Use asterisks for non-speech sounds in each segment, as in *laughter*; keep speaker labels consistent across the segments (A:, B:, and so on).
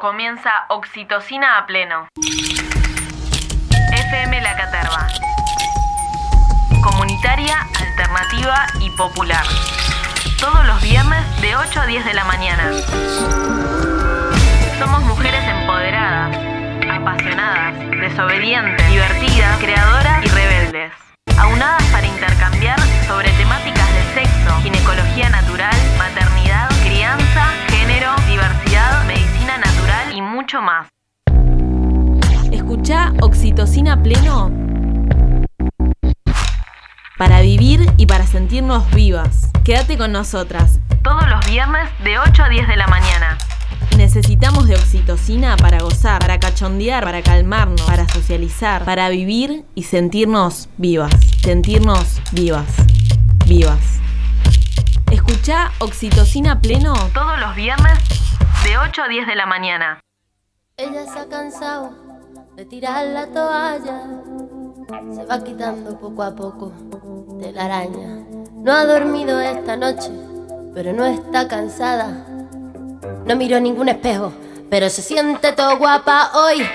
A: comienza Oxitocina a pleno. FM La Caterva. Comunitaria, alternativa y popular. Todos los viernes de 8 a 10 de la mañana. Somos mujeres empoderadas, apasionadas, desobedientes, divertidas, creadoras y rebeldes. Aunadas para intercambiar sobre temáticas de sexo, ginecología natural, maternidad, crianza, género, diversidad, medicina natural y mucho más.
B: Escucha Oxitocina Pleno para vivir y para sentirnos vivas. Quédate con nosotras.
A: Todos los viernes de 8 a 10 de la mañana.
B: Necesitamos de oxitocina para gozar, para cachondear, para calmarnos, para socializar, para vivir y sentirnos vivas. Sentirnos vivas. Vivas. Escucha Oxitocina Pleno
A: Todos los viernes de 8 a 10 de la mañana.
C: Ella se ha cansado de tirar la toalla. Se va quitando poco a poco de la araña. No ha dormido esta noche, pero no está cansada. No miró ningún espejo, pero se siente todo guapa hoy.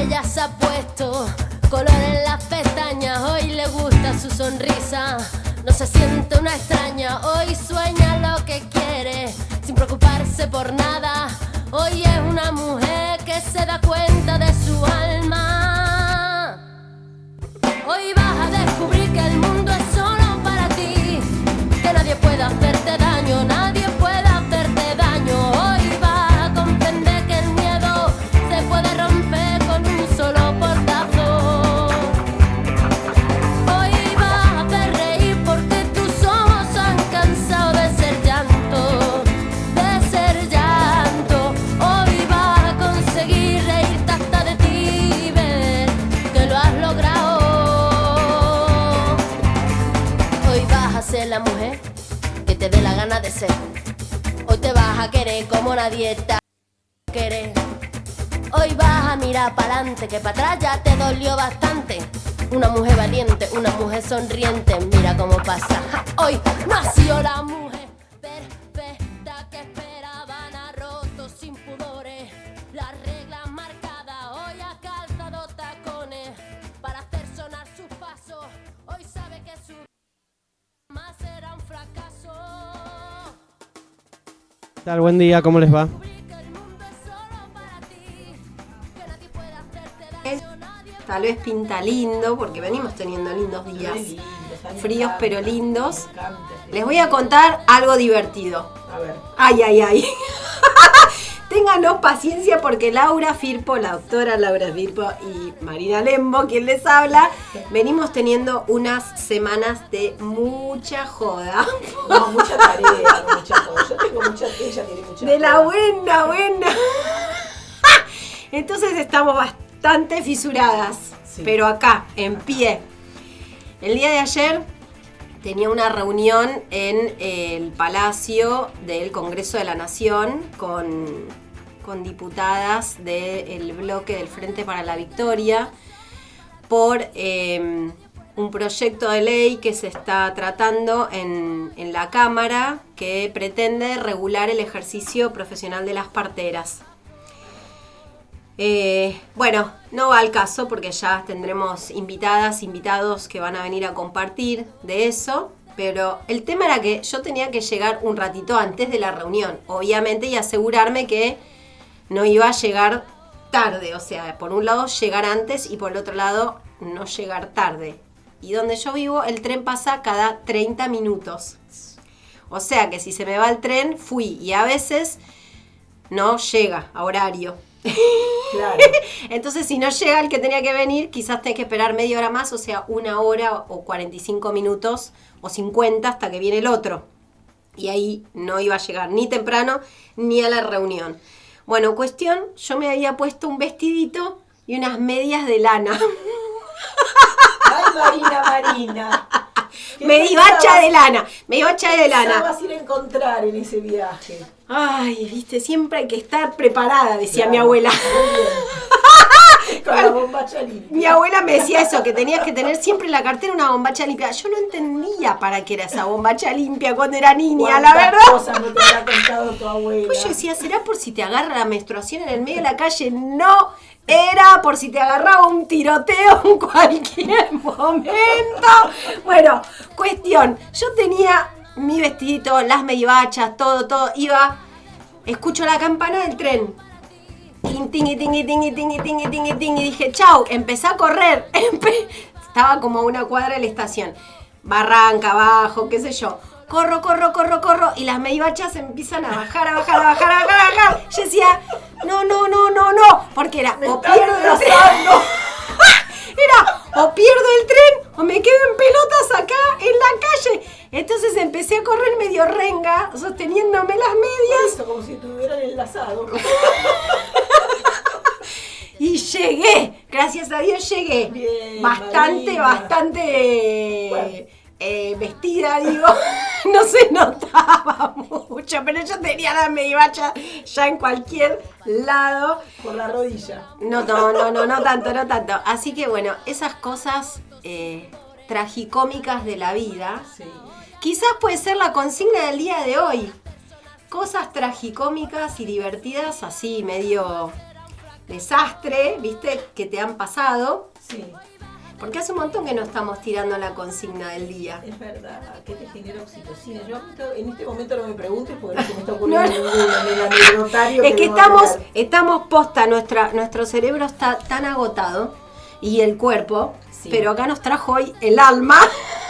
C: Ella se ha puesto color en las pestañas. Hoy le gusta su sonrisa. No se siente una extraña. Hoy sueña lo que quiere, sin preocuparse por nada. Hoy es una mujer que se da cuenta de su alma. Hoy vas a descubrir que el mundo es solo para ti, que nadie puede hacerte daño, Hoy te vas a querer como nadie te quiere. Hoy vas a mirar para adelante, que para atrás ya te dolió bastante. Una mujer valiente, una mujer sonriente, mira cómo pasa. Hoy nació la mujer
D: ¿Qué tal? Buen día, ¿cómo les va?
E: Tal vez pinta lindo, porque venimos teniendo lindos días. Fríos pero lindos. Les voy a contar algo divertido.
F: A ver.
E: Ay, ay, ay. *laughs* Ténganos paciencia porque Laura Firpo, la doctora Laura Firpo y Marina Lembo, quien les habla, venimos teniendo unas semanas de mucha joda.
F: No, mucha tarea, mucha cosa. Yo tengo mucha, ella tiene mucha
E: De la
F: joda.
E: buena, buena. Entonces estamos bastante fisuradas,
F: Sí.
E: pero acá, en pie. El día de ayer tenía una reunión en el Palacio del Congreso de la Nación con, con diputadas del bloque del Frente para la Victoria por eh, un proyecto de ley que se está tratando en, en la Cámara que pretende regular el ejercicio profesional de las parteras. Eh, bueno, no va al caso porque ya tendremos invitadas, invitados que van a venir a compartir de eso. Pero el tema era que yo tenía que llegar un ratito antes de la reunión, obviamente, y asegurarme que no iba a llegar tarde. O sea, por un lado llegar antes y por el otro lado no llegar tarde. Y donde yo vivo, el tren pasa cada 30 minutos. O sea que si se me va el tren, fui. Y a veces no llega a horario. *laughs*
F: Claro. *laughs*
E: Entonces, si no llega el que tenía que venir, quizás tenés que esperar media hora más, o sea, una hora o 45 minutos o 50 hasta que viene el otro. Y ahí no iba a llegar ni temprano ni a la reunión. Bueno, cuestión, yo me había puesto un vestidito y unas medias de lana. *laughs*
F: Ay, Marina, Marina. *laughs* ¿Qué
E: Me iba hacha de lana, me iba hacha de lana.
F: pensabas ir a encontrar en ese viaje?
E: Ay, viste, siempre hay que estar preparada, decía
F: Claro,
E: mi abuela. *laughs* *laughs*
F: Con la bombacha limpia.
E: Mi abuela me decía eso, que tenías que tener siempre en la cartera una bombacha limpia. Yo no entendía para qué era esa bombacha limpia cuando era niña, la
F: ¿Cuántas
E: verdad.
F: cosas no te habrá contado tu abuela?
E: Pues yo decía, ¿será por si te agarra la menstruación en el medio de la calle? No, era por si te agarraba un tiroteo en cualquier *laughs* momento. Bueno, cuestión, yo tenía mi vestidito, las meibachas, todo, todo, iba, escucho la campana del tren. Ting, ting, ting, ting, ting, ting, ting, ting, ting, y dije, chau, empecé a correr. *laughs* Estaba como a una cuadra de la estación. Barranca, abajo, qué sé yo. Corro, corro, corro, corro. Y las meibachas empiezan a bajar, a bajar, a bajar, a bajar, a bajar. Yo decía, no, no, no, no, no. Porque era, o pierdo. *laughs* *laughs* Era, o pierdo el tren, o me quedo en pelotas acá en la calle. Entonces empecé a correr medio renga, sosteniéndome las medias.
F: Eso, como si estuvieran enlazados. *laughs*
E: Y llegué, gracias a Dios llegué.
F: Bien,
E: bastante,
F: Marina.
E: bastante
F: Bueno.
E: Eh, vestida, digo. *laughs* No se notaba mucho, pero yo tenía la medivacha ya en cualquier lado.
F: Por la rodilla.
E: No, no, no, no, no tanto, no tanto. Así que bueno, esas cosas eh, tragicómicas de la vida,
F: Sí.
E: quizás puede ser la consigna del día de hoy. Cosas tragicómicas y divertidas, así medio desastre, ¿viste? Que te han pasado.
F: Sí,
E: Porque hace un montón que no estamos tirando la consigna del día.
F: es verdad. ¿Qué te genera oxitocina? Yo en este momento no me preguntes porque no se me está ocurriendo en el.
E: Es que estamos, estamos posta, nuestra, nuestro cerebro está tan agotado y el cuerpo,
F: Sí.
E: pero acá nos trajo hoy el alma.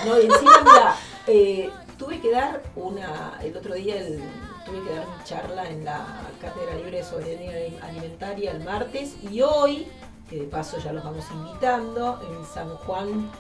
F: No, y encima, mira, eh, tuve que dar una. El otro día el- tuve que dar mi charla en la Cátedra Libre de Soberanía Alimentaria el martes y hoy, que de paso ya los vamos invitando, en San Juan.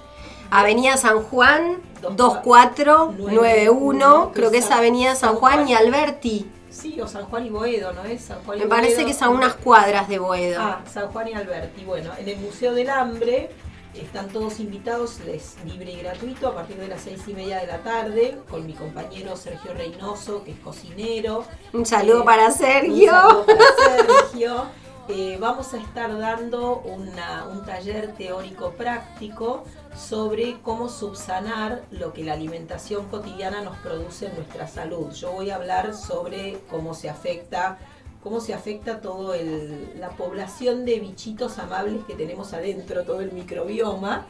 E: Avenida San Juan, 2491,
F: 2491,
E: creo que es Avenida San Juan y Alberti.
F: Sí, o San Juan y Boedo, ¿no es? San Juan y
E: Me parece
F: Boedo.
E: que es a unas cuadras de Boedo.
F: Ah, San Juan y Alberti. Bueno, en el Museo del Hambre están todos invitados, es libre y gratuito a partir de las seis y media de la tarde, con mi compañero Sergio Reynoso, que es cocinero.
E: Un saludo
F: Eh,
E: para
F: Un
E: Sergio.
F: saludo para Sergio. *laughs* Eh, vamos a estar dando un taller teórico práctico sobre cómo subsanar lo que la alimentación cotidiana nos produce en nuestra salud. Yo voy a hablar sobre cómo se afecta cómo se afecta todo el, la población de bichitos amables que tenemos adentro, todo el microbioma,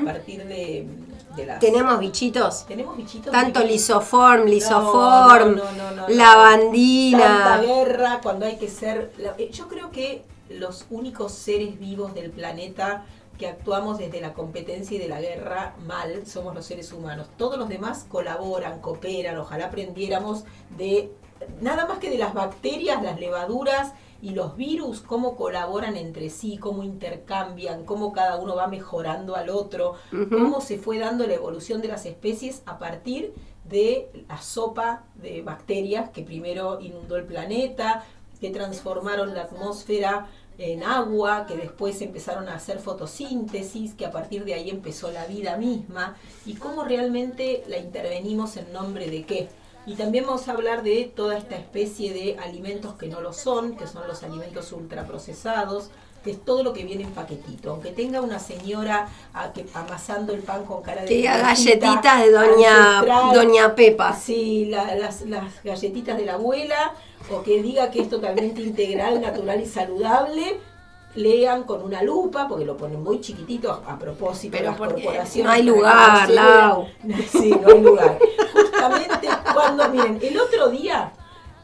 F: a partir de, de las...
E: Tenemos bichitos.
F: tenemos bichitos
E: Tanto
F: de-
E: lisoform, lisoform,
F: no, no, no,
E: lavandina.
F: Tanta guerra cuando hay que ser. eh, Yo creo que los únicos seres vivos del planeta que actuamos desde la competencia y de la guerra mal somos los seres humanos. Todos los demás colaboran, cooperan, ojalá aprendiéramos de nada más que de las bacterias, las levaduras y los virus, cómo colaboran entre sí, cómo intercambian, cómo cada uno va mejorando al otro, cómo se fue dando la evolución de las especies a partir de la sopa de bacterias que primero inundó el planeta, que transformaron la atmósfera en agua, que después empezaron a hacer fotosíntesis, que a partir de ahí empezó la vida misma, y cómo realmente la intervenimos en nombre de qué. Y también vamos a hablar de toda esta especie de alimentos que no lo son, que son los alimentos ultraprocesados, que es todo lo que viene en paquetito. Aunque tenga una señora a que, amasando el pan con cara de
E: Que galletitas de doña, doña Pepa.
F: Sí, la- las, las galletitas de la abuela, o que diga que es totalmente integral, natural y saludable, lean con una lupa, porque lo ponen muy chiquitito a, a propósito
E: Pero
F: las corporaciones.
E: no hay lugar, Lau. *laughs*
F: Sí, no hay lugar. Justamente cuando, miren, el otro día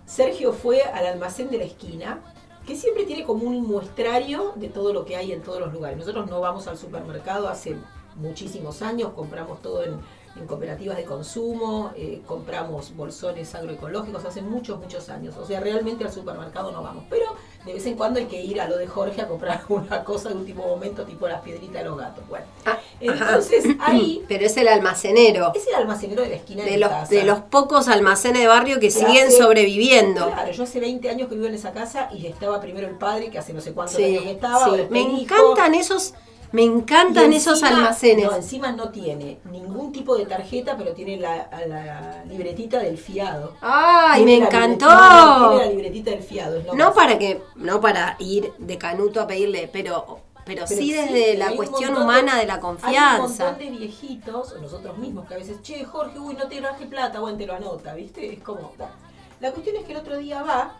F: Sergio fue al almacén de la esquina, que siempre tiene como un muestrario de todo lo que hay en todos los lugares. Nosotros no vamos al supermercado hace muchísimos años, compramos todo en, en cooperativas de consumo, eh, compramos bolsones agroecológicos hace muchos, muchos años. O sea, realmente al supermercado no vamos. Pero de vez en cuando hay que ir a lo de Jorge a comprar *laughs* una cosa de último momento, tipo las piedritas de los gatos. Bueno,
E: Ah,
F: entonces ahí *clears throat*
E: Pero es el almacenero.
F: es el almacenero de la esquina de,
E: De
F: mi
E: los,
F: casa.
E: de los pocos almacenes de barrio que siguen
F: hace-
E: sobreviviendo.
F: Claro, yo hace 20 años que vivo en esa casa y estaba primero el padre, que hace no sé cuántos
E: Sí,
F: años que estaba.
E: sí. Me
F: hijo.
E: encantan esos, me encantan esos almacenes.
F: No, encima no tiene ningún tipo de tarjeta, pero tiene la, libretita del fiado.
E: Ay, me
F: Tiene la
E: encantó.
F: tiene la libretita del fiado. es lo
E: No
F: más.
E: para que, no para ir de canuto a pedirle, pero, pero, sí desde la cuestión humana de, la confianza.
F: Hay un montón de viejitos, nosotros mismos, que a veces, che, Jorge, uy, no te traje plata, bueno, te lo anota, ¿viste? Es como, La cuestión es que el otro día va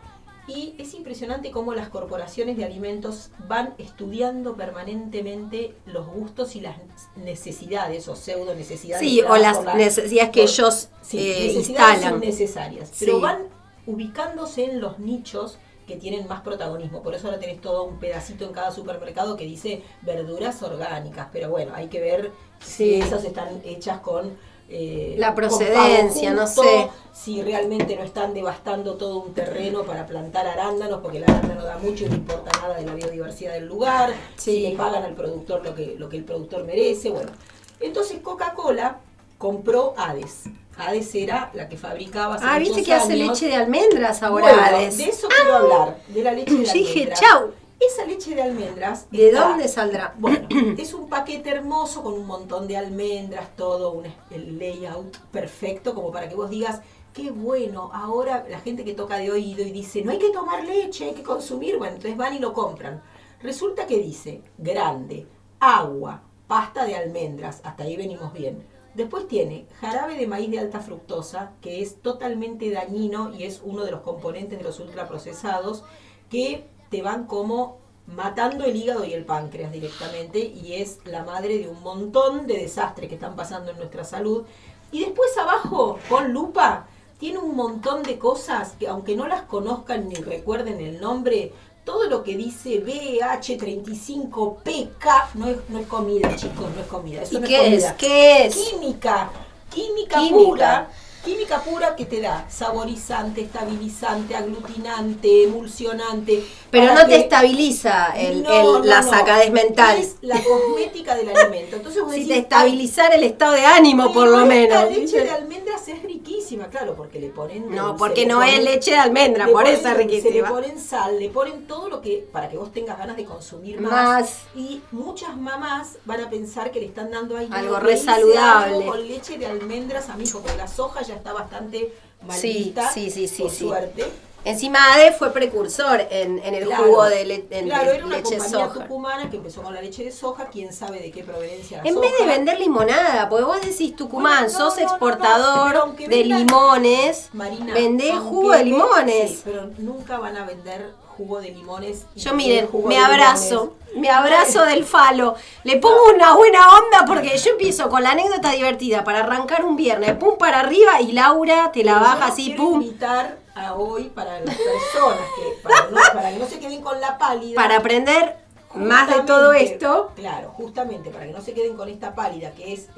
F: y es impresionante cómo las corporaciones de alimentos van estudiando permanentemente los gustos y las necesidades o pseudo necesidades.
E: Sí, o las necesidades que ellos eh, instalan.
F: Son necesarias, pero van ubicándose en los nichos que tienen más protagonismo. Por eso ahora tenés todo un pedacito en cada supermercado que dice verduras orgánicas. Pero bueno, hay que ver si esas están hechas con
E: eh, la procedencia, no sé.
F: Si realmente no están devastando todo un terreno para plantar arándanos, porque el arándano da mucho y no importa nada de la biodiversidad del lugar, si le pagan al productor lo que, lo que el productor merece, bueno. Entonces Coca-Cola compró Hades. Hades era la que fabricaba
E: Ah, viste que hace leche de almendras ahora Hades.
F: De eso quiero hablar, de la leche de *laughs* almendras.
E: Dije, chau.
F: Esa leche de almendras.
E: ¿De dónde saldrá? *clears throat*
F: Bueno, es un paquete hermoso con un montón de almendras, todo un, el layout perfecto, como para que vos digas, qué bueno, ahora la gente que toca de oído y dice, no hay que tomar leche, hay que consumir, bueno, entonces van y lo compran. Resulta que dice, grande, agua, pasta de almendras, hasta ahí venimos bien. Después tiene jarabe de maíz de alta fructosa, que es totalmente dañino y es uno de los componentes de los ultraprocesados, que te van como matando el hígado y el páncreas directamente y es la madre de un montón de desastres que están pasando en nuestra salud. Y después abajo, con lupa, tiene un montón de cosas que aunque no las conozcan ni recuerden el nombre, todo lo que dice BH35PK no es, no es comida, chicos, no es comida. Eso no
E: qué
F: es,
E: ¿Qué es?
F: Química. Química, química. pura Química pura que te da saborizante, estabilizante, aglutinante, emulsionante.
E: Pero no te estabiliza el, la sacadez mental.
F: Es la cosmética del alimento. Entonces
E: vos te estabilizar el estado de ánimo, por lo menos.
F: La leche de almendras es riquísima, claro, porque le ponen.
E: No, porque no es leche de almendra, por eso es riquísima.
F: le ponen sal, le ponen todo lo que. para que vos tengas ganas de consumir más. Y muchas mamás van a pensar que le están dando ahí
E: algo re saludable.
F: con leche de almendras a mi hijo, porque la soja ya está bastante maldita, sí, sí, sí, por suerte.
E: Encima ADE fue precursor en, el jugo de, le,
F: claro, era una leche compañía soja. tucumana que empezó con la leche de soja, quién sabe de qué proveniencia
E: En vez de vender limonada, porque vos decís Tucumán, sos exportador de limones, Marina, vendés jugo de limones. Sí,
F: pero nunca van a vender jugo de limones.
E: Yo miren, me abrazo, me abrazo del falo. Le pongo una buena onda porque yo empiezo con la anécdota divertida para arrancar un viernes, pum para arriba y Laura te la baja así, pum.
F: invitar a hoy para las personas que, para, que no se queden con la pálida.
E: Para aprender más de todo esto.
F: Claro, justamente para que no se queden con esta pálida, que es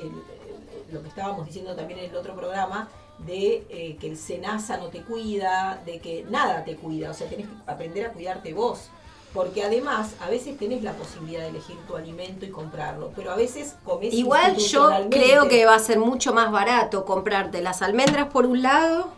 F: lo que estábamos diciendo también en el otro programa, de eh, que el SENASA no te cuida, de que nada te cuida, o sea, tenés que aprender a cuidarte vos. Porque además, a veces tenés la posibilidad de elegir tu alimento y comprarlo, pero a veces comes
E: Igual yo creo que va a ser mucho más barato comprarte las almendras por un lado,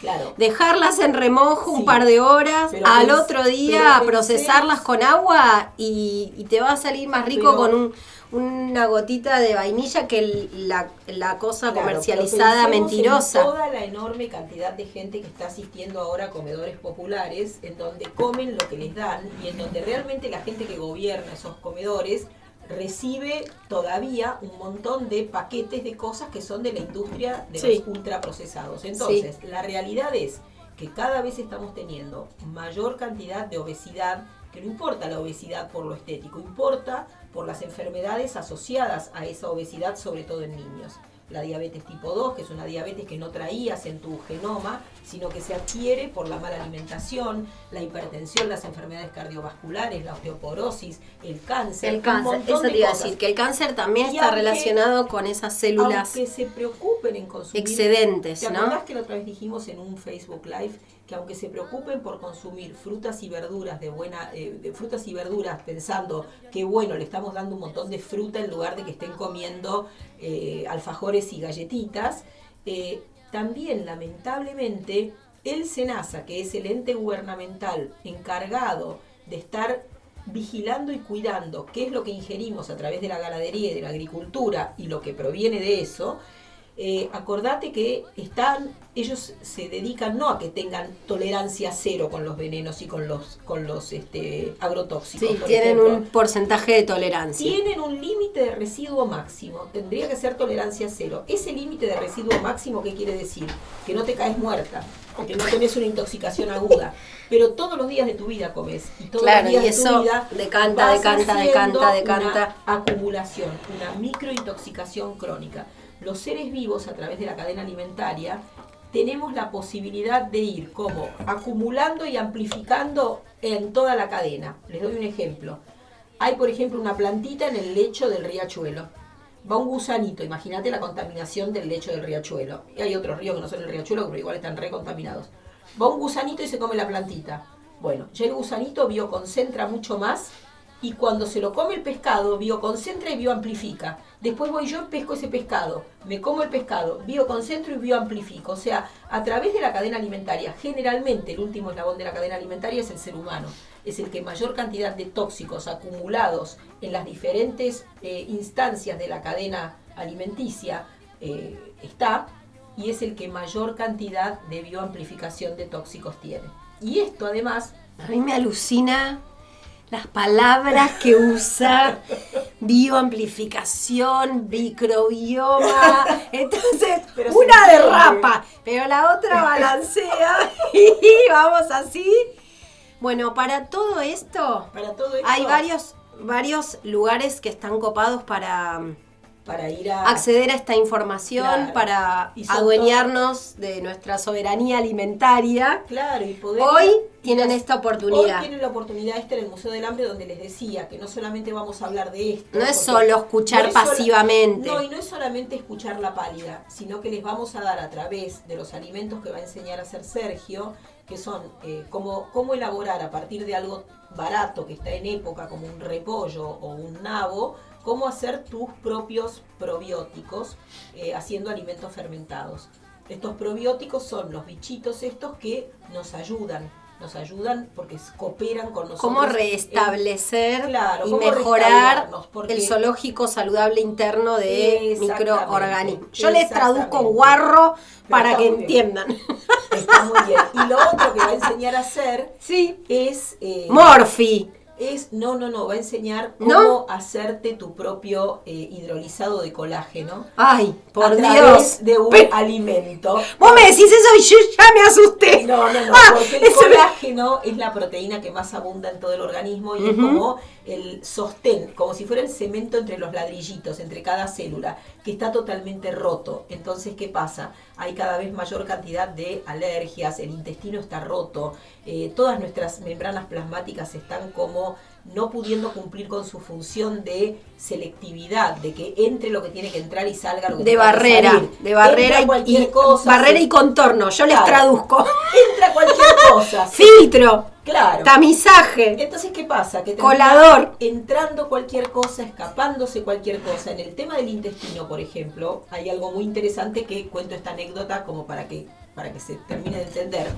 E: Claro. Dejarlas en remojo un par de horas, al otro día procesarlas con agua y, te va a salir más rico con un, una gotita de vainilla que la, cosa comercializada mentirosa.
F: toda la enorme cantidad de gente que está asistiendo ahora a comedores populares, en donde comen lo que les dan y en donde realmente la gente que gobierna esos comedores recibe todavía un montón de paquetes de cosas que son de la industria de los ultraprocesados. Entonces, la realidad es que cada vez estamos teniendo mayor cantidad de obesidad, que no importa la obesidad por lo estético, importa por las enfermedades asociadas a esa obesidad, sobre todo en niños. La diabetes tipo 2, que es una diabetes que no traías en tu genoma, sino que se adquiere por la mala alimentación, la hipertensión, las enfermedades cardiovasculares, la osteoporosis, el cáncer.
E: El cáncer, eso te iba a decir, que el cáncer también está relacionado con esas células.
F: Que se preocupen en consumir.
E: Excedentes,
F: ¿Te
E: ¿no?
F: que la otra vez dijimos en un Facebook Live que aunque se preocupen por consumir frutas y verduras de buena, eh, de frutas y verduras pensando que bueno, le estamos dando un montón de fruta en lugar de que estén comiendo eh, alfajores y galletitas, eh, también lamentablemente el SENASA, que es el ente gubernamental encargado de estar vigilando y cuidando qué es lo que ingerimos a través de la ganadería y de la agricultura y lo que proviene de eso, acordate que están ellos se dedican no a que tengan tolerancia cero con los venenos y con los, con los este, agrotóxicos.
E: Sí,
F: por
E: tienen
F: ejemplo.
E: un porcentaje de tolerancia.
F: Tienen un límite de residuo máximo, tendría que ser tolerancia cero. Ese límite de residuo máximo, ¿qué quiere decir? Que no te caes muerta, que no tenés una intoxicación aguda, pero todos los días de tu vida comes y todos
E: Claro,
F: los días
E: y
F: de
E: eso
F: tu vida
E: decanta, decanta, decanta, decanta.
F: Una acumulación, una microintoxicación crónica. Los seres vivos a través de la cadena alimentaria tenemos la posibilidad de ir como acumulando y amplificando en toda la cadena. Les doy un ejemplo. Hay, por ejemplo, una plantita en el lecho del riachuelo. Va un gusanito, imagínate la contaminación del lecho del riachuelo. Y hay otros ríos que no son el riachuelo, pero igual están recontaminados. Va un gusanito y se come la plantita. Bueno, ya el gusanito bioconcentra mucho más y cuando se lo come el pescado, bioconcentra y bioamplifica. Después voy yo pesco ese pescado, me como el pescado, bioconcentro y bioamplifico. O sea, a través de la cadena alimentaria, generalmente el último eslabón de la cadena alimentaria es el ser humano. Es el que mayor cantidad de tóxicos acumulados en las diferentes eh, instancias de la cadena alimenticia eh, está y es el que mayor cantidad de bioamplificación de tóxicos tiene. Y esto además
E: A mí me alucina las palabras que usa, bioamplificación, microbioma. Entonces,
F: Pero
E: una derrapa, pero la otra balancea *laughs* y vamos así. Bueno, para todo esto
F: para todo esto
E: hay varios, varios lugares que están copados para
F: para ir a
E: acceder a esta información,
F: Claro.
E: para adueñarnos de nuestra soberanía alimentaria.
F: Claro, y poder
E: Hoy tienen esta
F: Hoy
E: oportunidad.
F: tienen la oportunidad esta en el Museo del Hambre donde les decía que no solamente vamos a hablar de esto.
E: No es solo escuchar
F: no es sola-
E: pasivamente.
F: no, y no es solamente escuchar la pálida, sino que les vamos a dar a través de los alimentos que va a enseñar a hacer Sergio, que son eh, cómo, cómo elaborar a partir de algo barato que está en época, como un repollo o un nabo, cómo hacer tus propios probióticos eh, haciendo alimentos fermentados. Estos probióticos son los bichitos estos que nos ayudan, nos ayudan porque cooperan con nosotros.
E: Cómo restablecer
F: Claro,
E: y
F: cómo
E: mejorar el zoológico saludable interno de microorganismos. Yo les traduzco guarro
F: Pero
E: para que entiendan.
F: Está muy bien. Y lo otro que va a enseñar a hacer *laughs*
E: Sí.
F: es... eh,
E: Morphy.
F: Es, no, no, no, va a enseñar
E: ¿No?
F: cómo hacerte tu propio eh, hidrolizado de colágeno.
E: Ay, por
F: a
E: Dios.
F: través de un
E: Pero-
F: alimento.
E: Vos me decís eso y yo ya me asusté.
F: No, no, no,
E: Ah,
F: porque el
E: me-
F: colágeno es la proteína que más abunda en todo el organismo y es como el sostén, como si fuera el cemento entre los ladrillitos, entre cada célula, que está totalmente roto. Entonces, ¿qué pasa? Hay cada vez mayor cantidad de alergias, el intestino está roto, eh, todas nuestras membranas plasmáticas están como no pudiendo cumplir con su función de selectividad, de que entre lo que tiene que entrar y salga lo que
E: De
F: que
E: barrera,
F: salir.
E: de barrera
F: Entra
E: y, y-
F: cosa,
E: barrera y contorno. Yo les
F: Claro.
E: traduzco.
F: entra cualquier cosa. *laughs*
E: Filtro,
F: Claro.
E: tamizaje,
F: Entonces, ¿qué pasa? Que
E: colador.
F: entrando cualquier cosa, escapándose cualquier cosa. En el tema del intestino, por ejemplo, hay algo muy interesante que cuento esta anécdota como para que, para que se termine de entender.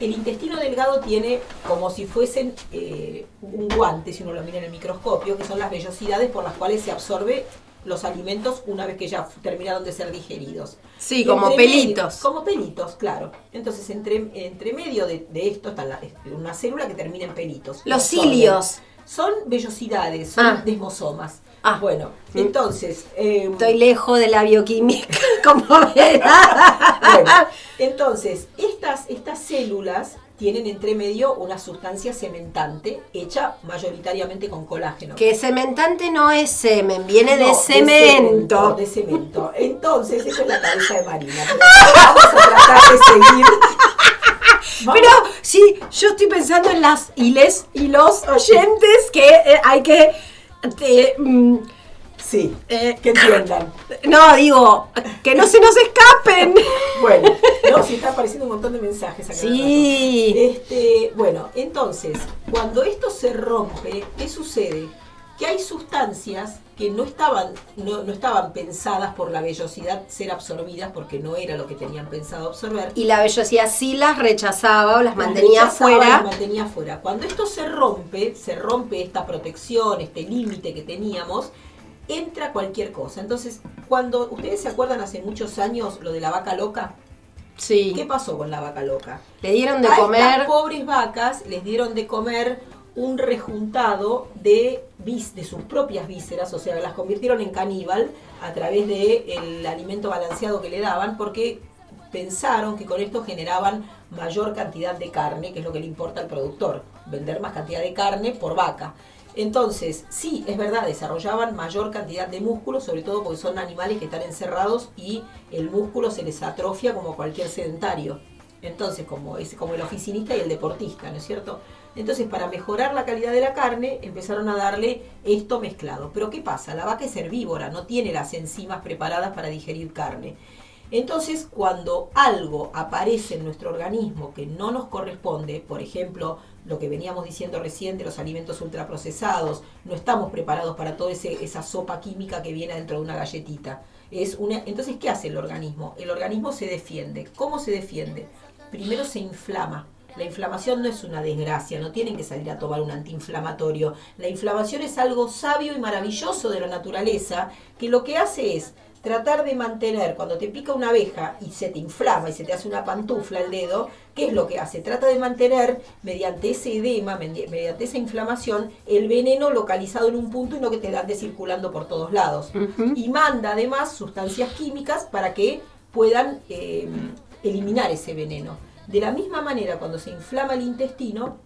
F: El intestino delgado tiene como si fuesen eh, un guante, si uno lo mira en el microscopio, que son las vellosidades por las cuales se absorbe los alimentos una vez que ya terminaron de ser digeridos.
E: Sí,
F: Y
E: como
F: medio-
E: pelitos.
F: como pelitos, claro. Entonces, entre, entre medio de, de esto está la- una célula que termina en pelitos.
E: Los cilios.
F: Son vellosidades, son
E: Ah.
F: desmosomas.
E: Ah.
F: Bueno,
E: Mm.
F: entonces, eh,
E: Estoy lejos de la bioquímica, *laughs* como verás.
F: bueno, entonces estas, estas células tienen entre medio una sustancia cementante hecha mayoritariamente con colágeno.
E: Que cementante no es semen, viene de
F: No,
E: cemento.
F: De cemento. Entonces, esa es la cabeza de Marina. Vamos a tratar de seguir. Vamos- *laughs*
E: Pero sí, yo estoy pensando en las y les y los oyentes que eh, hay que... te, mm,
F: sí,
E: eh,
F: que entiendan.
E: no, digo, que no se nos escapen.
F: Bueno, no, si está apareciendo un montón de mensajes acá.
E: Sí.
F: Este, bueno, entonces, cuando esto se rompe, ¿qué sucede? Que hay sustancias que no estaban, no, no estaban pensadas por la vellosidad ser absorbidas porque no era lo que tenían pensado absorber.
E: Y la vellosidad sí las rechazaba o las
F: Las
E: mantenía afuera.
F: las mantenía afuera. Cuando esto se rompe, se rompe esta protección, este límite que teníamos, entra cualquier cosa. Entonces, cuando ustedes se acuerdan hace muchos años lo de la vaca loca,
E: Sí.
F: ¿Qué pasó con la vaca loca?
E: Le dieron de
F: a
E: comer.
F: estas pobres vacas les dieron de comer un rejuntado de, vis- de sus propias vísceras, o sea, las convirtieron en caníbal a través del alimento balanceado que le daban, porque pensaron que con esto generaban mayor cantidad de carne, que es lo que le importa al productor, vender más cantidad de carne por vaca. Entonces, sí, es verdad, desarrollaban mayor cantidad de músculo, sobre todo porque son animales que están encerrados y el músculo se les atrofia como cualquier sedentario. Entonces, como, es como el oficinista y el deportista, ¿no es cierto? Entonces, para mejorar la calidad de la carne, empezaron a darle esto mezclado. Pero ¿qué pasa? La vaca es herbívora, no tiene las enzimas preparadas para digerir carne. Entonces, cuando algo aparece en nuestro organismo que no nos corresponde, por ejemplo, lo que veníamos diciendo recién de los alimentos ultraprocesados, no estamos preparados para toda esa sopa química que viene dentro de una galletita. Es una, entonces, ¿qué hace el organismo? El organismo se defiende. ¿Cómo se defiende? Primero se inflama. La inflamación no es una desgracia, no tienen que salir a tomar un antiinflamatorio. La inflamación es algo sabio y maravilloso de la naturaleza que lo que hace es tratar de mantener, cuando te pica una abeja y se te inflama y se te hace una pantufla el dedo, ¿qué es lo que hace? Trata de mantener mediante ese edema, mediante esa inflamación, el veneno localizado en un punto y no que te ande circulando por todos lados. Y manda además sustancias químicas para que puedan eh, eliminar ese veneno. De la misma manera, cuando se inflama el intestino,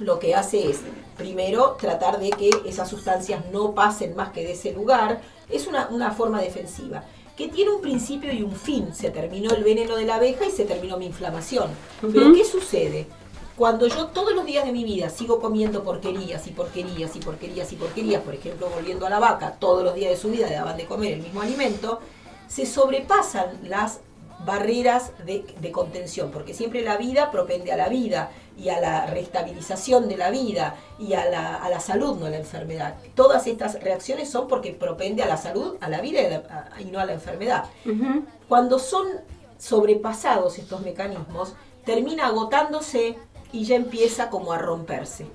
F: lo que hace es, primero, tratar de que esas sustancias no pasen más que de ese lugar. Es una, una forma defensiva, que tiene un principio y un fin. Se terminó el veneno de la abeja y se terminó mi inflamación. Pero ¿qué sucede? Cuando yo todos los días de mi vida sigo comiendo porquerías y porquerías y porquerías y porquerías, por ejemplo, volviendo a la vaca, todos los días de su vida le daban de comer el mismo alimento, se sobrepasan las barreras de, de contención, porque siempre la vida propende a la vida y a la restabilización de la vida y a la, a la salud, no a la enfermedad. Todas estas reacciones son porque propende a la salud, a la vida y, a la- a- y no a la enfermedad. Cuando son sobrepasados estos mecanismos, termina agotándose y ya empieza como a romperse.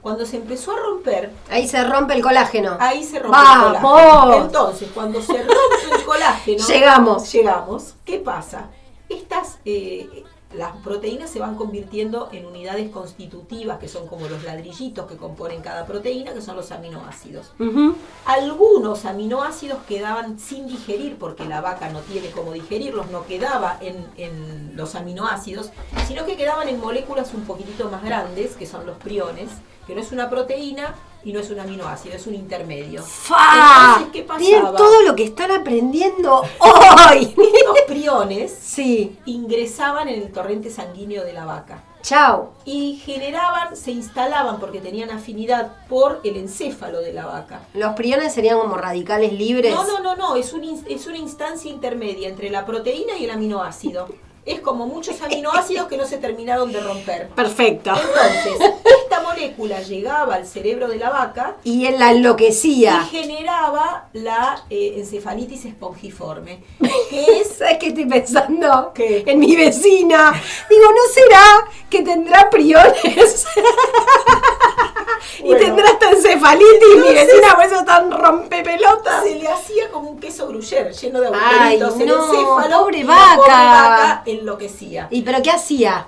F: Cuando se empezó a romper,
E: Ahí se rompe el colágeno.
F: Ahí se rompe
E: ¡Vamos!
F: el colágeno. Entonces, cuando se rompe el colágeno, *laughs*
E: Llegamos.
F: Llegamos. ¿Qué pasa? Estas, eh, las proteínas se van convirtiendo en unidades constitutivas, que son como los ladrillitos que componen cada proteína, que son los aminoácidos. Algunos aminoácidos quedaban sin digerir porque la vaca no tiene cómo digerirlos, no quedaba en, en los aminoácidos, sino que quedaban en moléculas un poquitito más grandes, que son los priones, que no es una proteína y no es un aminoácido, es un intermedio.
E: ¡Fa!
F: Entonces, ¿qué
E: Tienen
F: pasaba?
E: todo lo que están aprendiendo hoy. *laughs*
F: Estos priones
E: sí.
F: ingresaban en el torrente sanguíneo de la vaca
E: Chao.
F: y generaban, se instalaban porque tenían afinidad por el encéfalo de la vaca.
E: Los priones serían como radicales libres.
F: No, no, no, no, es, un es una instancia intermedia entre la proteína y el aminoácido. Es como muchos aminoácidos que no se terminaron de romper.
E: Perfecto.
F: Entonces, *laughs* molécula llegaba al cerebro de la vaca
E: Y él la enloquecía.
F: y generaba la eh, encefalitis espongiforme, que *laughs* es
E: ¿Sabes qué estoy pensando?
F: ¿Qué?
E: En mi vecina. Digo, ¿no será que tendrá priones? *laughs* y
F: Bueno.
E: tendrá esta encefalitis mi vecina, por eso tan rompepelotas.
F: se le hacía como un queso gruyere lleno de
E: Ay,
F: agujeritos en el
E: no,
F: encéfalo
E: pobre
F: y la
E: vaca.
F: pobre vaca enloquecía.
E: ¿Y pero qué hacía?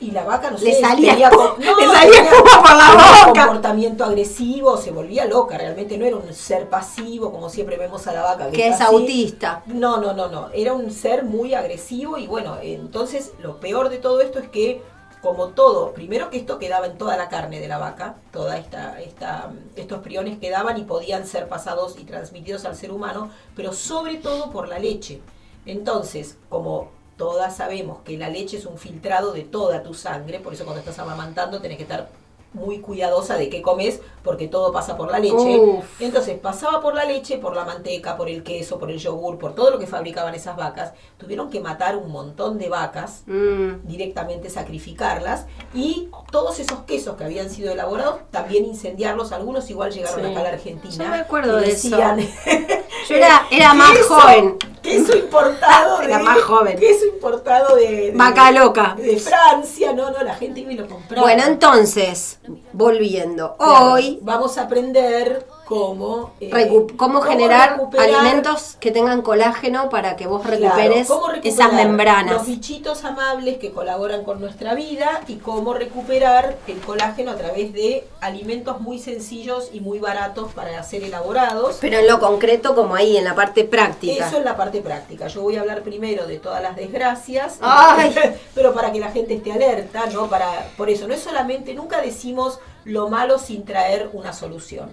F: Y la vaca no
E: Le
F: sé,
E: salía
F: tenía
E: espuma-
F: no,
E: le salía
F: tenía-
E: espuma por la boca.
F: comportamiento agresivo, se volvía loca, realmente no era un ser pasivo como siempre vemos a la vaca.
E: Que es
F: así.
E: autista.
F: No, no, no, no, era un ser muy agresivo y bueno, entonces lo peor de todo esto es que como todo, primero que esto quedaba en toda la carne de la vaca, toda esta, esta, estos priones quedaban y podían ser pasados y transmitidos al ser humano, pero sobre todo por la leche. Entonces, como todas sabemos que la leche es un filtrado de toda tu sangre, por eso cuando estás amamantando tenés que estar muy cuidadosa de qué comes, porque todo pasa por la leche.
E: Uf.
F: Entonces pasaba por la leche, por la manteca, por el queso, por el yogur, por todo lo que fabricaban esas vacas. Tuvieron que matar un montón de vacas,
E: Mm.
F: directamente sacrificarlas, y todos esos quesos que habían sido elaborados, también incendiarlos. Algunos igual llegaron
E: Sí.
F: acá a la Argentina.
E: Yo me acuerdo
F: y
E: de eso. *laughs* Yo era, era *laughs* más joven.
F: Queso importado de.
E: Era más joven.
F: Queso importado de. de-
E: Vaca loca.
F: De Francia, no, no, la gente iba y lo compraba.
E: Bueno, entonces, volviendo.
F: Claro,
E: Hoy,
F: vamos a aprender cómo, eh,
E: Recu- cómo generar
F: recuperar-
E: alimentos que tengan colágeno para que vos recuperes esas membranas.
F: Los bichitos amables que colaboran con nuestra vida y cómo recuperar el colágeno a través de alimentos muy sencillos y muy baratos para ser elaborados.
E: Pero en lo concreto, como ahí, en la parte práctica.
F: Eso es la parte práctica. Yo voy a hablar primero de todas las desgracias, *laughs*
E: Ay. *laughs*
F: pero para que la gente esté alerta, ¿no? Para, por eso, no es solamente, nunca decimos lo malo sin traer una solución.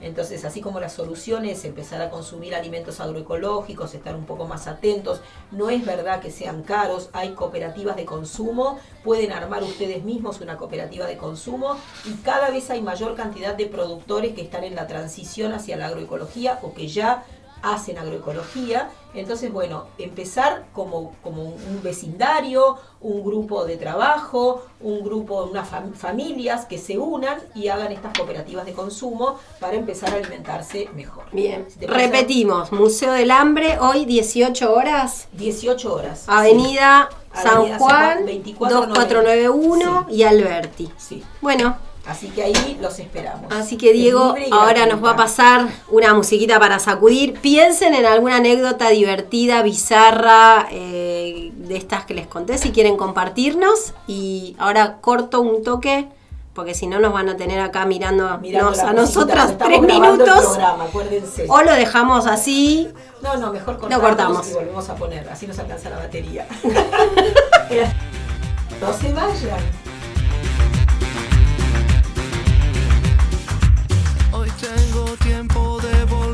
F: Entonces, así como la solución es empezar a consumir alimentos agroecológicos, estar un poco más atentos, no es verdad que sean caros, hay cooperativas de consumo, pueden armar ustedes mismos una cooperativa de consumo y cada vez hay mayor cantidad de productores que están en la transición hacia la agroecología o que ya hacen agroecología. Entonces, bueno, empezar como, como un vecindario, un grupo de trabajo, un grupo, unas fam- familias que se unan y hagan estas cooperativas de consumo para empezar a alimentarse mejor.
E: Bien,
F: Si
E: repetimos, Museo del Hambre, hoy 18 horas,
F: 18 horas.
E: Avenida San
F: Avenida
E: Juan,
F: Juan, 2491
E: 2491 y Alberti.
F: Sí.
E: Bueno,
F: Así que ahí los esperamos.
E: así que Diego, ahora nos va a pasar una musiquita para sacudir. Piensen en alguna anécdota divertida, bizarra, eh, de estas que les conté, si quieren compartirnos. Y ahora corto un toque, porque si no nos van a tener acá mirándonos
F: Mirando
E: a nosotras tres minutos.
F: programa, acuérdense.
E: O lo dejamos así.
F: No, no, mejor cortamos,
E: cortamos.
F: y volvemos a poner, así nos alcanza la batería. *laughs* no se vayan.
G: Tengo tiempo de volver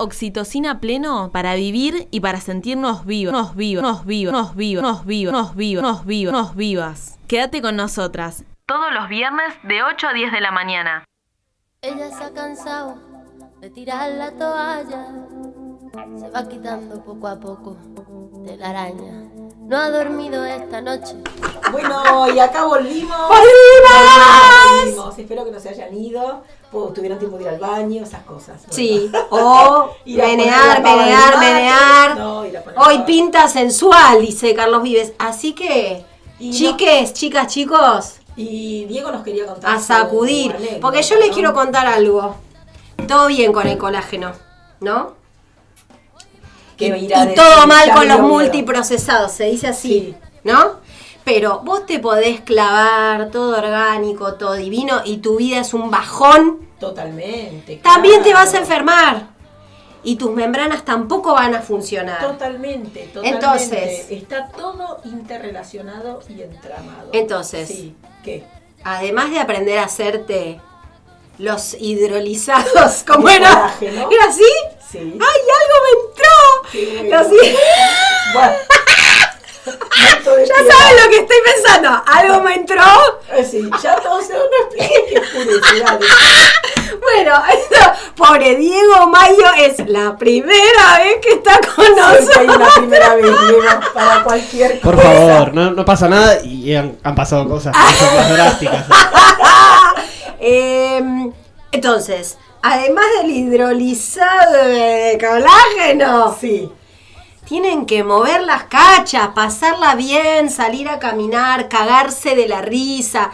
B: Oxitocina Pleno para vivir y para sentirnos vivos, nos vivos, nos vivos, nos vivos, nos vivos, nos vivos, nos vivos, nos vivas. Quédate con nosotras.
A: Todos los viernes de 8 a 10 de la mañana.
C: Ella se ha cansado de tirar la toalla. Se va quitando poco a poco de la araña. no ha dormido esta noche.
F: Bueno, y acá volvimos.
E: ¡Volvimos!
F: Volvimos. Espero que no se hayan ido, tuvieron tiempo de ir al baño, esas cosas. Bueno.
E: Sí, *laughs* o menear, menear, menear.
F: No,
E: Hoy
F: la-
E: pinta sensual, dice Carlos Vives. Así que,
F: Y
E: chiques, chicas, chicos,
F: Y Diego nos quería contar.
E: a sacudir. Porque yo les
F: ¿no?
E: quiero contar algo. Todo bien con el colágeno, ¿no?
F: Que
E: y y todo mal con los multiprocesados, se dice así,
F: Sí.
E: ¿no? Pero vos te podés clavar todo orgánico, todo divino y tu vida es un bajón,
F: Totalmente.
E: también te vas a enfermar. Y tus membranas tampoco van a funcionar.
F: Totalmente, totalmente.
E: Entonces-
F: Está todo interrelacionado y entramado.
E: Entonces-
F: Sí. ¿Qué?
E: Además de aprender a hacerte los hidrolizados, *laughs* ¿cómo
F: De
E: era?
F: colágeno.
E: ¿Era así?
F: Sí.
E: ¡Ay, algo me entró!
F: bueno.
E: Los
F: Bueno.
E: Ya saben lo que estoy pensando. ¿Algo me entró?
F: Eh, Sí, ya todo se no expliques qué oscurece, dale.
E: Bueno, esto, pobre Diego Mayo es la primera vez que está con
F: Siempre
E: nosotros.
F: una primera vez, Diego, para cualquier
D: Por
F: cosa.
D: favor, no, no pasa nada y han, han pasado cosas más drásticas. *laughs*
E: Em, entonces, además del hidrolizado de colágeno,
F: Sí.
E: Tienen que mover las cachas, pasarla bien, salir a caminar, cagarse de la risa,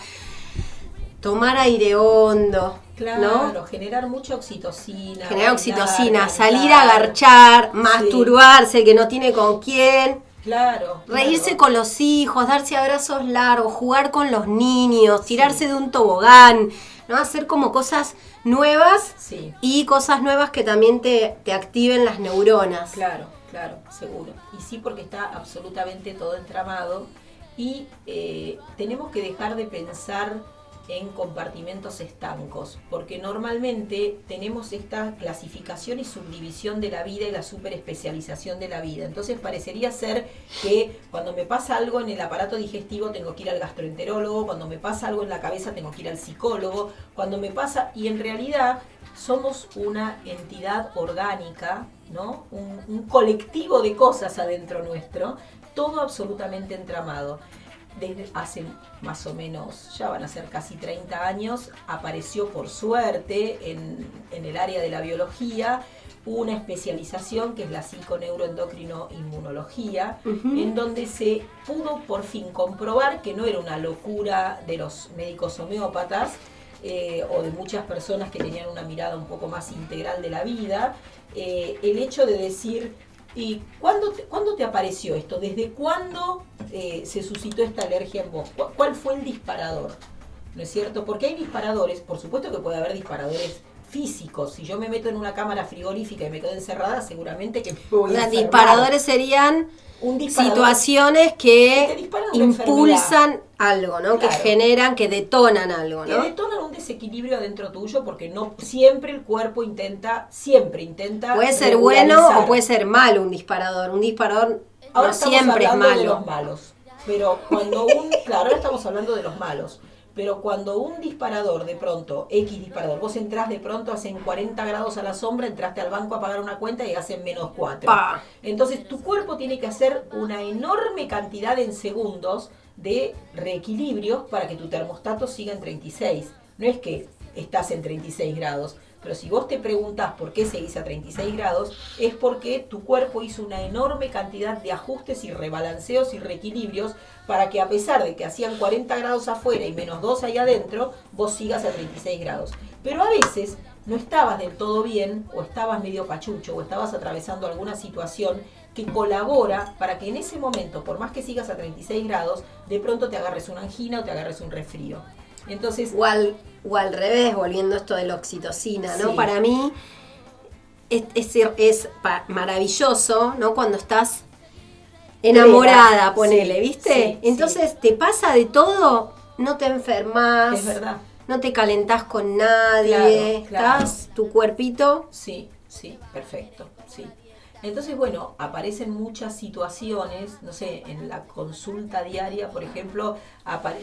E: tomar aire hondo,
F: Claro,
E: ¿no?
F: generar mucha oxitocina.
E: Generar oxitocina, salir a garchar, masturbarse, que no tiene con quién.
F: Claro.
E: Reírse
F: claro.
E: con los hijos, darse abrazos largos, jugar con los niños, tirarse de un tobogán, ¿no? Hacer como cosas nuevas
F: Sí,
E: y cosas nuevas que también te, te activen las neuronas.
F: claro, claro, seguro. Y sí, porque está absolutamente todo entramado. Y eh, tenemos que dejar de pensar en compartimentos estancos, porque normalmente tenemos esta clasificación y subdivisión de la vida y la superespecialización de la vida. Entonces parecería ser que cuando me pasa algo en el aparato digestivo tengo que ir al gastroenterólogo, cuando me pasa algo en la cabeza tengo que ir al psicólogo, cuando me pasa, y en realidad somos una entidad orgánica, ¿no? Un, un colectivo de cosas adentro nuestro, todo absolutamente entramado desde hace más o menos, ya van a ser casi 30 años, apareció por suerte en, en el área de la biología una especialización que es la psiconeuroendocrino-inmunología, en donde se pudo por fin comprobar que no era una locura de los médicos homeópatas eh, o de muchas personas que tenían una mirada un poco más integral de la vida, eh, el hecho de decir, ¿y cuándo te, cuándo te apareció esto? ¿Desde cuándo eh, se suscitó esta alergia en vos? ¿Cu- ¿Cuál fue el disparador? ¿No es cierto? Porque hay disparadores, por supuesto que puede haber disparadores físicos. Si yo me meto en una cámara frigorífica y me quedo encerrada, seguramente que me voy
E: Los disparadores serían
F: Un disparador
E: situaciones
F: que
E: que impulsan algo, ¿no? Que generan, que detonan algo,
F: que
E: ¿no?
F: detonan un desequilibrio adentro tuyo porque no siempre el cuerpo intenta, siempre intenta.
E: Puede ser bueno o puede ser malo un disparador. Un disparador
F: Ahora
E: no siempre es
F: hablando de
E: malo.
F: los malos. Pero cuando un. Claro, ahora estamos hablando de los malos. Pero cuando un disparador de pronto, X disparador, vos entrás de pronto, hacen 40 grados a la sombra, entraste al banco a pagar una cuenta y hacen menos 4.
E: Pa.
F: Entonces tu cuerpo tiene que hacer una enorme cantidad en segundos de reequilibrios para que tu termostato siga en 36. No es que estás en 36 grados, pero si vos te preguntás por qué seguís a 36 grados, es porque tu cuerpo hizo una enorme cantidad de ajustes y rebalanceos y reequilibrios para que a pesar de que hacían 40 grados afuera y menos 2 ahí adentro, vos sigas a 36 grados. Pero a veces no estabas del todo bien, o estabas medio pachucho, o estabas atravesando alguna situación que colabora para que en ese momento, por más que sigas a 36 grados, de pronto te agarres una angina o te agarres un resfrío. Entonces,
E: o al revés, volviendo esto de la oxitocina, ¿no?
F: Sí.
E: Para mí es, es, es maravilloso, ¿no? Cuando estás enamorada, ponele,
F: sí,
E: ¿viste?
F: sí,
E: Entonces te pasa de todo, no te enfermas,
F: es verdad.
E: no te calentás con nadie,
F: Claro, claro.
E: estás tu cuerpito.
F: Sí, sí, perfecto. Entonces, bueno, aparecen muchas situaciones, no sé, en la consulta diaria, por ejemplo,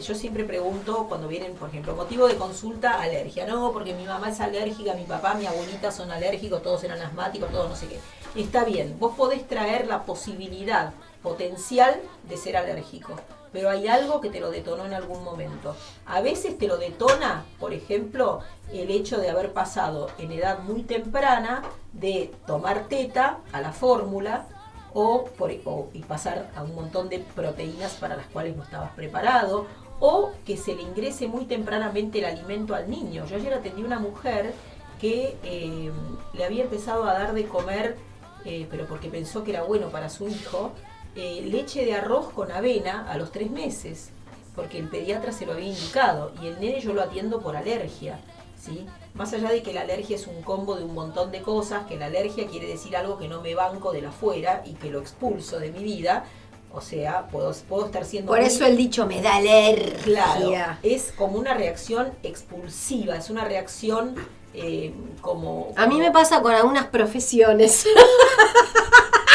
F: yo siempre pregunto cuando vienen, por ejemplo, motivo de consulta, alergia, no, porque mi mamá es alérgica, mi papá, mi abuelita son alérgicos, todos eran asmáticos, todos no sé qué. Está bien, vos podés traer la posibilidad potencial de ser alérgico, pero hay algo que te lo detonó en algún momento. A veces te lo detona, por ejemplo, el hecho de haber pasado en edad muy temprana de tomar teta a la fórmula o, por, o- y pasar a un montón de proteínas para las cuales no estabas preparado, o que se le ingrese muy tempranamente el alimento al niño. Yo ayer atendí una mujer que eh, le había empezado a dar de comer, eh, pero porque pensó que era bueno para su hijo, eh, leche de arroz con avena a los tres meses, porque el pediatra se lo había indicado, y el nene yo lo atiendo por alergia. ¿sí? Más allá de que la alergia es un combo de un montón de cosas, que la alergia quiere decir algo que no me banco de la afuera y que lo expulso de mi vida, o sea, puedo, puedo estar siendo...
E: Por
F: muy-
E: eso el dicho me da alergia.
F: Claro, es como una reacción expulsiva, es una reacción eh, como...
E: A mí me pasa con algunas profesiones. *laughs*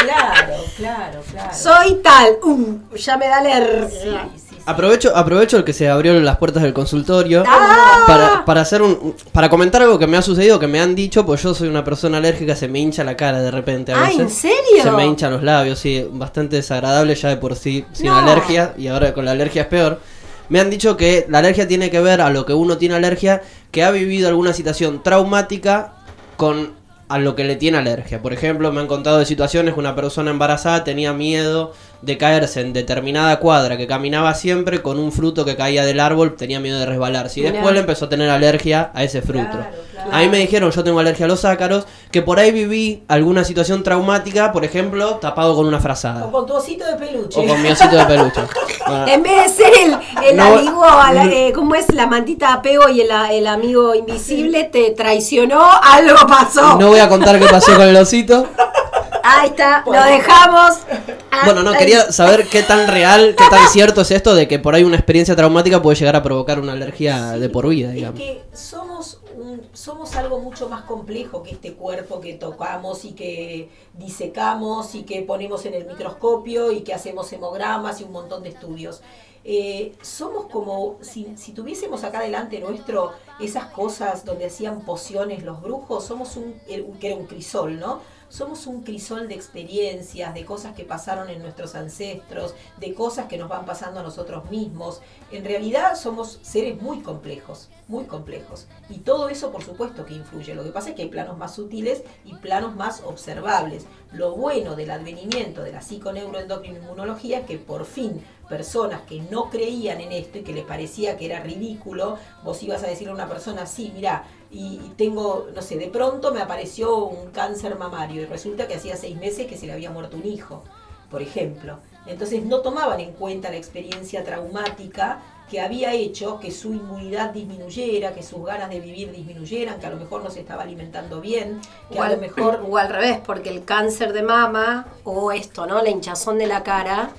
F: Claro, claro, claro.
E: Soy tal, uh, ya me da alergia.
F: Sí, sí, sí.
D: Aprovecho, aprovecho el que se abrieron las puertas del consultorio
E: ¡Ah!
D: para, para hacer un para comentar algo que me ha sucedido, que me han dicho, pues yo soy una persona alérgica, se me hincha la cara de repente a
E: Ah,
D: veces.
E: ¿en serio?
D: Se me hinchan los labios, sí, bastante desagradable ya de por sí sin
E: No.
D: alergia y ahora con la alergia es peor. Me han dicho que la alergia tiene que ver a lo que uno tiene alergia, que ha vivido alguna situación traumática con a lo que le tiene alergia. Por ejemplo, me han contado de situaciones que una persona embarazada tenía miedo de caerse en determinada cuadra, que caminaba siempre con un fruto que caía del árbol, tenía miedo de resbalarse. Y después le empezó a tener alergia a ese fruto.
F: Claro, claro.
D: A mí me dijeron, yo tengo alergia a los ácaros, que por ahí viví alguna situación traumática, por ejemplo, tapado con una
F: O
D: frazada.
F: con tu osito de peluche.
D: O con mi osito de peluche. Bueno, *laughs*
E: En vez de ser el, el
D: No,
E: amigo, la- eh, ¿cómo es la mantita de apego y el, el amigo invisible te traicionó? Algo pasó.
D: no voy a contar qué pasó con el osito. *laughs*
E: Ahí está, lo dejamos.
D: Bueno, no, quería saber qué tan real, qué tan *laughs* cierto es esto de que por ahí una experiencia traumática puede llegar a provocar una alergia de por vida,
F: Es
D: digamos.
F: que somos, un- somos algo mucho más complejo que este cuerpo que tocamos y que disecamos y que ponemos en el microscopio y que hacemos hemogramas y un montón de estudios. Eh, somos como si, si tuviésemos acá delante nuestro esas cosas donde hacían pociones los brujos, somos un, que era un crisol, ¿no? Somos un crisol de experiencias, de cosas que pasaron en nuestros ancestros, de cosas que nos van pasando a nosotros mismos. En realidad somos seres muy complejos, muy complejos. Y todo eso por supuesto que influye. Lo que pasa es que hay planos más sutiles y planos más observables. Lo bueno del advenimiento de la psiconeuroendocrinoinmunología es que por fin personas que no creían en esto y que les parecía que era ridículo, vos ibas a decirle a una persona, sí, mira, y tengo, no sé, de pronto me apareció un cáncer mamario y resulta que hacía seis meses que se le había muerto un hijo, por ejemplo. Entonces no tomaban en cuenta la experiencia traumática que había hecho que su inmunidad disminuyera, que sus ganas de vivir disminuyeran, que a lo mejor no se estaba alimentando bien, que
E: O
F: a
E: al,
F: lo mejor
E: o al revés, porque el cáncer de mama o esto, ¿no? La hinchazón de la cara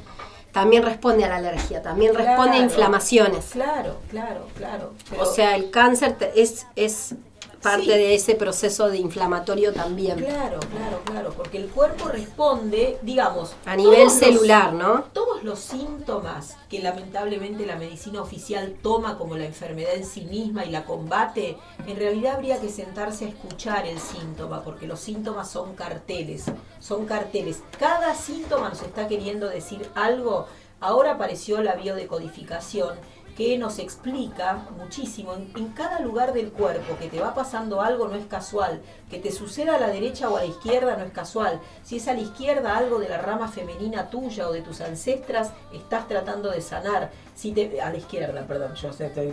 E: también responde a la alergia, también responde a inflamaciones.
F: Claro, claro, claro.
E: O sea, el cáncer te- es, es parte
F: Sí.
E: de ese proceso de inflamatorio también.
F: Claro, claro, claro, porque el cuerpo responde, digamos,
E: A nivel
F: los-
E: celular, ¿no?
F: todos los síntomas que lamentablemente la medicina oficial toma como la enfermedad en sí misma y la combate, en realidad habría que sentarse a escuchar el síntoma, porque los síntomas son carteles, son carteles. Cada síntoma nos está queriendo decir algo. Ahora apareció la biodecodificación que nos explica muchísimo en, en cada lugar del cuerpo que te va pasando algo no es casual, que te suceda a la derecha o a la izquierda no es casual, si es a la izquierda algo de la rama femenina tuya o de tus ancestras, estás tratando de sanar, si te, a la izquierda, perdón, yo sé, estoy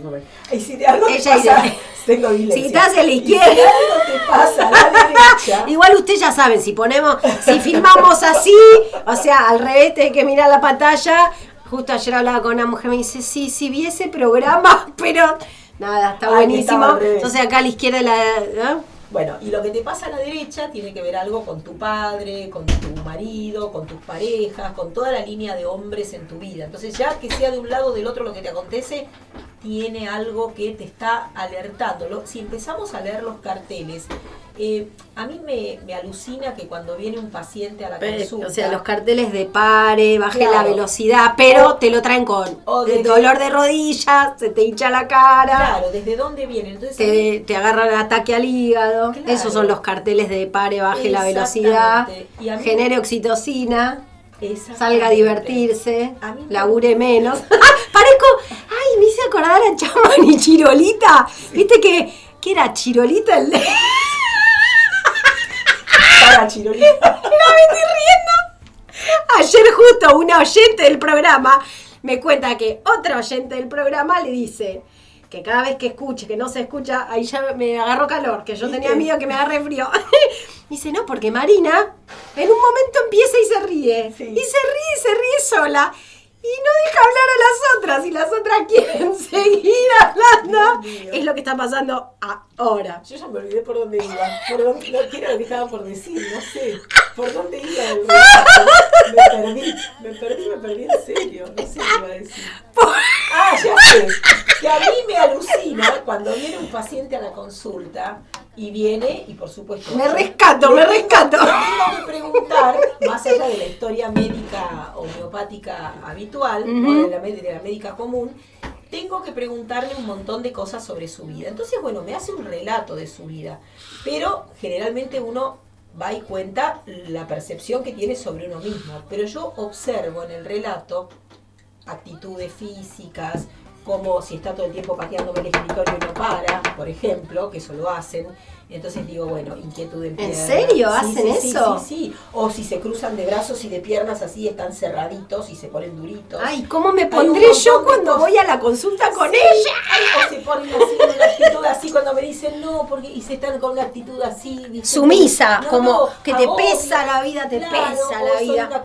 F: y si algo te
E: Ella
F: pasa,
E: dice- *laughs*
F: tengo dislexia.
E: Si estás a la
F: Y
E: izquierda.
F: si algo te pasa a la derecha, *laughs*
E: Igual ustedes ya saben, si ponemos, si filmamos así, o sea, al revés, tenés que mirar la pantalla. Justo ayer hablaba con una mujer, me dice, sí, sí vi ese programa, *laughs* pero nada, está
F: Ay,
E: buenísimo. Entonces acá a la izquierda la... ¿no?
F: Bueno, y lo que te pasa a la derecha tiene que ver algo con tu padre, con tu marido, con tus parejas, con toda la línea de hombres en tu vida. Entonces ya que sea de un lado o del otro lo que te acontece, tiene algo que te está alertando. Si empezamos a leer los carteles, eh, a mí me, me alucina que cuando viene un paciente a la consulta...
E: O sea, los carteles de pare, baje
F: Claro.
E: la velocidad, pero
F: O-
E: te lo traen con
F: o
E: dolor de rodillas, se te hincha la cara.
F: Claro, ¿desde dónde viene? Entonces,
E: Te, te agarran ataque al hígado.
F: Claro.
E: Esos son los carteles de pare, baje la velocidad.
F: Y mí-
E: genere oxitocina. Salga a divertirse,
F: A mí
E: labure menos. *laughs* Parezco, ay, me hice acordar a Chaman y Chirolita. ¿Viste que, que era Chirolita el de...
F: Para Chirolita. *laughs*
E: No me estoy riendo. Ayer justo una oyente del programa me cuenta que otra oyente del programa le dice que cada vez que escuche, que no se escucha, ahí ya me agarró calor, que yo tenía miedo que me agarre frío. *laughs* dice, no, porque Marina en un momento empieza y se ríe.
F: Sí.
E: Y se ríe y se ríe sola. Y no deja hablar a las otras. Y las otras quieren *laughs* seguir hablando. Es lo que está pasando ahora.
F: Yo ya me olvidé por dónde iba. Por dónde, no quiero lo que estaba por decir, no sé. ¿Por dónde iba? Me perdí, me perdí, me perdí en serio. No sé qué iba a decir. Ah, ya sé. Que a mí me alucina cuando viene un paciente a la consulta y viene, y por supuesto.
E: Me rescato, me rescato.
F: Tengo que preguntar, más allá de la historia médica homeopática habitual, o de la, de la médica común, tengo que preguntarle un montón de cosas sobre su vida. Entonces, bueno, me hace un relato de su vida. Pero generalmente uno va y cuenta la percepción que tiene sobre uno mismo. Pero yo observo en el relato actitudes físicas, como si está todo el tiempo pateándome el escritorio y no para, por ejemplo, que eso lo hacen. Entonces digo, bueno, inquietud en piernas.
E: serio?
F: Sí,
E: ¿Hacen
F: sí,
E: eso?
F: Sí, sí, sí. O si se cruzan de brazos y de piernas así, están cerraditos y se ponen duritos.
E: Ay, ¿cómo me pondré yo
F: de
E: cuando voy a la consulta con ella?
F: ay, O se ponen así en una actitud así cuando me dicen no, porque y se están con una actitud así. ¿viste?
E: Sumisa,
F: No,
E: como
F: no,
E: que te pesa la vida, te
F: Claro,
E: pesa la vida.
F: una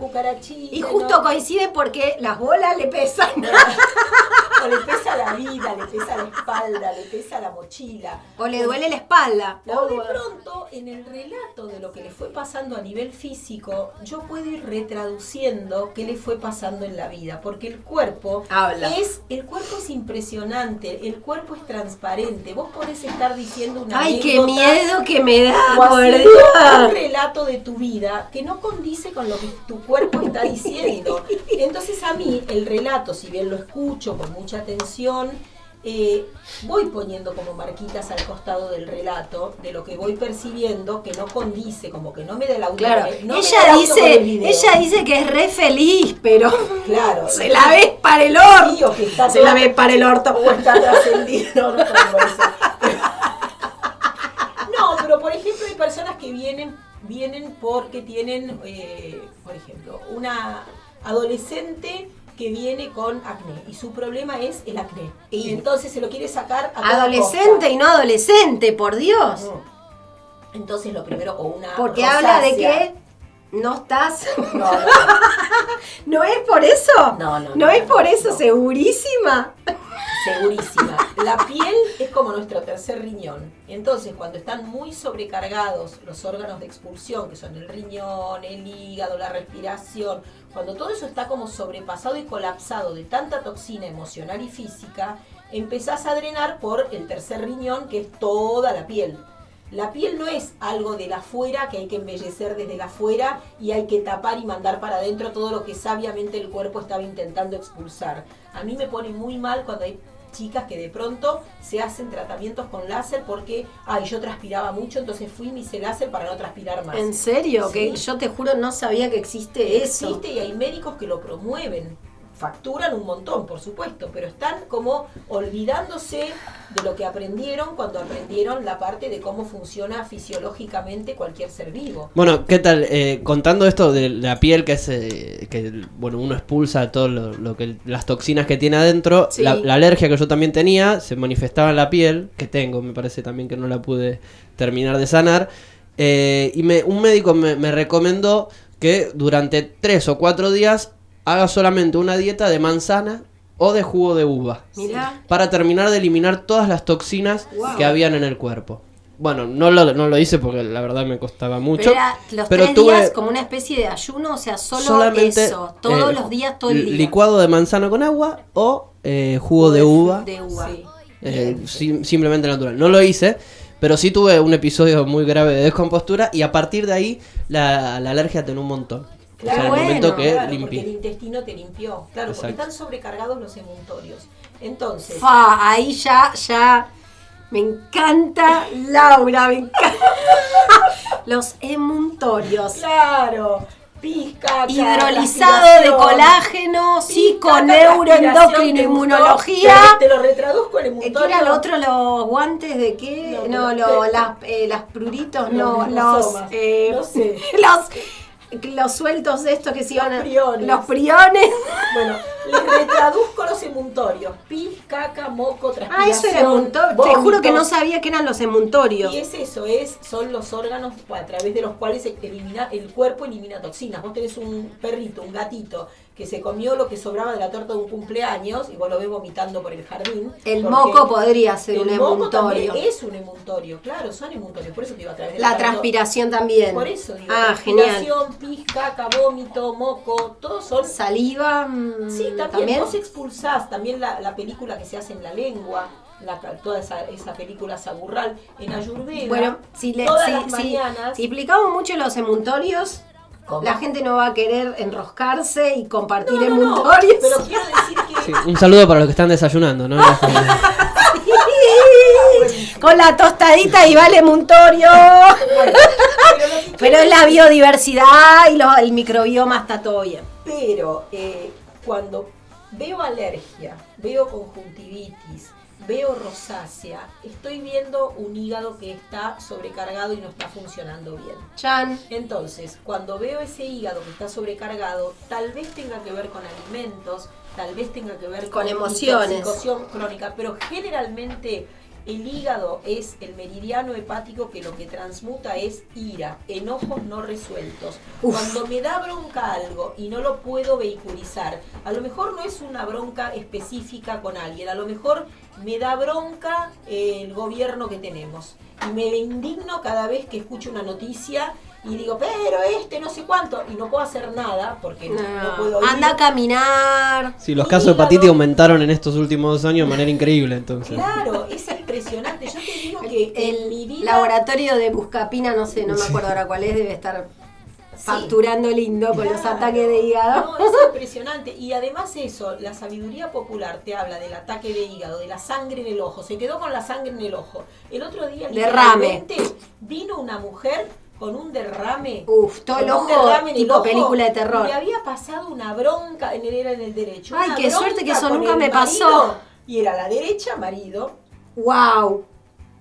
E: Y justo coincide porque las bolas le pesan. *laughs*
F: Le pesa la vida, le pesa la espalda, le pesa la mochila.
E: O le duele la espalda.
F: O de pronto, en el relato de lo que le fue pasando a nivel físico, yo puedo ir retraduciendo qué le fue pasando en la vida, porque el cuerpo
E: Habla.
F: es el cuerpo es impresionante, el cuerpo es transparente. Vos podés estar diciendo una
E: Ay, qué miedo que me da,
F: o un relato de tu vida que no condice con lo que tu cuerpo está diciendo. Entonces a mí el relato, si bien lo escucho con mucha atención, eh, voy poniendo como marquitas al costado del relato de lo que voy percibiendo que no condice, como que no me da el audio.
E: Claro,
F: no me da el
E: ella
F: el
E: dice, ella dice que es re feliz, pero
F: Claro. *laughs*
E: se la ve para el
F: Sí, o
E: orto.
F: que está
E: Se la
F: todo-
E: ve para el orto.
F: o está trascendido. No, pero por ejemplo hay personas que vienen, vienen porque tienen, eh, por ejemplo, una adolescente que viene con acné y su problema es el acné.
E: Y-
F: entonces se lo quiere sacar a
E: Adolescente y no adolescente, por Dios.
F: Mm. Entonces lo primero, o una
E: Porque habla de que no estás. *laughs*
F: No, no,
E: ¿No es por eso?
F: No, no,
E: ¿No es por eso, segurísima?
F: Segurísima. La piel es como nuestro tercer riñón. Entonces, cuando están muy sobrecargados los órganos de expulsión, que son el riñón, el hígado, la respiración, cuando todo eso está como sobrepasado y colapsado de tanta toxina emocional y física, empezás a drenar por el tercer riñón, que es toda la piel. La piel no es algo de la afuera que hay que embellecer desde la afuera y hay que tapar y mandar para adentro todo lo que sabiamente el cuerpo estaba intentando expulsar. A mí me pone muy mal cuando hay chicas que de pronto se hacen tratamientos con láser porque, ay, yo transpiraba mucho, entonces fui y me hice láser para no transpirar más.
E: ¿En serio?
F: Sí.
E: Que yo te juro no sabía que existe eso.
F: Existe y hay médicos que lo promueven. Facturan un montón, por supuesto, pero están como olvidándose de lo que aprendieron cuando aprendieron la parte de cómo funciona fisiológicamente cualquier ser vivo.
D: Bueno, ¿qué tal? Eh, contando esto de la piel que es eh, que bueno uno expulsa todo lo, lo que las toxinas que tiene adentro,
E: Sí.
D: la, la alergia que yo también tenía se manifestaba en la piel que tengo, me parece también que no la pude terminar de sanar Eh, y me, un médico me, me recomendó que durante tres o cuatro días haga solamente una dieta de manzana o de jugo de uva
E: Mirá.
D: para terminar de eliminar todas las toxinas
E: Wow.
D: que habían en el cuerpo. Bueno, no lo, no lo hice porque la verdad me costaba mucho.
E: Pero era los
D: pero
E: tres
D: tuve
E: días como una especie de ayuno, o sea, solo
D: solamente
E: eso, todos
D: eh,
E: los días, todo el día.
D: Licuado de manzana con agua o eh, jugo de uva,
E: De uva.
F: Sí.
D: eh, sim- simplemente natural. No lo hice, pero sí tuve un episodio muy grave de descompostura y a partir de ahí la, la alergia tenía un montón. O sea, en el
E: bueno,
D: momento que
F: Claro, porque el intestino te limpió. Claro, porque están sobrecargados los emuntorios. Entonces,
E: Fa, ahí ya, ya. Me encanta Laura, me encanta. *laughs* Los emuntorios.
F: Claro. Pizca,
E: hidrolizado de colágeno, psiconeuroendocrino, inmunología.
F: Te, lo retraduzco en emuntorio.
E: ¿Qué era lo otro? ¿Los guantes de qué?
F: No,
E: No,
F: pero-
E: lo- las, eh, las pruritos,
F: Los
E: no, los,
F: ribosomas.
E: eh,
F: No sé. *laughs*
E: los, los sueltos de estos que se iban a...
F: priones.
E: Los priones.
F: Bueno, les retraduzco los emuntorios. Pis, caca, moco,
E: Ah, eso era emuntorio. Te juro que no sabía que eran los emuntorios.
F: Y es eso, es, son los órganos a través de los cuales elimina, el cuerpo elimina toxinas. Vos tenés un perrito, un gatito, que se comió lo que sobraba de la torta de un cumpleaños y vos lo ves vomitando por el jardín.
E: El moco podría ser
F: el
E: un
F: moco también
E: emuntorio.
F: es un emuntorio, claro, son emuntorios. Por eso te digo a través de
E: La
F: torta-
E: transpiración también.
F: Por eso digo,
E: Ah, genial.
F: pis, caca, vómito, moco, todos son
E: Saliva. mm,
F: Sí, también, vos expulsás también la, la película que se hace en la lengua, la, toda esa, esa película saburral en Ayurveda.
E: Bueno, si, le,
F: todas
E: si,
F: las
E: si-
F: mañanas.
E: si mucho los emuntorios,
F: ¿Cómo?
E: la gente no va a querer enroscarse y compartir
F: No, no, pero quiero decir que
D: Sí, un saludo para los que están desayunando, ¿no? *laughs*
E: Con la tostadita y vale emuntorio.
F: pero,
E: es la biodiversidad y lo- el microbioma está todo bien.
F: Pero eh, cuando veo alergia, veo conjuntivitis, veo rosácea, estoy viendo un hígado que está sobrecargado y no está funcionando bien.
E: Chan.
F: Entonces, cuando veo ese hígado que está sobrecargado, tal vez tenga que ver con alimentos, tal vez tenga que ver
E: Con
F: con,
E: emociones.
F: intoxicación crónica, pero generalmente el hígado es el meridiano hepático que lo que transmuta es ira, enojos no resueltos.
E: Uf.
F: Cuando me da bronca algo y no lo puedo vehiculizar, a lo mejor no es una bronca específica con alguien, a lo mejor me da bronca el gobierno que tenemos. Y me indigno cada vez que escucho una noticia y digo, pero este no sé cuánto, y no puedo hacer nada porque no, no puedo ir.
E: Anda a caminar.
D: Sí, los casos de hepatitis aumentaron en estos últimos dos años de manera increíble, entonces.
F: Claro, es impresionante. Yo te digo que en mi
E: El
F: vida...
E: laboratorio de Buscapina, no sé, no me acuerdo ahora cuál es, debe estar facturando lindo con los ataques de hígado.
F: No, es impresionante. Y además eso, la sabiduría popular te habla del ataque de hígado, de la sangre en el ojo. Se quedó con la sangre en el ojo. El otro día
E: Derrame.
F: vino una mujer con un derrame.
E: Uf, todo el ojo
F: derrame en el
E: tipo
F: ojo,
E: película de terror.
F: Y había pasado una bronca en el, era en el derecho.
E: Ay, qué suerte que eso nunca me pasó.
F: Y era la derecha, marido,
E: Wow.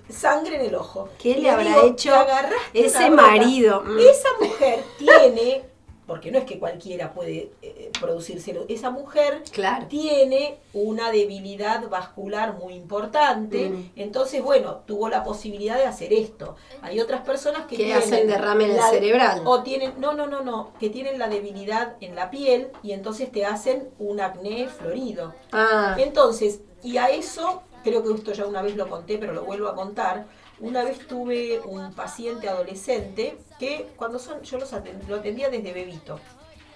F: Sangre en el ojo.
E: ¿Qué le
F: le
E: habrá
F: digo,
E: hecho
F: "Te agarraste
E: ese
F: una bronca".
E: marido? Mm.
F: Esa mujer tiene, porque no es que cualquiera puede eh, producírselo, esa mujer
E: Claro.
F: tiene una debilidad vascular muy importante,
E: Mm.
F: entonces bueno, tuvo la posibilidad de hacer esto. Hay otras personas que,
E: Que hacen derrame en el cerebral.
F: O tienen, no, no, no, no, que tienen la debilidad en la piel y entonces te hacen un acné florido.
E: Ah,
F: Entonces, y a eso, creo que esto ya una vez lo conté, pero lo vuelvo a contar. Una vez tuve un paciente adolescente que cuando son, yo los aten- lo atendía desde bebito,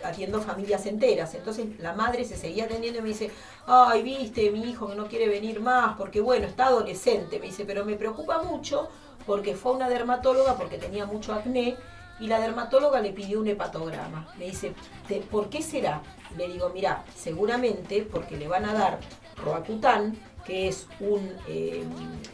F: atiendo familias enteras. Entonces la madre se seguía atendiendo y me dice, ay, viste, mi hijo que no quiere venir más, porque bueno, está adolescente. Me dice, pero me preocupa mucho porque fue una dermatóloga porque tenía mucho acné y la dermatóloga le pidió un hepatograma. Me dice, "¿Te- ¿por qué será? Le digo, mira, seguramente porque le van a dar Roacutan, que es un, eh,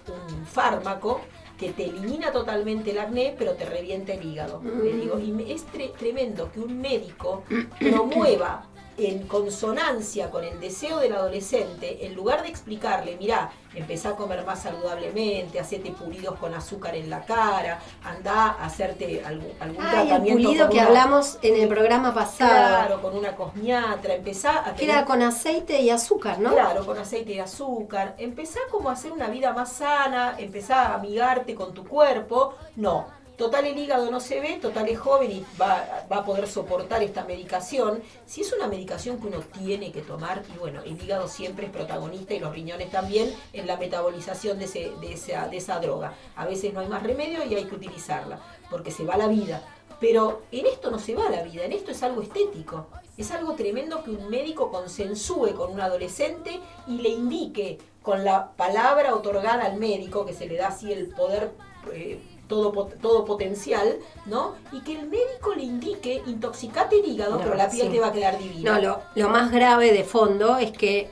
F: un fármaco que te elimina totalmente el acné, pero te revienta el hígado. Le digo, y es tre- tremendo que un médico promueva en consonancia con el deseo del adolescente, en lugar de explicarle, mirá, empezá a comer más saludablemente, hacete pulidos con azúcar en la cara, anda a hacerte algún, algún
E: Ay, el
F: tratamiento
E: pulido que
F: una-
E: hablamos en el programa pasado.
F: Claro, con una cosmiatra, empezá a tener
E: era con aceite y azúcar, ¿no?
F: Claro, con aceite de azúcar. Empezá como a hacer una vida más sana, empezá a amigarte con tu cuerpo. No, total el hígado no se ve, total es joven y va, va a poder soportar esta medicación. Si es una medicación que uno tiene que tomar, y bueno, el hígado siempre es protagonista y los riñones también en la metabolización de, ese- de esa, de esa droga. A veces no hay más remedio y hay que utilizarla, porque se va la vida. Pero en esto no se va la vida, en esto es algo estético. Es algo tremendo que un médico consensúe con un adolescente y le indique con la palabra otorgada al médico, que se le da así el poder eh, todo, todo potencial, ¿no? Y que el médico le indique, intoxicate el hígado,
E: No,
F: pero la piel
E: sí.
F: te va a quedar divina.
E: No, lo, lo más grave de fondo es que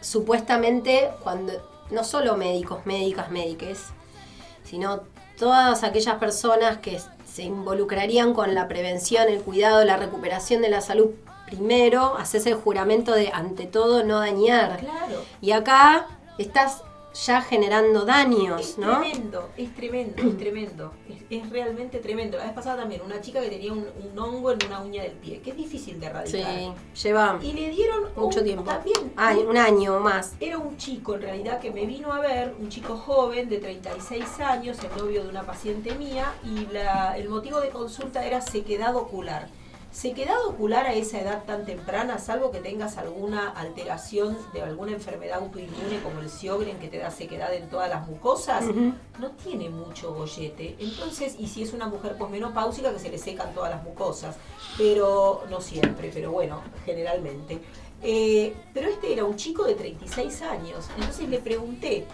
E: supuestamente cuando no solo médicos, médicas, médiques, sino todas aquellas personas que se involucrarían con la prevención, el cuidado, la recuperación de la salud. Primero, haces el juramento de ante todo no dañar.
F: Claro.
E: Y acá estás ya generando daños,
F: Es
E: ¿no?
F: tremendo, es tremendo, es tremendo. Es, es realmente tremendo. La vez pasada también, una chica que tenía un, un hongo en una uña del pie, que es difícil de erradicar.
E: Sí, lleva
F: Y le dieron
E: mucho
F: un-
E: tiempo.
F: También,
E: Ay, un año o más.
F: Era un chico en realidad que me vino a ver, un chico joven de 36 años, el novio de una paciente mía, y la- el motivo de consulta era sequedad ocular. Sequedad ocular a esa edad tan temprana, salvo que tengas alguna alteración de alguna enfermedad autoinmune como el Sjögren que te da sequedad en todas las mucosas, no tiene mucho gollete. Entonces, y si es una mujer posmenopáusica que se le secan todas las mucosas, pero no siempre, pero bueno, generalmente. Eh, pero este era un chico de 36 años, entonces le pregunté,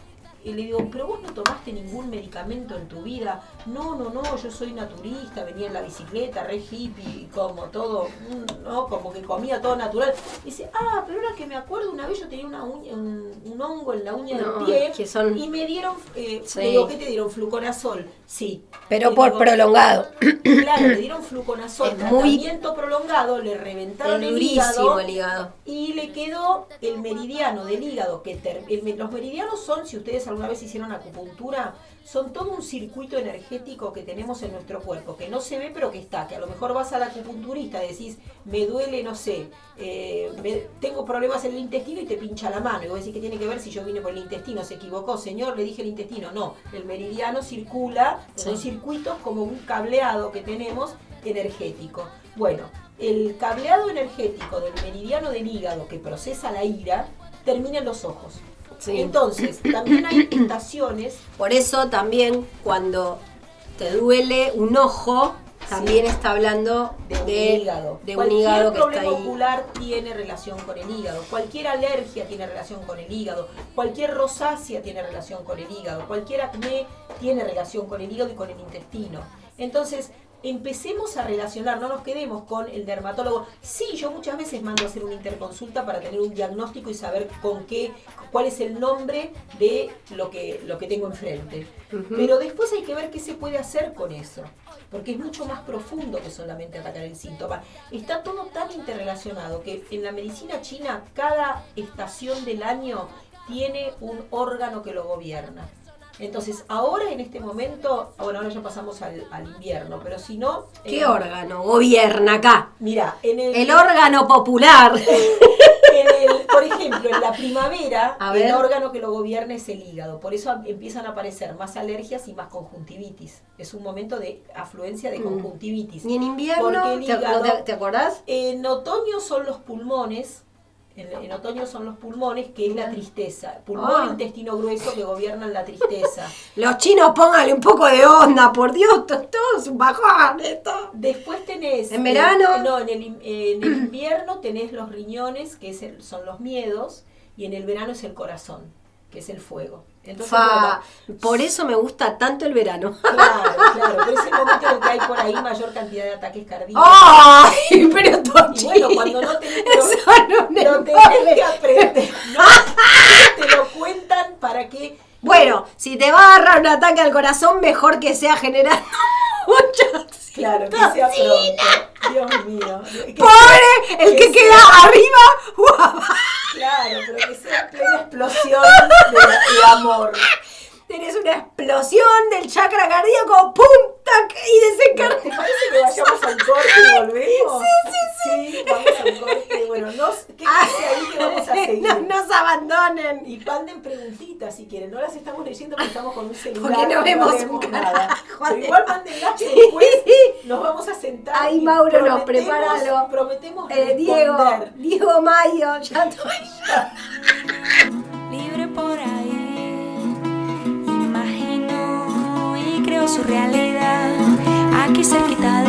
F: y le digo, pero vos no tomaste ningún medicamento en tu vida. No, no, no, yo soy naturista, venía en la bicicleta, re hippie, como todo, mm, ¿no? Como que comía todo natural. Dice, ah, pero ahora que me acuerdo, una vez yo tenía una uña, un, un hongo en la uña
E: No,
F: del pie
E: que son-
F: y me dieron, eh,
E: Sí.
F: le digo, ¿qué te dieron? Fluconazol. Sí.
E: Pero
F: Le
E: por
F: digo,
E: prolongado.
F: Claro, le dieron fluconazol,
E: Es muy-
F: tratamiento prolongado, le reventaron el hígado
E: el hígado.
F: y le quedó el meridiano del hígado, que ter- el me- los meridianos son, si ustedes alguna vez hicieron acupuntura, son todo un circuito energético que tenemos en nuestro cuerpo, que no se ve pero que está, que a lo mejor vas al acupunturista y decís, me duele, no sé, eh, me- tengo problemas en el intestino y te pincha la mano, y vos decís que tiene que ver si yo vine por el intestino, se equivocó, señor, le dije el intestino, no, el meridiano circula, son circuitos como un cableado que tenemos energético. Bueno, el cableado energético del meridiano del hígado que procesa la ira termina en los ojos.
E: Sí.
F: Entonces, también hay estaciones
E: Por eso también cuando te duele un ojo, también está hablando
F: de un
E: de,
F: hígado.
E: de un
F: Cualquier
E: hígado que está
F: problema
E: ahí.
F: ocular tiene relación con el hígado. Cualquier alergia tiene relación con el hígado. Cualquier rosácea tiene relación con el hígado. Cualquier acné tiene relación con el hígado y con el intestino. Entonces, empecemos a relacionar, no nos quedemos con el dermatólogo. Sí, yo muchas veces mando a hacer una interconsulta para tener un diagnóstico y saber con qué, cuál es el nombre de lo que, lo que tengo enfrente. Pero después hay que ver qué se puede hacer con eso, porque es mucho más profundo que solamente atacar el síntoma. Está todo tan interrelacionado que en la medicina china cada estación del año tiene un órgano que lo gobierna. Entonces, ahora en este momento, bueno, ahora ya pasamos al, al invierno, pero si no...
E: ¿Qué
F: eh,
E: órgano gobierna acá?
F: Mira, en el,
E: El órgano popular. *laughs*
F: en el- por ejemplo, en la primavera, el órgano que lo gobierna es el hígado. Por eso empiezan a aparecer más alergias y más conjuntivitis. Es un momento de afluencia de conjuntivitis.
E: Y en invierno,
F: Porque el
E: ¿te, no
F: hígado-
E: te- te acordás?
F: En otoño son los pulmones. En, en otoño son los pulmones, que es la tristeza. Pulmón e intestino grueso que gobiernan la tristeza. *laughs*
E: Los chinos pónganle un poco de onda, por Dios, to- todo es un bajón esto.
F: Después tenés.
E: ¿En verano?
F: eh, no, en el, in- en el invierno tenés los riñones, que es el- son los miedos, y en el verano es el corazón, que es el fuego. Entonces,
E: Fa,
F: bueno,
E: por eso me gusta tanto el verano. *laughs*
F: Claro, claro, pero es el momento en el que hay por ahí mayor cantidad de ataques cardíacos.
E: ¡Ay! *laughs* Pero
F: Y bueno, cuando no tenés, *laughs*
E: no me
F: no tenés que aprender. No, te lo cuentan para que.
E: Bueno, si te va a agarrar un ataque al corazón, mejor que sea generando *laughs* muchas.
F: Claro, que sea pronto. Dios mío. Que
E: ¡Pobre! El que
F: que
E: queda
F: sea-
E: arriba.
F: Claro, pero que sea plena explosión de, de amor.
E: Tenés una explosión del chakra cardíaco, ¡pum! ¡tac! Y desencarna.
F: ¿Te parece que vayamos al corte y volvemos? Sí, sí, sí. vamos al corte. Bueno, nos, ¿qué dice ahí que vamos a *laughs* seguir?
E: No nos abandonen.
F: Y manden preguntitas si quieren. No las estamos leyendo porque estamos con un celular.
E: Porque no vemos
F: nada. Pero igual mándenlas que después nos vamos a sentar. Y
E: Mauro, no,
F: prometemos-
E: prepáralo.
F: Prometemos
E: Eh, Diego. Diego Mayo, ya estoy. *laughs*
H: su realidad. Aquí cerquita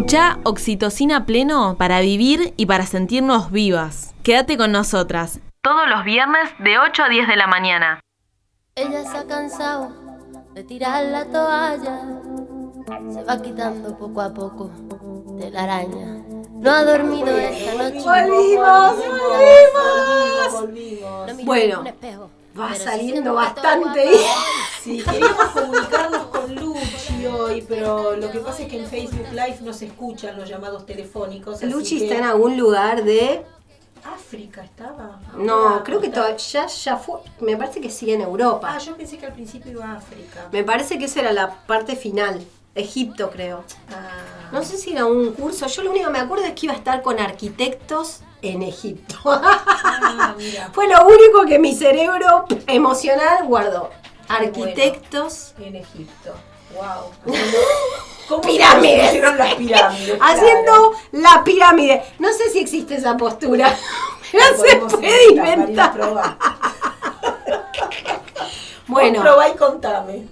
B: Escucha Oxitocina Pleno para vivir y para sentirnos vivas. Quédate con nosotras.
A: Todos los viernes de 8 a 10 de la mañana.
C: Ella se ha cansado de tirar la toalla. Se va quitando poco a poco de la araña. No ha dormido esta noche.
E: ¡Volvimos! ¡Volvimos! Bueno, Va saliendo bastante.
F: Sí, queríamos comunicarnos con Luchi hoy, pero lo que pasa es que en Facebook Live no se escuchan los llamados telefónicos.
E: Luchi
F: que-
E: está en algún lugar de.
F: África estaba.
E: No, creo que todavía ya, ya fue. Me parece que sigue en Europa.
F: Ah, yo pensé que al principio iba a África.
E: Me parece que esa era la parte final. Egipto, creo.
F: Ah,
E: No sé si era un curso. Yo lo único que me acuerdo es que iba a estar con arquitectos en Egipto.
F: ah, mira, *laughs*
E: Fue lo único que mi cerebro emocional guardó. Arquitectos.
F: en Egipto. Wow. *laughs* ¿Cómo
E: Pirámides.
F: las pirámides? *laughs*
E: Haciendo la pirámide. No sé si existe esa postura. *laughs* Pero se puede
F: inventar.
E: Bueno,
F: probá y contame.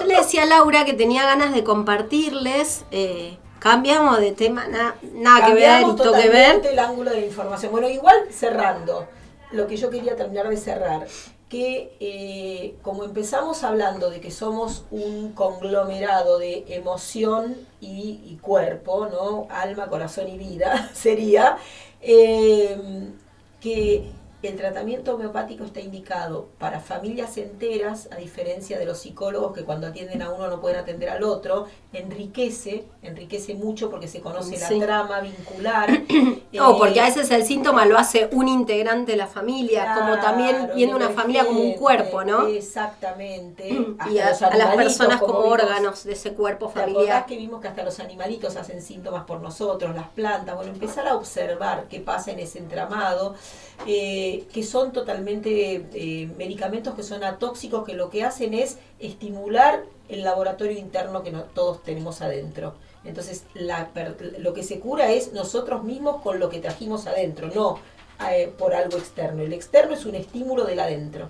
E: yo le decía a Laura que tenía ganas de compartirles. eh, cambiamos de tema, na- nada que ver que ver.
F: el ángulo de la información. Bueno, igual cerrando, lo que yo quería terminar de cerrar, que eh, como empezamos hablando de que somos un conglomerado de emoción y, cuerpo, ¿no? Alma, corazón y vida, *laughs* sería eh, que el tratamiento homeopático está indicado para familias enteras, a diferencia de los psicólogos que cuando atienden a uno no pueden atender al otro, enriquece, enriquece mucho porque se conoce
E: Sí.
F: la trama vincular. *clears throat* Eh,
E: porque a veces el síntoma lo hace un integrante de la familia, como también viendo una familia como un cuerpo, ¿no?
F: Exactamente. *clears throat*
E: Y a, las personas como, órganos de ese cuerpo
F: ¿Te
E: familiar.
F: que vimos que hasta los animalitos hacen síntomas por nosotros, las plantas? Bueno, empezar a observar qué pasa en ese entramado, eh, que son totalmente eh, medicamentos que son atóxicos, que lo que hacen es estimular el laboratorio interno que todos tenemos adentro. Entonces, la lo que se cura es nosotros mismos con lo que trajimos adentro, no eh, por algo externo. El externo es un estímulo del adentro.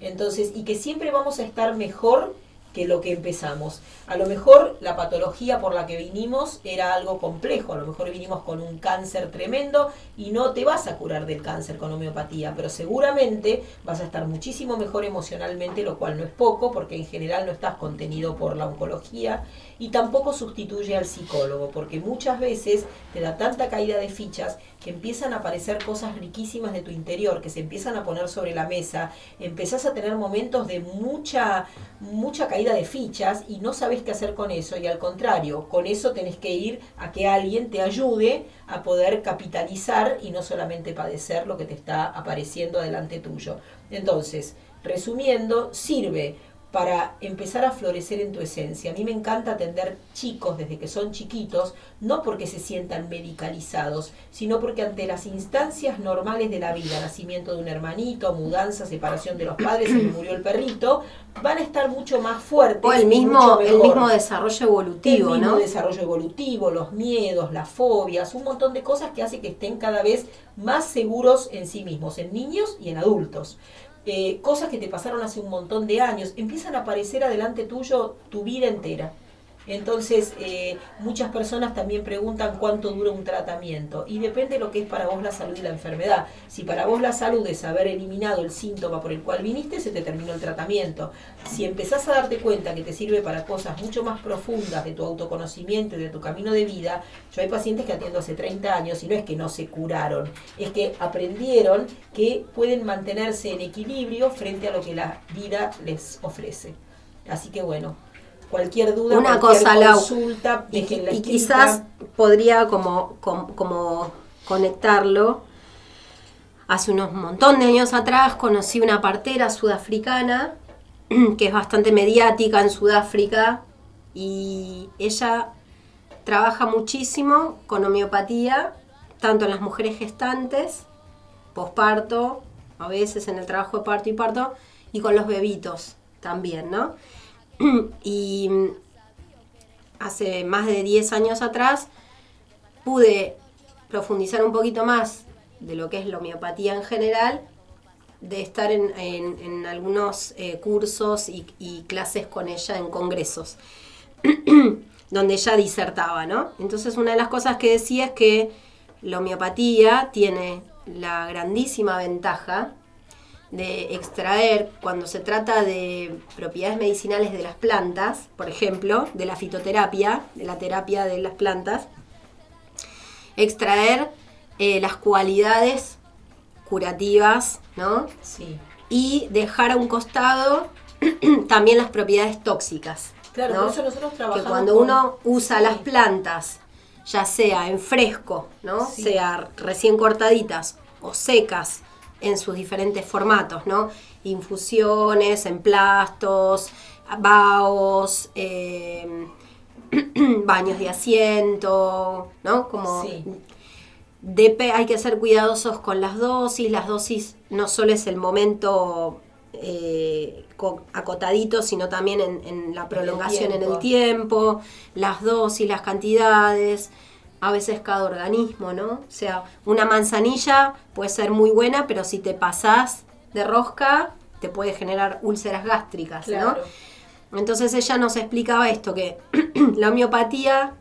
F: Entonces, y que siempre vamos a estar mejor que lo que empezamos. A lo mejor la patología por la que vinimos era algo complejo, a lo mejor vinimos con un cáncer tremendo y no te vas a curar del cáncer con homeopatía, pero seguramente vas a estar muchísimo mejor emocionalmente, lo cual no es poco, porque en general no estás contenido por la oncología y tampoco sustituye al psicólogo, porque muchas veces te da tanta caída de fichas que empiezan a aparecer cosas riquísimas de tu interior, que se empiezan a poner sobre la mesa, empezás a tener momentos de mucha, mucha caída de fichas y no sabes qué hacer con eso, y al contrario, con eso tenés que ir a que alguien te ayude a poder capitalizar y no solamente padecer lo que te está apareciendo adelante tuyo. Entonces, resumiendo, sirve para empezar a florecer en tu esencia. A mí me encanta atender chicos desde que son chiquitos, no porque se sientan medicalizados, sino porque ante las instancias normales de la vida, nacimiento de un hermanito, mudanza, separación de los padres, se murió el perrito, van a estar mucho más fuertes.
E: O el mismo, el desarrollo evolutivo,
F: el mismo
E: ¿no?
F: desarrollo evolutivo, los miedos, las fobias, un montón de cosas que hace que estén cada vez más seguros en sí mismos, en niños y en adultos. Eh, cosas que te pasaron hace un montón de años, empiezan a aparecer adelante tuyo tu vida entera. Entonces, eh, muchas personas también preguntan cuánto dura un tratamiento y depende de lo que es para vos la salud y la enfermedad. Si para vos la salud es haber eliminado el síntoma por el cual viniste, se te terminó el tratamiento. Si empezás a darte cuenta que te sirve para cosas mucho más profundas de tu autoconocimiento y de tu camino de vida, yo hay pacientes que atiendo hace 30 años y no es que no se curaron, es que aprendieron que pueden mantenerse en equilibrio frente a lo que la vida les ofrece. Así que bueno, cualquier duda,
E: Una
F: cualquier
E: cosa,
F: consulta,
E: Y,
F: déjenla
E: y
F: escrita.
E: quizás podría como, com- como conectarlo. Hace unos montón de años atrás conocí una partera sudafricana *clears throat* que es bastante mediática en Sudáfrica y ella trabaja muchísimo con homeopatía, tanto en las mujeres gestantes, posparto, a veces en el trabajo de parto y parto, y con los bebitos también, ¿no? *clears throat* y mm, hace más de 10 años atrás pude profundizar un poquito más de lo que es la homeopatía en general, de estar en, en- en algunos eh, cursos y, y clases con ella en congresos, *clears throat* donde ella disertaba, ¿no? Entonces una de las cosas que decía es que la homeopatía tiene la grandísima ventaja de extraer, cuando se trata de propiedades medicinales de las plantas, por ejemplo, de la fitoterapia, de la terapia de las plantas, extraer eh, las cualidades curativas, ¿no?
F: Sí.
E: Y dejar a un costado *clears throat* también las propiedades tóxicas.
F: Claro,
E: ¿no?
F: por eso nosotros
E: que
F: trabajamos
E: cuando
F: con-
E: uno usa
F: Sí.
E: las plantas, ya sea en fresco, ¿no?
F: Sí.
E: Sea recién cortaditas o secas en sus diferentes formatos, ¿no? Infusiones, emplastos, baos, eh, *clears throat* baños de asiento, ¿no? Como
F: Sí.
E: Hay que ser cuidadosos con las dosis. Las dosis no solo es el momento eh, co- acotadito, sino también en, en la prolongación en el tiempo, las dosis, las cantidades, a veces cada organismo, ¿no? O sea, una manzanilla puede ser muy buena, pero si te pasás de rosca, te puede generar úlceras gástricas,
F: Claro.
E: ¿no? Entonces ella nos explicaba esto, que *clears throat* la homeopatía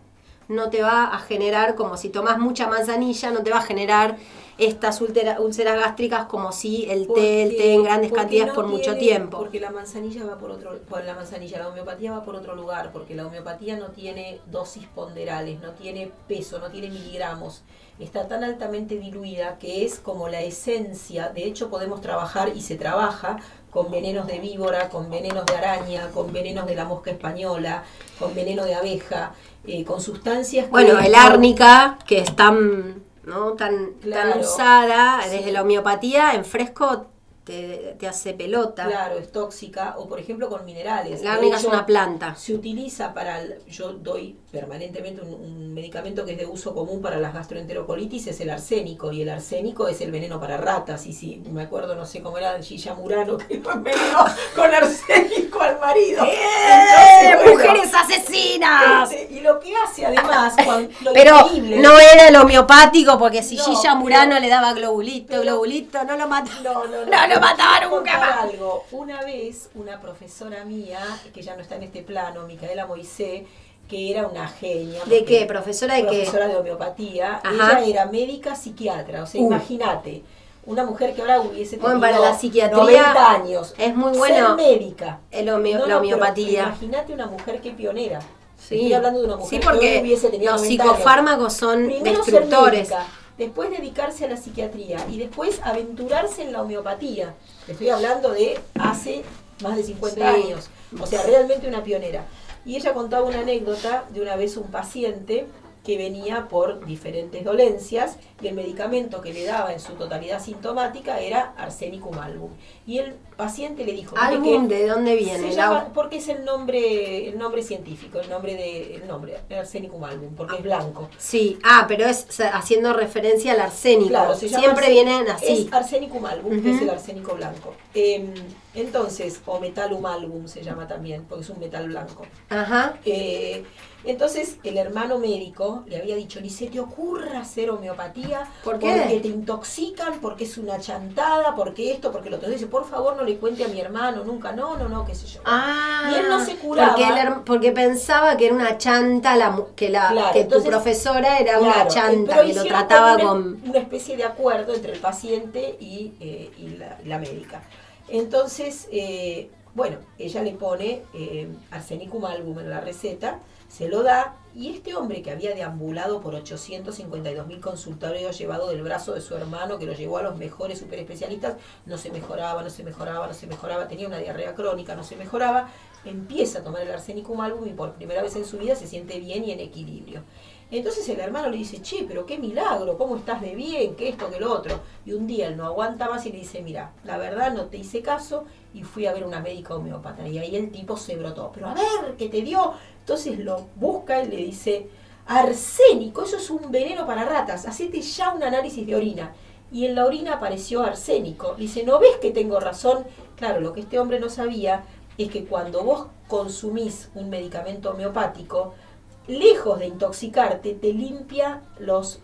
E: no te va a generar, como si tomas mucha manzanilla, no te va a generar estas úlcera- úlceras gástricas como si el té, el té en grandes cantidades
F: no
E: por mucho
F: tiene-
E: tiempo.
F: Porque la manzanilla va por otro, por la manzanilla, la homeopatía va por otro lugar, porque la homeopatía no tiene dosis ponderales, no tiene peso, no tiene miligramos. Está tan altamente diluida que es como la esencia. De hecho, podemos trabajar y se trabaja con venenos de víbora, con venenos de araña, con venenos de la mosca española, con veneno de abeja, eh, con sustancias que-
E: Bueno, el árnica, que es tan, ¿no? tan, tan usada
F: sí.
E: desde la homeopatía, en fresco te, te hace pelota.
F: Claro, es tóxica. O por ejemplo con minerales.
E: La árnica es una planta.
F: Se utiliza para, el- yo doy permanentemente un, un medicamento que es de uso común para las gastroenterocolitis, es el arsénico, y el arsénico es el veneno para ratas, y si me acuerdo, no sé cómo era Gilla Murano, que envenenó con arsénico al marido. Entonces, bueno,
E: ¡Mujeres asesinas!
F: este, y lo que hace además, cuando, lo *laughs*
E: Pero
F: increíble-
E: no era el homeopático, porque si
F: No,
E: Gilla
F: pero-
E: Murano le daba globulito,
F: pero-
E: globulito, no lo mató.
F: No, no, no. *laughs*
E: No nunca más.
F: algo. Una vez, una profesora mía, que ya no está en este plano, Micaela Moisés, que era una genia.
E: ¿De qué? ¿Profesora de qué?
F: Profesora de homeopatía.
E: Ajá.
F: Ella era médica psiquiatra. O sea, imagínate. Una mujer que ahora hubiese tenido
E: Bueno, para la psiquiatría
F: 90 años.
E: es muy
F: Ser
E: bueno
F: médica.
E: el homeo-
F: No,
E: la
F: no,
E: homeopatía.
F: Imagínate una mujer que pionera.
E: Sí.
F: Estoy hablando de una mujer que
E: porque
F: hoy hubiese tenido
E: los
F: 90 años.
E: psicofármacos son
F: Primero ser
E: destructores.
F: médica, después dedicarse a la psiquiatría y después aventurarse en la homeopatía. Estoy hablando de hace más de 50
E: Sí.
F: años. O sea, realmente una pionera. Y ella contaba una anécdota de una vez un paciente que venía por diferentes dolencias y el medicamento que le daba en su totalidad sintomática era arsenicum album. Y el paciente le dijo, "Mire
E: ¿Álbum
F: que
E: de dónde viene?
F: llama- porque es el nombre, el nombre científico, el nombre de el nombre, arsenicum album, porque es blanco.
E: Sí, ah, pero es o sea, haciendo referencia al arsénico.
F: Claro, se llama
E: Siempre vienen así.
F: Es arsenicum album, que es el arsénico blanco. Em, entonces, o metalum album se llama también, porque es un metal blanco.
E: Ajá.
F: Eh, entonces, el hermano médico le había dicho, ni se te ocurra hacer homeopatía,
E: ¿Por qué?
F: porque te intoxican, porque es una chantada, porque esto, porque lo otro. Dice, por favor, no le cuente a mi hermano nunca, no, no, no, qué sé yo.
E: Ah,
F: Y él no se curaba.
E: Porque, pensaba que era una chanta, la, que, la,
F: Claro,
E: que
F: entonces-
E: tu profesora era una
F: Claro,
E: chanta, que lo trataba con...
F: una, especie de acuerdo entre el paciente y, eh, y la, y la médica. Entonces, eh, bueno, ella le pone eh, arsenicum album en la receta, se lo da, y este hombre que había deambulado por 852 mil consultorios llevado del brazo de su hermano, que lo llevó a los mejores superespecialistas, no se mejoraba, no se mejoraba, no se mejoraba, tenía una diarrea crónica, no se mejoraba, empieza a tomar el arsenicum album y por primera vez en su vida se siente bien y en equilibrio. Entonces el hermano le dice, che, pero qué milagro, ¿cómo estás de bien? ¿Qué esto, que lo otro? Y un día él no aguanta más y le dice, mira, la verdad no te hice caso y fui a ver una médica homeópata. Y ahí el tipo se brotó, pero a ver, ¿qué te dio? Entonces lo busca y le dice, arsénico, eso es un veneno para ratas, hacete ya un análisis de orina. Y en la orina apareció arsénico. Le dice, ¿no ves que tengo razón? Claro, lo que este hombre no sabía es que cuando vos consumís un medicamento homeopático, lejos de intoxicarte, te limpia los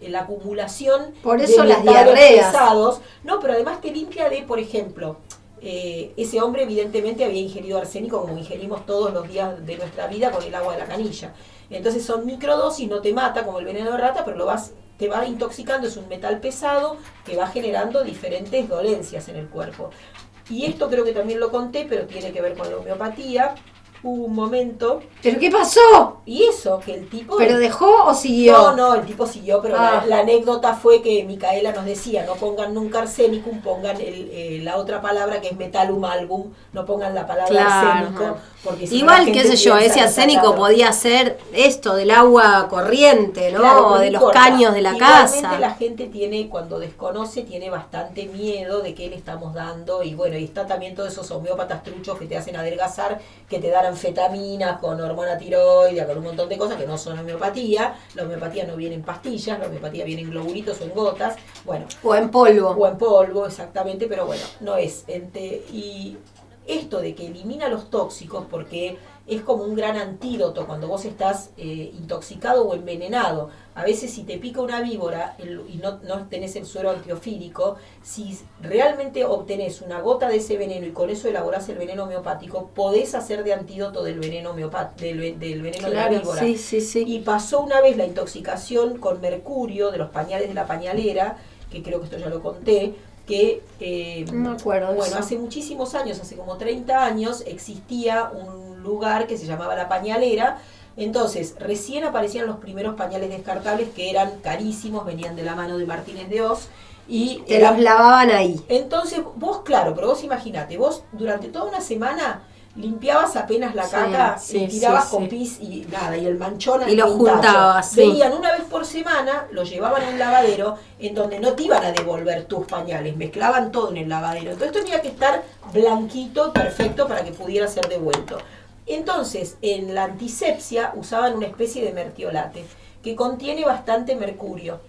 F: la acumulación
E: Por eso
F: de
E: las diarreas.
F: pesados. No, pero además te limpia de, por ejemplo, eh, ese hombre evidentemente había ingerido arsénico como ingerimos todos los días de nuestra vida con el agua de la canilla. Entonces son microdosis, no te mata como el veneno de rata, pero lo vas te va intoxicando, es un metal pesado que va generando diferentes dolencias en el cuerpo. Y esto creo que también lo conté, pero tiene que ver con la homeopatía. Hubo un momento,
E: ¿Pero qué pasó?
F: y eso, que el tipo...
E: ¿Pero dejó o siguió?
F: No, no, el tipo siguió, pero
E: Ah.
F: la, la anécdota fue que Micaela nos decía, no pongan nunca arsénicum, pongan el, eh, la otra palabra que es metalum album, no pongan la palabra
E: Claro.
F: arsénico, porque si
E: Igual, qué sé yo, ese arsénico podía ser esto, del agua corriente, ¿no?
F: Claro,
E: o de los caños de la
F: Igualmente
E: casa.
F: la gente tiene, cuando desconoce, tiene bastante miedo de qué le estamos dando. Y bueno, y está también todos esos homeópatas truchos que te hacen adelgazar, que te dan anfetaminas con hormona tiroidea, con un montón de cosas que no son homeopatía. La homeopatía no viene en pastillas, la homeopatía viene en globulitos o en gotas. Bueno,
E: O en polvo.
F: o en polvo, exactamente, pero bueno, no es. ente- y esto de que elimina los tóxicos, porque es como un gran antídoto cuando vos estás eh, intoxicado o envenenado. A veces si te pica una víbora el- y no, no tenés el suero antiofílico, si realmente obtenés una gota de ese veneno y con eso elaborás el veneno homeopático, podés hacer de antídoto del veneno del, del veneno de la
E: Claro,
F: víbora.
E: sí, sí, sí.
F: Y pasó una vez la intoxicación con mercurio de los pañales de la pañalera, que creo que esto ya lo conté, que eh,
E: No acuerdo
F: bueno,
E: eso.
F: hace muchísimos años, hace como 30 años, existía un lugar que se llamaba la pañalera. Entonces, recién aparecían los primeros pañales descartables que eran carísimos, venían de la mano de Martínez de Oz. Y
E: Te
F: eran-
E: los lavaban ahí.
F: entonces, vos, claro, pero vos imagínate, vos durante toda una semana limpiabas apenas la caca
E: sí,
F: y tirabas
E: sí,
F: con pis y nada, y el manchón
E: Y lo juntabas.
F: Venían una vez por semana, lo llevaban a un lavadero en donde no te iban a devolver tus pañales, mezclaban todo en el lavadero. Entonces tenía que estar blanquito perfecto para que pudiera ser devuelto. Entonces, en la antisepsia usaban una especie de mertiolate que contiene bastante mercurio.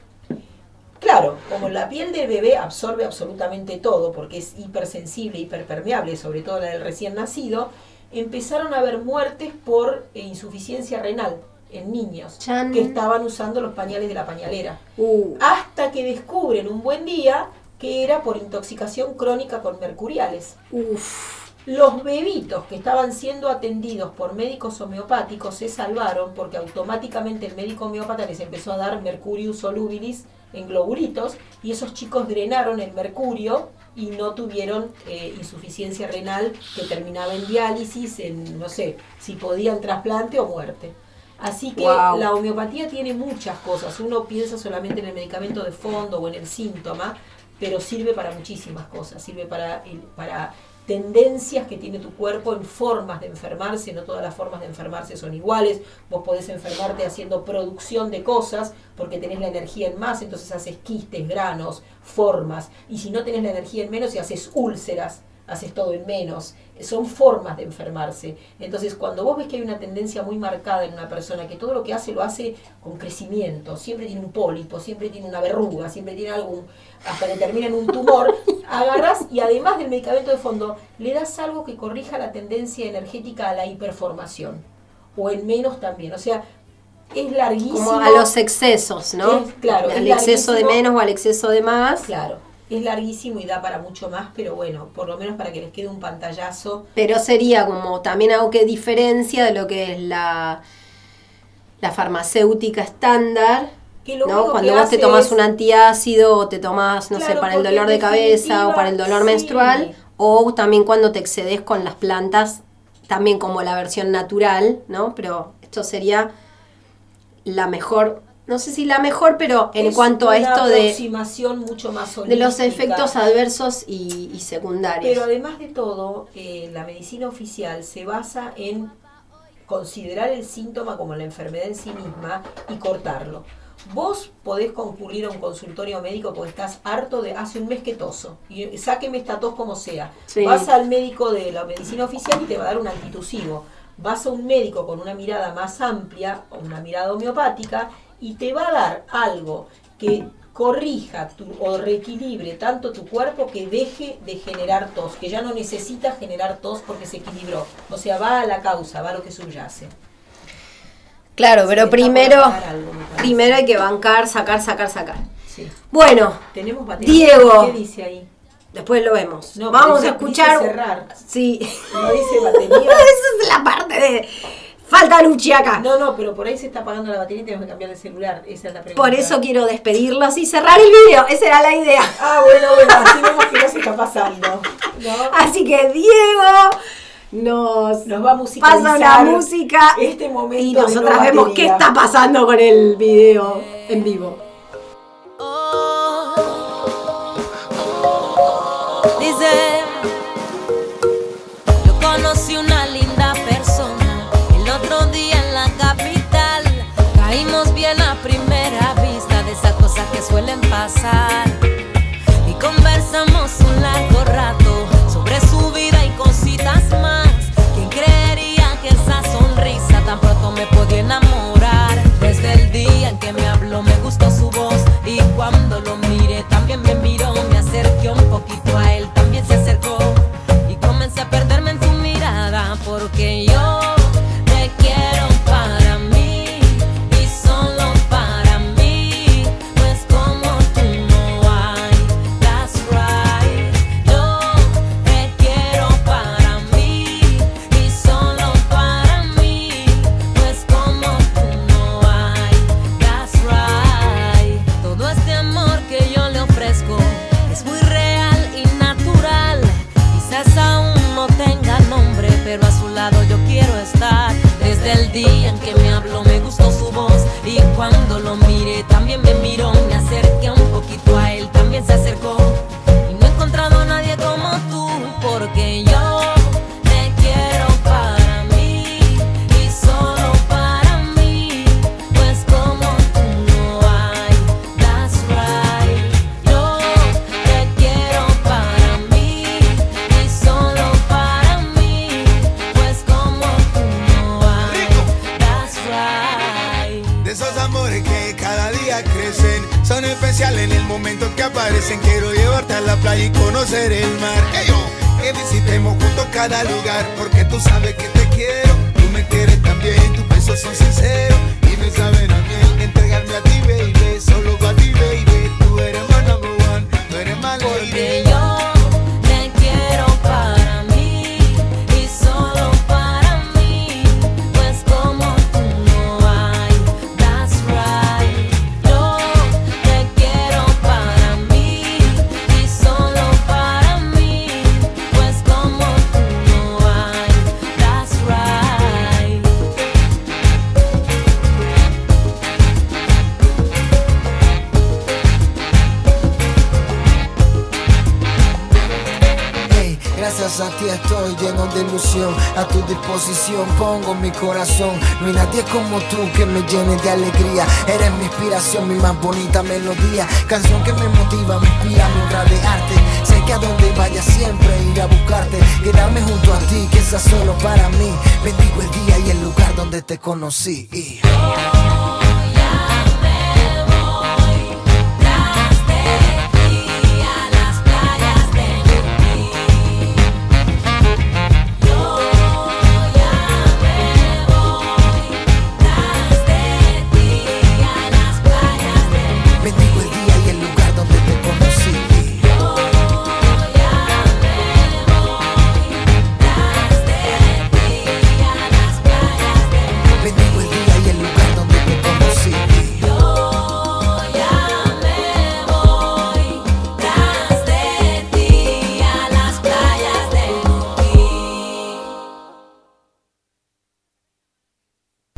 F: Claro, como la piel del bebé absorbe absolutamente todo, porque es hipersensible, hiperpermeable, sobre todo la del recién nacido, empezaron a haber muertes por eh, insuficiencia renal en niños
E: Chan.
F: que estaban usando los pañales de la pañalera.
E: Uh,
F: Hasta que descubren un buen día que era por intoxicación crónica con mercuriales.
E: uf.
F: Los bebitos que estaban siendo atendidos por médicos homeopáticos se salvaron porque automáticamente el médico homeópata les empezó a dar mercurius solubilis en globulitos y esos chicos drenaron el mercurio y no tuvieron eh, insuficiencia renal que terminaba en diálisis, en no sé, si podían trasplante o muerte. Así que
E: Wow.
F: la homeopatía tiene muchas cosas. Uno piensa solamente en el medicamento de fondo o en el síntoma, pero sirve para muchísimas cosas. Sirve para, el- para tendencias que tiene tu cuerpo en formas de enfermarse, no todas las formas de enfermarse son iguales, vos podés enfermarte haciendo producción de cosas porque tenés la energía en más, entonces haces quistes, granos, formas, y si no tenés la energía en menos y haces úlceras, haces todo en menos, son formas de enfermarse. Entonces, cuando vos ves que hay una tendencia muy marcada en una persona, que todo lo que hace lo hace con crecimiento, siempre tiene un pólipo, siempre tiene una verruga, siempre tiene algún, hasta que termina en un tumor, *laughs* agarras y además del medicamento de fondo, le das algo que corrija la tendencia energética a la hiperformación, o en menos también. O sea, es larguísimo.
E: Como a los excesos, ¿no?
F: Es- claro,
E: Al
F: es
E: exceso de menos o al exceso de más.
F: Claro, es larguísimo y da para mucho más, pero bueno, por lo menos para que les quede un pantallazo.
E: Pero sería como también algo que diferencia de lo que es la, la farmacéutica estándar.
F: Que lo
E: Cuando
F: que
E: vos te tomás
F: es-
E: un antiácido o te tomás, no sé, para el dolor de cabeza o para el dolor
F: sí.
E: menstrual, o también cuando te excedes con las plantas, también como la versión natural, ¿no? Pero esto sería la mejor, no sé si la mejor, pero en
F: es
E: cuanto a esto de,
F: aproximación mucho más
E: de los efectos adversos y, y secundarios.
F: Pero además de todo, eh, la medicina oficial se basa en considerar el síntoma como la enfermedad en sí misma y cortarlo. Vos podés concurrir a un consultorio médico porque estás harto de hace un mes que toso y sáqueme esta tos como sea.
E: Sí.
F: Vas al médico de la medicina oficial y te va a dar un antitusivo. Vas a un médico con una mirada más amplia, o una mirada homeopática, y te va a dar algo que corrija tu, o reequilibre tanto tu cuerpo que deje de generar tos, que ya no necesita generar tos porque se equilibró. O sea, va a la causa, va a lo que subyace.
E: Claro, pero primero,
F: algo,
E: primero hay que bancar, sacar, sacar, sacar.
F: Sí.
E: Bueno,
F: Tenemos.
E: Diego.
F: ¿Qué dice ahí?
E: después lo vemos.
F: No,
E: Vamos a escuchar.
F: cerrar.
E: Sí.
F: No dice batería. *laughs*
E: Esa es la parte de. Falta Luchi acá.
F: No, no, pero por ahí se está apagando la batería y tenemos que cambiar de celular. Esa es la pregunta.
E: Por eso quiero despedirlos y cerrar el video. Esa era la idea.
F: Ah, bueno, bueno, así vemos que no se está pasando. ¿no?
E: Así que Diego nos,
F: Nos va a
E: pasa una música
F: este momento
E: y nosotras
F: no
E: vemos qué está pasando con el video en vivo.
C: Suelen pasar. Y conversamos un largo rato
I: estoy lleno de ilusión. A tu disposición pongo mi corazón. No hay nadie como tú que me llene de alegría. Eres mi inspiración, mi más bonita melodía. Canción que me motiva, me inspira, mi obra de arte. Sé que a donde vaya siempre iré a buscarte. Quedarme junto a ti, que sea solo para mí. Bendigo el día y el lugar donde te conocí. Y-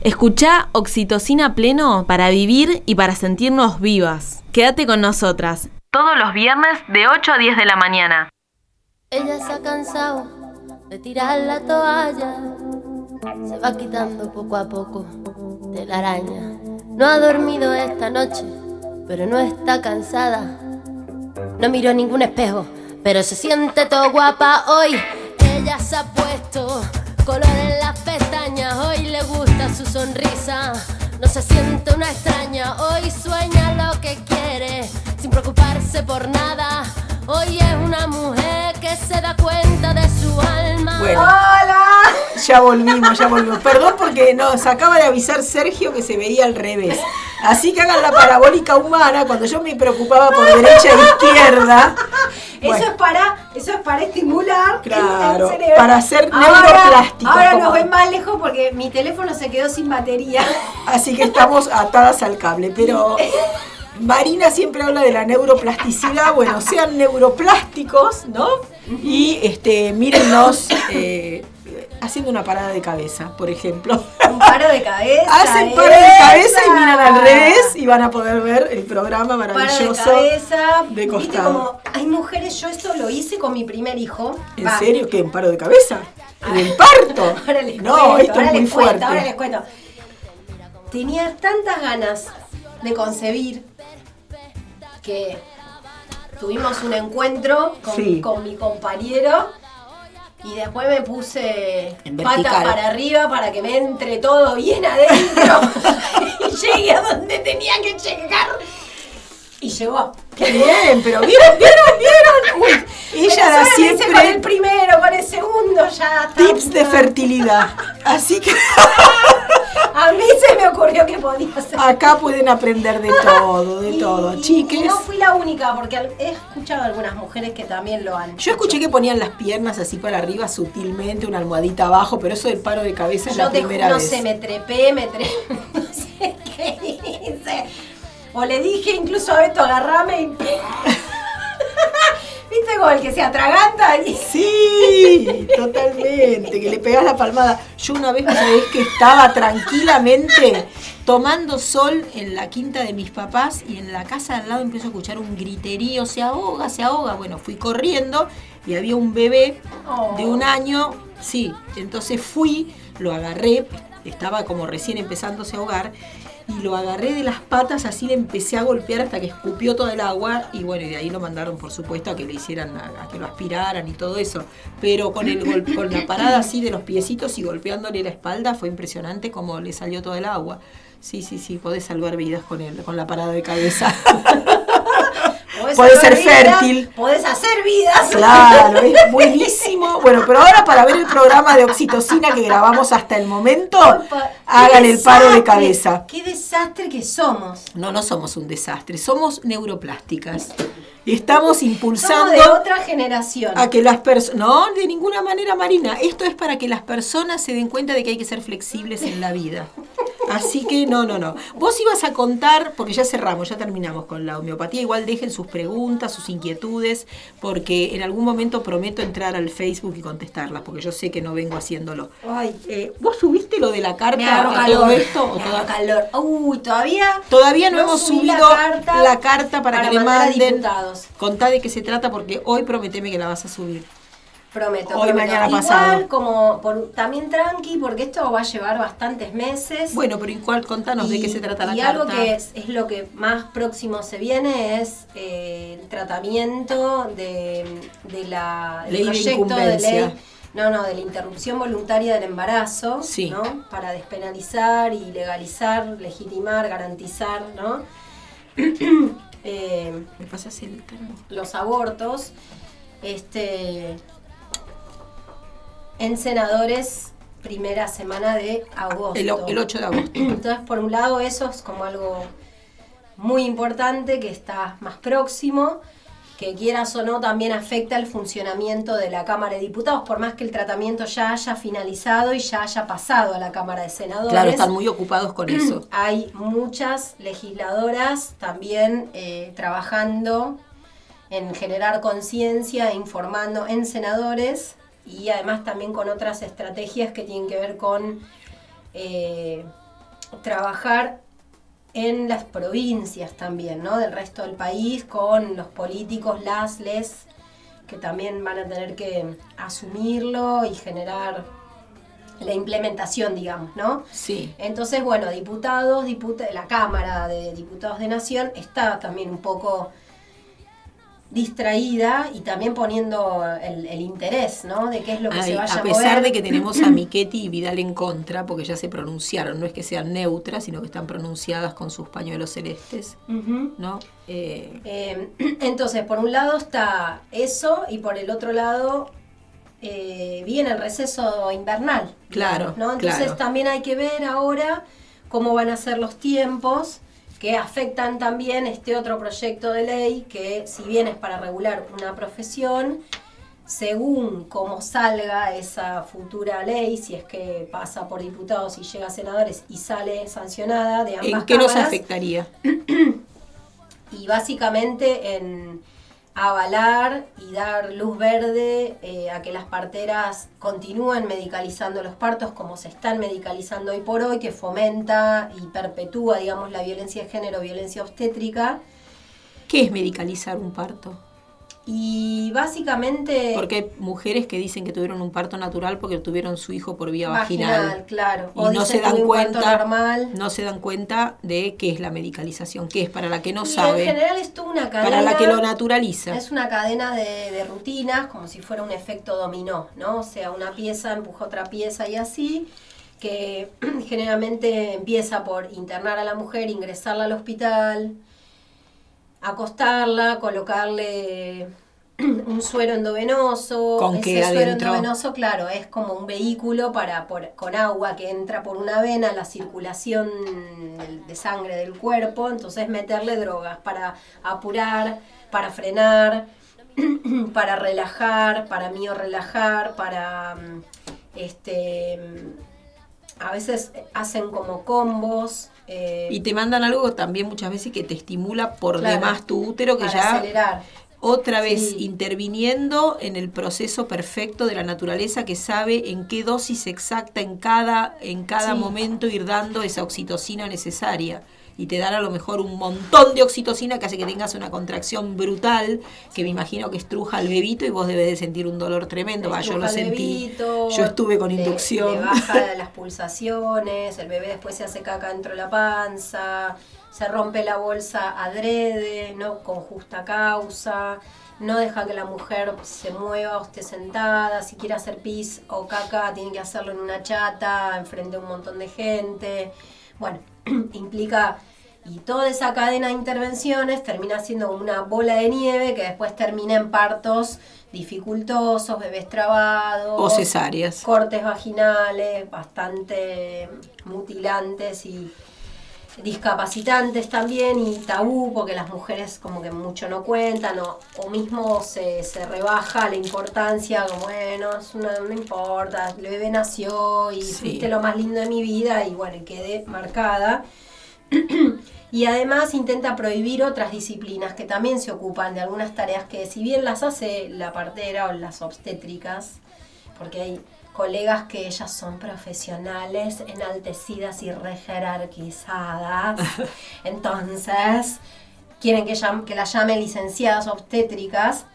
B: Escuchá Oxitocina Pleno para vivir y para sentirnos vivas. Quédate con nosotras. Todos los viernes de 8 a 10 de la mañana.
C: Ella se ha cansado de tirar la toalla. Se va quitando poco a poco de la araña. No ha dormido esta noche, pero no está cansada. No miró ningún espejo, pero se siente todo guapa hoy. Ella se ha puesto color su sonrisa. No se siente una extraña. Hoy sueña lo que quiere, sin preocuparse por nada. Hoy es una mujer que se da cuenta de su alma.
F: Bueno. Ya volvimos, ya volvimos. Perdón porque nos acaba de avisar Sergio que se veía al revés. Así que hagan la parabólica humana cuando yo me preocupaba por derecha e izquierda.
E: Eso es para, eso es para estimular
F: Claro,
E: el cerebro.
F: para hacer
E: Ahora-
F: neuroplásticos,
E: Ahora
F: como-
E: nos ven más lejos porque mi teléfono se quedó sin batería.
F: Así que estamos atadas al cable. Pero *laughs* Marina siempre habla de la neuroplasticidad. Bueno, sean neuroplásticos, ¿no? Y este, mírennos eh, haciendo una parada de cabeza, por ejemplo.
E: Un paro de cabeza.
F: Hacen paro de cabeza y miran al revés y van a poder ver el programa
E: Paro de
F: maravilloso.
E: cabeza.
F: de
E: Viste
F: costado.
E: como, hay mujeres, yo esto lo hice con mi primer hijo.
F: ¿En
E: Va,
F: serio? ¿Qué? ¿Un paro de cabeza? ¿En el parto? *laughs*
E: Ahora les
F: no,
E: cuento,
F: esto
E: ahora
F: es muy
E: les cuento,
F: fuerte.
E: ahora les cuento. Tenía tantas ganas de concebir que tuvimos un encuentro con,
F: Sí.
E: con mi compañero y después me puse patas para arriba para que me entre todo bien adentro *laughs* y llegue a donde tenía que llegar. Y llegó.
F: Qué bien, pero vieron, vieron, vieron. Uy, ella da
E: solamente con el
F: siempre
E: primero, con el segundo ya.
F: tips de fertilidad. Así que *laughs* *laughs*
E: A mí se me ocurrió que podía ser.
F: acá pueden aprender de todo, de *laughs*
E: Y-
F: todo. Chiques.
E: no fui la única, porque he escuchado a algunas mujeres que también lo han.
F: Yo escuché que ponían las piernas así para arriba sutilmente, una almohadita abajo, pero eso del paro de cabeza es
E: Yo
F: la
E: te
F: primera
E: no
F: vez.
E: sé, me trepé, me trepé, *laughs* no sé qué hice. O le dije incluso a Beto, agarrame y. ¿Viste como el que se atraganta? Y... *laughs*
F: Sí, totalmente, que le pegás la palmada. Yo una vez, ¿me sabés que estaba tranquilamente tomando sol en la quinta de mis papás y en la casa de al lado empiezo a escuchar un griterío, se ahoga, se ahoga. Bueno, fui corriendo y había un bebé de un año, sí, entonces fui, lo agarré, estaba como recién empezándose a ahogar. Y lo agarré de las patas, así le empecé a golpear hasta que escupió todo el agua. Y bueno, y de ahí lo mandaron, por supuesto, a que le hicieran, a, que lo aspiraran y todo eso. Pero con, el con la parada así de los piecitos y golpeándole la espalda, fue impresionante como le salió todo el agua. Sí, sí, sí, podés salvar vidas con, el, con la parada de cabeza. *laughs*
E: Podés
F: Puede
E: hacer
F: ser fértil.
E: Podés hacer vidas.
F: Claro, es *laughs* buenísimo. Bueno, pero ahora para ver el programa de oxitocina que grabamos hasta el momento,
E: Opa,
F: hagan el paro de cabeza.
E: Qué desastre que somos.
F: No, no somos un desastre, somos neuroplásticas. Y estamos
E: Somos
F: impulsando
E: de otra generación.
F: a que las personas... No, de ninguna manera, Marina. Esto es para que las personas se den cuenta de que hay que ser flexibles en la vida. Así que no, no, no. Vos ibas a contar, porque ya cerramos, ya terminamos con la homeopatía. Igual dejen sus preguntas, sus inquietudes, porque en algún momento prometo entrar al Facebook y contestarlas, porque yo sé que no vengo haciéndolo.
E: Ay,
F: Eh, ¿Vos subiste lo de la
E: me
F: carta
E: calor.
F: todo esto? ¿O
E: me
F: toda-
E: agarró calor. Uy, todavía.
F: Todavía no, hemos subido la carta, para, que le manden. Contá de qué se trata porque hoy prometeme que la vas a subir.
E: Prometo.
F: Hoy,
E: prometo.
F: mañana,
E: Igual,
F: pasado.
E: como por- también tranqui, porque esto va a llevar bastantes meses.
F: Bueno, pero igual contanos de
E: Y-
F: qué se trata la
E: y
F: carta.
E: algo que es, es lo que más próximo se viene es eh, el tratamiento de, de la
F: Ley
E: proyecto de ley. No, no, de la interrupción voluntaria del embarazo,
F: Sí.
E: ¿no? Para despenalizar y legalizar, legitimar, garantizar, ¿no? *clears throat* Eh,
F: ¿Me pasas el termo?
E: los abortos este en senadores primera semana de agosto.
F: El, el 8 de agosto. *clears throat*
E: Entonces, por un lado, eso es como algo muy importante que está más próximo, que quieras o no también afecta el funcionamiento de la Cámara de Diputados, por más que el tratamiento ya haya finalizado y ya haya pasado a la Cámara de Senadores.
F: Claro, están muy ocupados con *clears throat* eso.
E: Hay muchas legisladoras también eh, trabajando en generar conciencia, e informando en senadores y además también con otras estrategias que tienen que ver con eh, trabajar en las provincias también, ¿no? Del resto del país, con los políticos, las, les, que también van a tener que asumirlo y generar la implementación, digamos, ¿no?
F: Sí.
E: Entonces, bueno, diputados, diputa la Cámara de Diputados de Nación está también un poco distraída y también poniendo el, el interés, ¿no? De qué es lo que
F: Ay,
E: se vaya a,
F: a pesar
E: mover.
F: de que tenemos a *clears throat* Michetti y Vidal en contra, porque ya se pronunciaron, no es que sean neutras, sino que están pronunciadas con sus pañuelos celestes,
E: Ujú.
F: ¿no? Eh,
E: Eh, *clears throat* entonces, por un lado está eso y por el otro lado eh, viene el receso invernal.
F: Claro,
E: ¿no? Entonces
F: claro.
E: también hay que ver ahora cómo van a ser los tiempos que afectan también este otro proyecto de ley que si bien es para regular una profesión, según cómo salga esa futura ley, si es que pasa por diputados y llega a senadores y sale sancionada de ambas
F: ¿En qué nos afectaría? *clears throat*
E: y básicamente en avalar y dar luz verde eh, a que las parteras continúen medicalizando los partos como se están medicalizando hoy por hoy, que fomenta y perpetúa, digamos, la violencia de género, violencia obstétrica.
F: ¿Qué es medicalizar un parto?
E: Y básicamente...
F: Porque hay mujeres que dicen que tuvieron un parto natural porque tuvieron su hijo por vía
E: vaginal,
F: vaginal.
E: claro.
F: Y
E: O
F: no se dan cuenta,
E: normal.
F: no se dan cuenta de qué es la medicalización, qué es para la que no
E: Y
F: sabe,
E: en general es toda una cadena...
F: para la que lo naturaliza.
E: Es una cadena de, de rutinas, como si fuera un efecto dominó, ¿no? O sea, una pieza empuja otra pieza y así, que *clears throat* generalmente empieza por internar a la mujer, ingresarla al hospital, acostarla, colocarle *clears throat* un suero endovenoso.
F: ¿Con
E: Ese suero
F: adentro?
E: endovenoso, claro, es como un vehículo para por- con agua que entra por una vena, la circulación de sangre del cuerpo, entonces meterle drogas para apurar, para frenar, *clears throat* para relajar, para mío relajar, para mm, este mm, a veces hacen como combos. Eh,
F: Y te mandan algo también muchas veces que te estimula por
E: Claro,
F: demás tu útero, que
E: para
F: ya
E: acelerar.
F: otra vez
E: Sí.
F: interviniendo en el proceso perfecto de la naturaleza que sabe en qué dosis exacta en cada, en cada
E: Sí.
F: momento ir dando esa oxitocina necesaria. Y te dan a lo mejor un montón de oxitocina que hace que tengas una contracción brutal, que me imagino que estruja al bebito y vos debes de sentir un dolor tremendo. Va, yo lo sentí.
E: bebito,
F: yo estuve con
E: le-
F: inducción.
E: Le baja *laughs* las pulsaciones, el bebé después se hace caca dentro de la panza, se rompe la bolsa adrede, no con justa causa, no deja que la mujer se mueva o esté sentada, si quiere hacer pis o caca tiene que hacerlo en una chata, enfrente a un montón de gente. Bueno, *clears throat* implica y toda esa cadena de intervenciones termina siendo como una bola de nieve que después termina en partos dificultosos, bebés trabados,
F: O cesáreas.
E: cortes vaginales bastante mutilantes y discapacitantes también y tabú porque las mujeres como que mucho no cuentan o, o mismo se, se rebaja la importancia como bueno, es una- no importa, el bebé nació y
F: Sí.
E: fuiste lo más lindo de mi vida y bueno, quedé marcada. *clears throat* Y además intenta prohibir otras disciplinas que también se ocupan de algunas tareas que si bien las hace la partera o las obstétricas, porque hay colegas que ellas son profesionales, enaltecidas y rejerarquizadas, *laughs* entonces quieren que, que las llamen licenciadas obstétricas,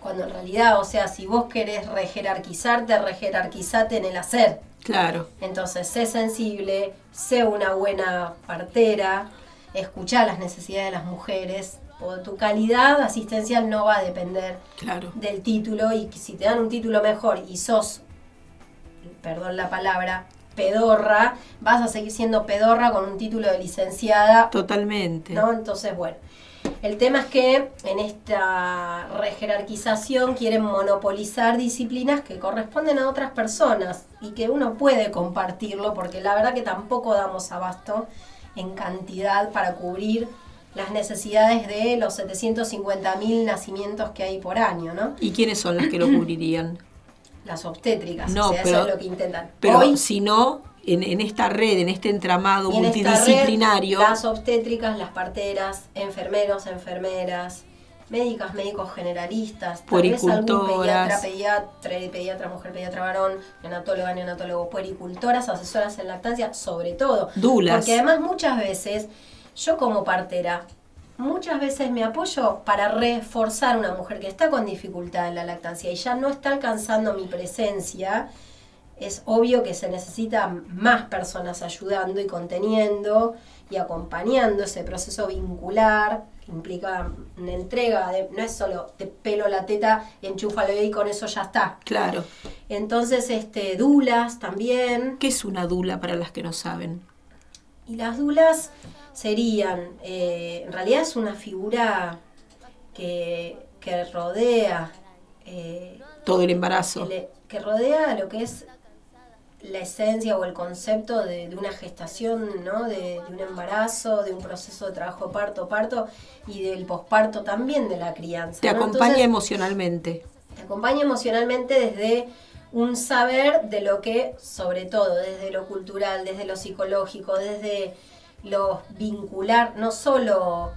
E: Cuando en realidad, o sea, si vos querés rejerarquizarte, rejerarquizate en el hacer.
F: Claro.
E: Entonces, sé sensible, sé una buena partera, escuchá las necesidades de las mujeres. O tu calidad asistencial no va a depender
F: Claro.
E: del título y si te dan un título mejor y sos, perdón la palabra, pedorra, vas a seguir siendo pedorra con un título de licenciada,
F: Totalmente.
E: ¿no? Entonces, bueno, el tema es que en esta rejerarquización quieren monopolizar disciplinas que corresponden a otras personas y que uno puede compartirlo porque la verdad que tampoco damos abasto en cantidad para cubrir las necesidades de los 750.000 nacimientos que hay por año, ¿no?
F: ¿Y quiénes son las que lo cubrirían? *clears throat*
E: Las obstétricas,
F: No,
E: o sea,
F: pero-
E: eso es lo que intentan.
F: Pero
E: Hoy,
F: si no, en, en esta red, en este entramado
E: en red,
F: multidisciplinario,
E: las obstétricas, las parteras, enfermeros, enfermeras, médicas, médicos generalistas, tal vez algún
F: Puericultoras.
E: pediatra, pediatra, pediatra, mujer, pediatra, varón, neonatóloga, neonatólogo, puericultoras, asesoras en lactancia, sobre todo.
F: Dulas.
E: Porque además muchas veces, yo como partera, muchas veces me apoyo para reforzar a una mujer que está con dificultad en la lactancia y ya no está alcanzando mi presencia. Es obvio que se necesitan más personas ayudando y conteniendo y acompañando ese proceso vincular que implica una entrega, de, no es solo te pelo la teta, enchúfalo y con eso ya está.
F: claro.
E: Entonces, este, dulas también.
F: ¿Qué es una dula para las que no saben?
E: Y las dulas serían, eh, en realidad es una figura que, que rodea, eh,
F: Todo el embarazo.
E: el- que rodea lo que es la esencia o el concepto de, de una gestación, ¿no? de, de un embarazo, de un proceso de trabajo parto, parto y del posparto también de la crianza.
F: Te
E: ¿no?
F: acompaña
E: Entonces,
F: emocionalmente.
E: te acompaña emocionalmente desde un saber de lo que, sobre todo, desde lo cultural, desde lo psicológico, desde lo vincular, no solo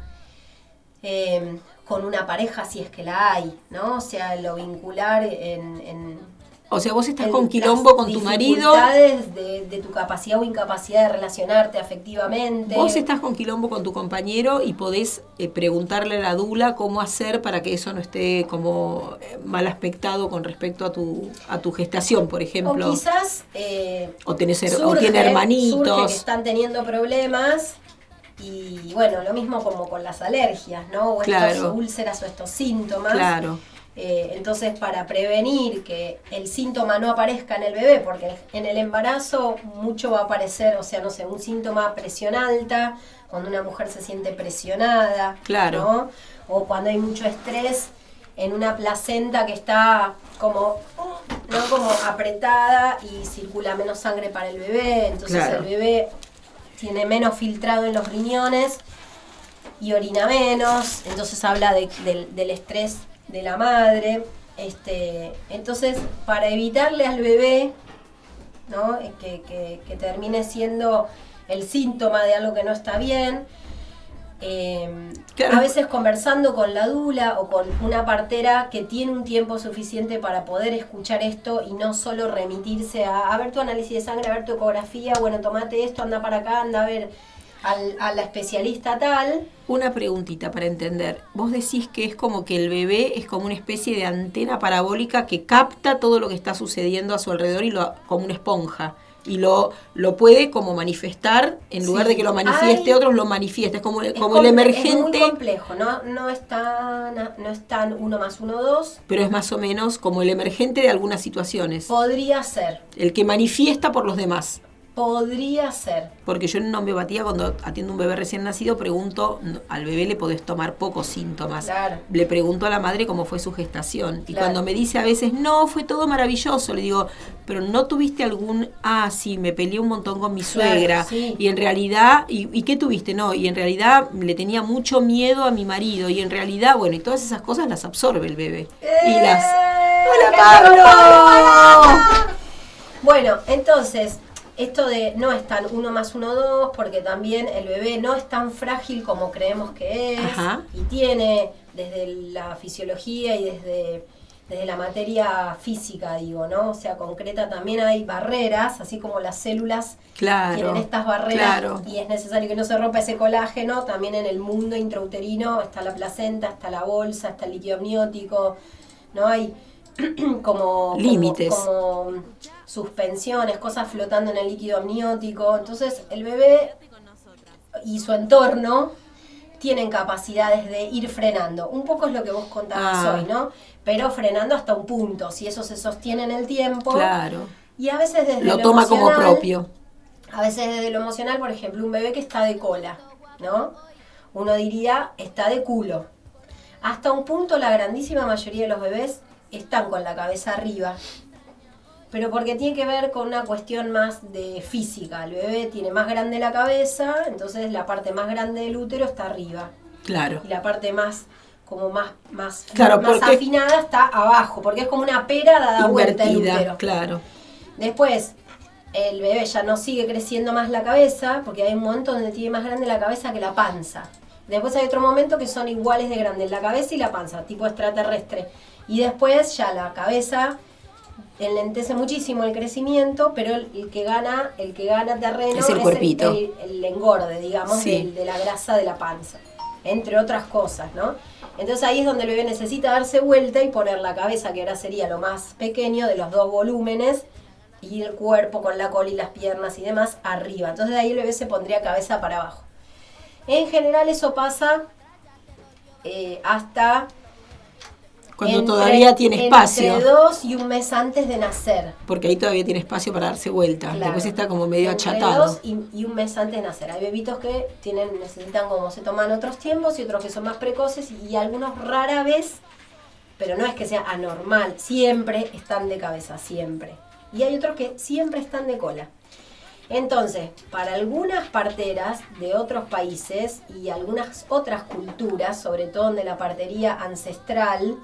E: eh, con una pareja si es que la hay, ¿no? O sea, lo vincular en... en
F: O sea, vos estás con quilombo con tu marido.
E: dificultades De, de tu capacidad o incapacidad de relacionarte afectivamente.
F: Vos estás con quilombo con tu compañero y podés eh, preguntarle a la dula cómo hacer para que eso no esté como eh, mal aspectado con respecto a tu, a tu gestación, por ejemplo.
E: O quizás eh,
F: O tenés her- o
E: surge-
F: tiene hermanitos.
E: surge que están teniendo problemas y bueno, lo mismo como con las alergias, ¿no? O
F: Claro.
E: estas úlceras o estos síntomas.
F: Claro.
E: Eh, entonces, para prevenir que el síntoma no aparezca en el bebé, porque en el embarazo mucho va a aparecer, o sea, no sé, un síntoma presión alta, cuando una mujer se siente presionada,
F: Claro.
E: ¿no? O cuando hay mucho estrés en una placenta que está como, ¿no? como apretada y circula menos sangre para el bebé, entonces
F: Claro.
E: el bebé tiene menos filtrado en los riñones y orina menos, entonces habla de- del, del estrés de la madre. Este, entonces, para evitarle al bebé ¿no? Eh, que, que- que termine siendo el síntoma de algo que no está bien, eh,
F: Claro.
E: a veces conversando con la dula o con una partera que tiene un tiempo suficiente para poder escuchar esto y no solo remitirse a, a ver tu análisis de sangre, a ver tu ecografía, bueno, tomate esto, anda para acá, anda a ver al- a la especialista tal.
F: Una preguntita para entender. Vos decís que es como que el bebé es como una especie de antena parabólica que capta todo lo que está sucediendo a su alrededor y lo como una esponja. Y lo, lo puede como manifestar, en lugar
E: Sí.
F: de que lo manifieste otros, lo manifiesta. Es como,
E: Es
F: como el emergente,
E: Es muy complejo, no, no, es tan, no es tan uno más uno, dos.
F: pero es más o menos como el emergente de algunas situaciones.
E: Podría ser,
F: El que manifiesta por los demás.
E: Podría ser.
F: Porque yo en homeopatía, cuando atiendo un bebé recién nacido, pregunto, al bebé le podés tomar pocos síntomas.
E: Claro.
F: Le pregunto a la madre cómo fue su gestación. Y
E: Claro.
F: cuando me dice a veces, no, fue todo maravilloso, le digo, pero no tuviste algún, ah, sí, me peleé un montón con mi
E: Claro,
F: suegra.
E: sí.
F: Y en realidad, y, ¿y qué tuviste? No, y en realidad le tenía mucho miedo a mi marido. Y en realidad, bueno, y todas esas cosas las absorbe el bebé. Y las... ¡Hola, Pablo!
E: Bueno, entonces, esto de no es tan uno más uno, dos, porque también el bebé no es tan frágil como creemos que es.
F: Ajá.
E: Y tiene desde la fisiología y desde, desde la materia física, digo, ¿no? O sea, concreta también hay barreras, así como las células
F: Claro,
E: tienen estas barreras
F: claro.
E: y es necesario que no se rompa ese colágeno. También en el mundo intrauterino está la placenta, está la bolsa, está el líquido amniótico. no hay *clears throat* como como-
F: Límites.
E: como, suspensiones, cosas flotando en el líquido amniótico. Entonces el bebé y su entorno tienen capacidades de ir frenando. Un poco es lo que vos contabas
F: Ah.
E: hoy, ¿no? Pero frenando hasta un punto. Si eso se sostiene en el tiempo.
F: Claro.
E: Y a veces desde
F: Lo
E: lo
F: toma como propio.
E: a veces desde lo emocional, por ejemplo, un bebé que está de cola, ¿no? Uno diría, está de culo. Hasta un punto la grandísima mayoría de los bebés están con la cabeza arriba. Pero porque tiene que ver con una cuestión más de física. El bebé tiene más grande la cabeza, entonces la parte más grande del útero está arriba.
F: Claro.
E: Y la parte más como más, más,
F: Claro,
E: más afinada está abajo, porque es como una pera dada vuelta el útero.
F: claro.
E: Después, el bebé ya no sigue creciendo más la cabeza, porque hay un momento donde tiene más grande la cabeza que la panza. Después hay otro momento que son iguales de grandes, la cabeza y la panza, tipo extraterrestre. Y después ya la cabeza enlentece muchísimo el crecimiento, pero el, el que gana, el que gana terreno
F: Es el cuerpito.
E: el, el engorde, digamos,
F: Sí.
E: del- de la grasa de la panza, entre otras cosas, ¿no? Entonces ahí es donde el bebé necesita darse vuelta y poner la cabeza, que ahora sería lo más pequeño de los dos volúmenes, y el cuerpo con la cola y las piernas y demás arriba. Entonces ahí el bebé se pondría cabeza para abajo. En general eso pasa eh, hasta
F: Cuando
E: entre-
F: todavía tiene espacio.
E: Entre dos y un mes antes de nacer.
F: Porque ahí todavía tiene espacio para darse vuelta.
E: Claro.
F: Después está como medio
E: Entre
F: achatado.
E: dos y, y un mes antes de nacer. Hay bebitos que tienen, necesitan como se toman otros tiempos y otros que son más precoces y, algunos rara vez, pero no es que sea anormal, siempre están de cabeza, siempre. Y hay otros que siempre están de cola. Entonces, para algunas parteras de otros países y algunas otras culturas, sobre todo donde la partería ancestral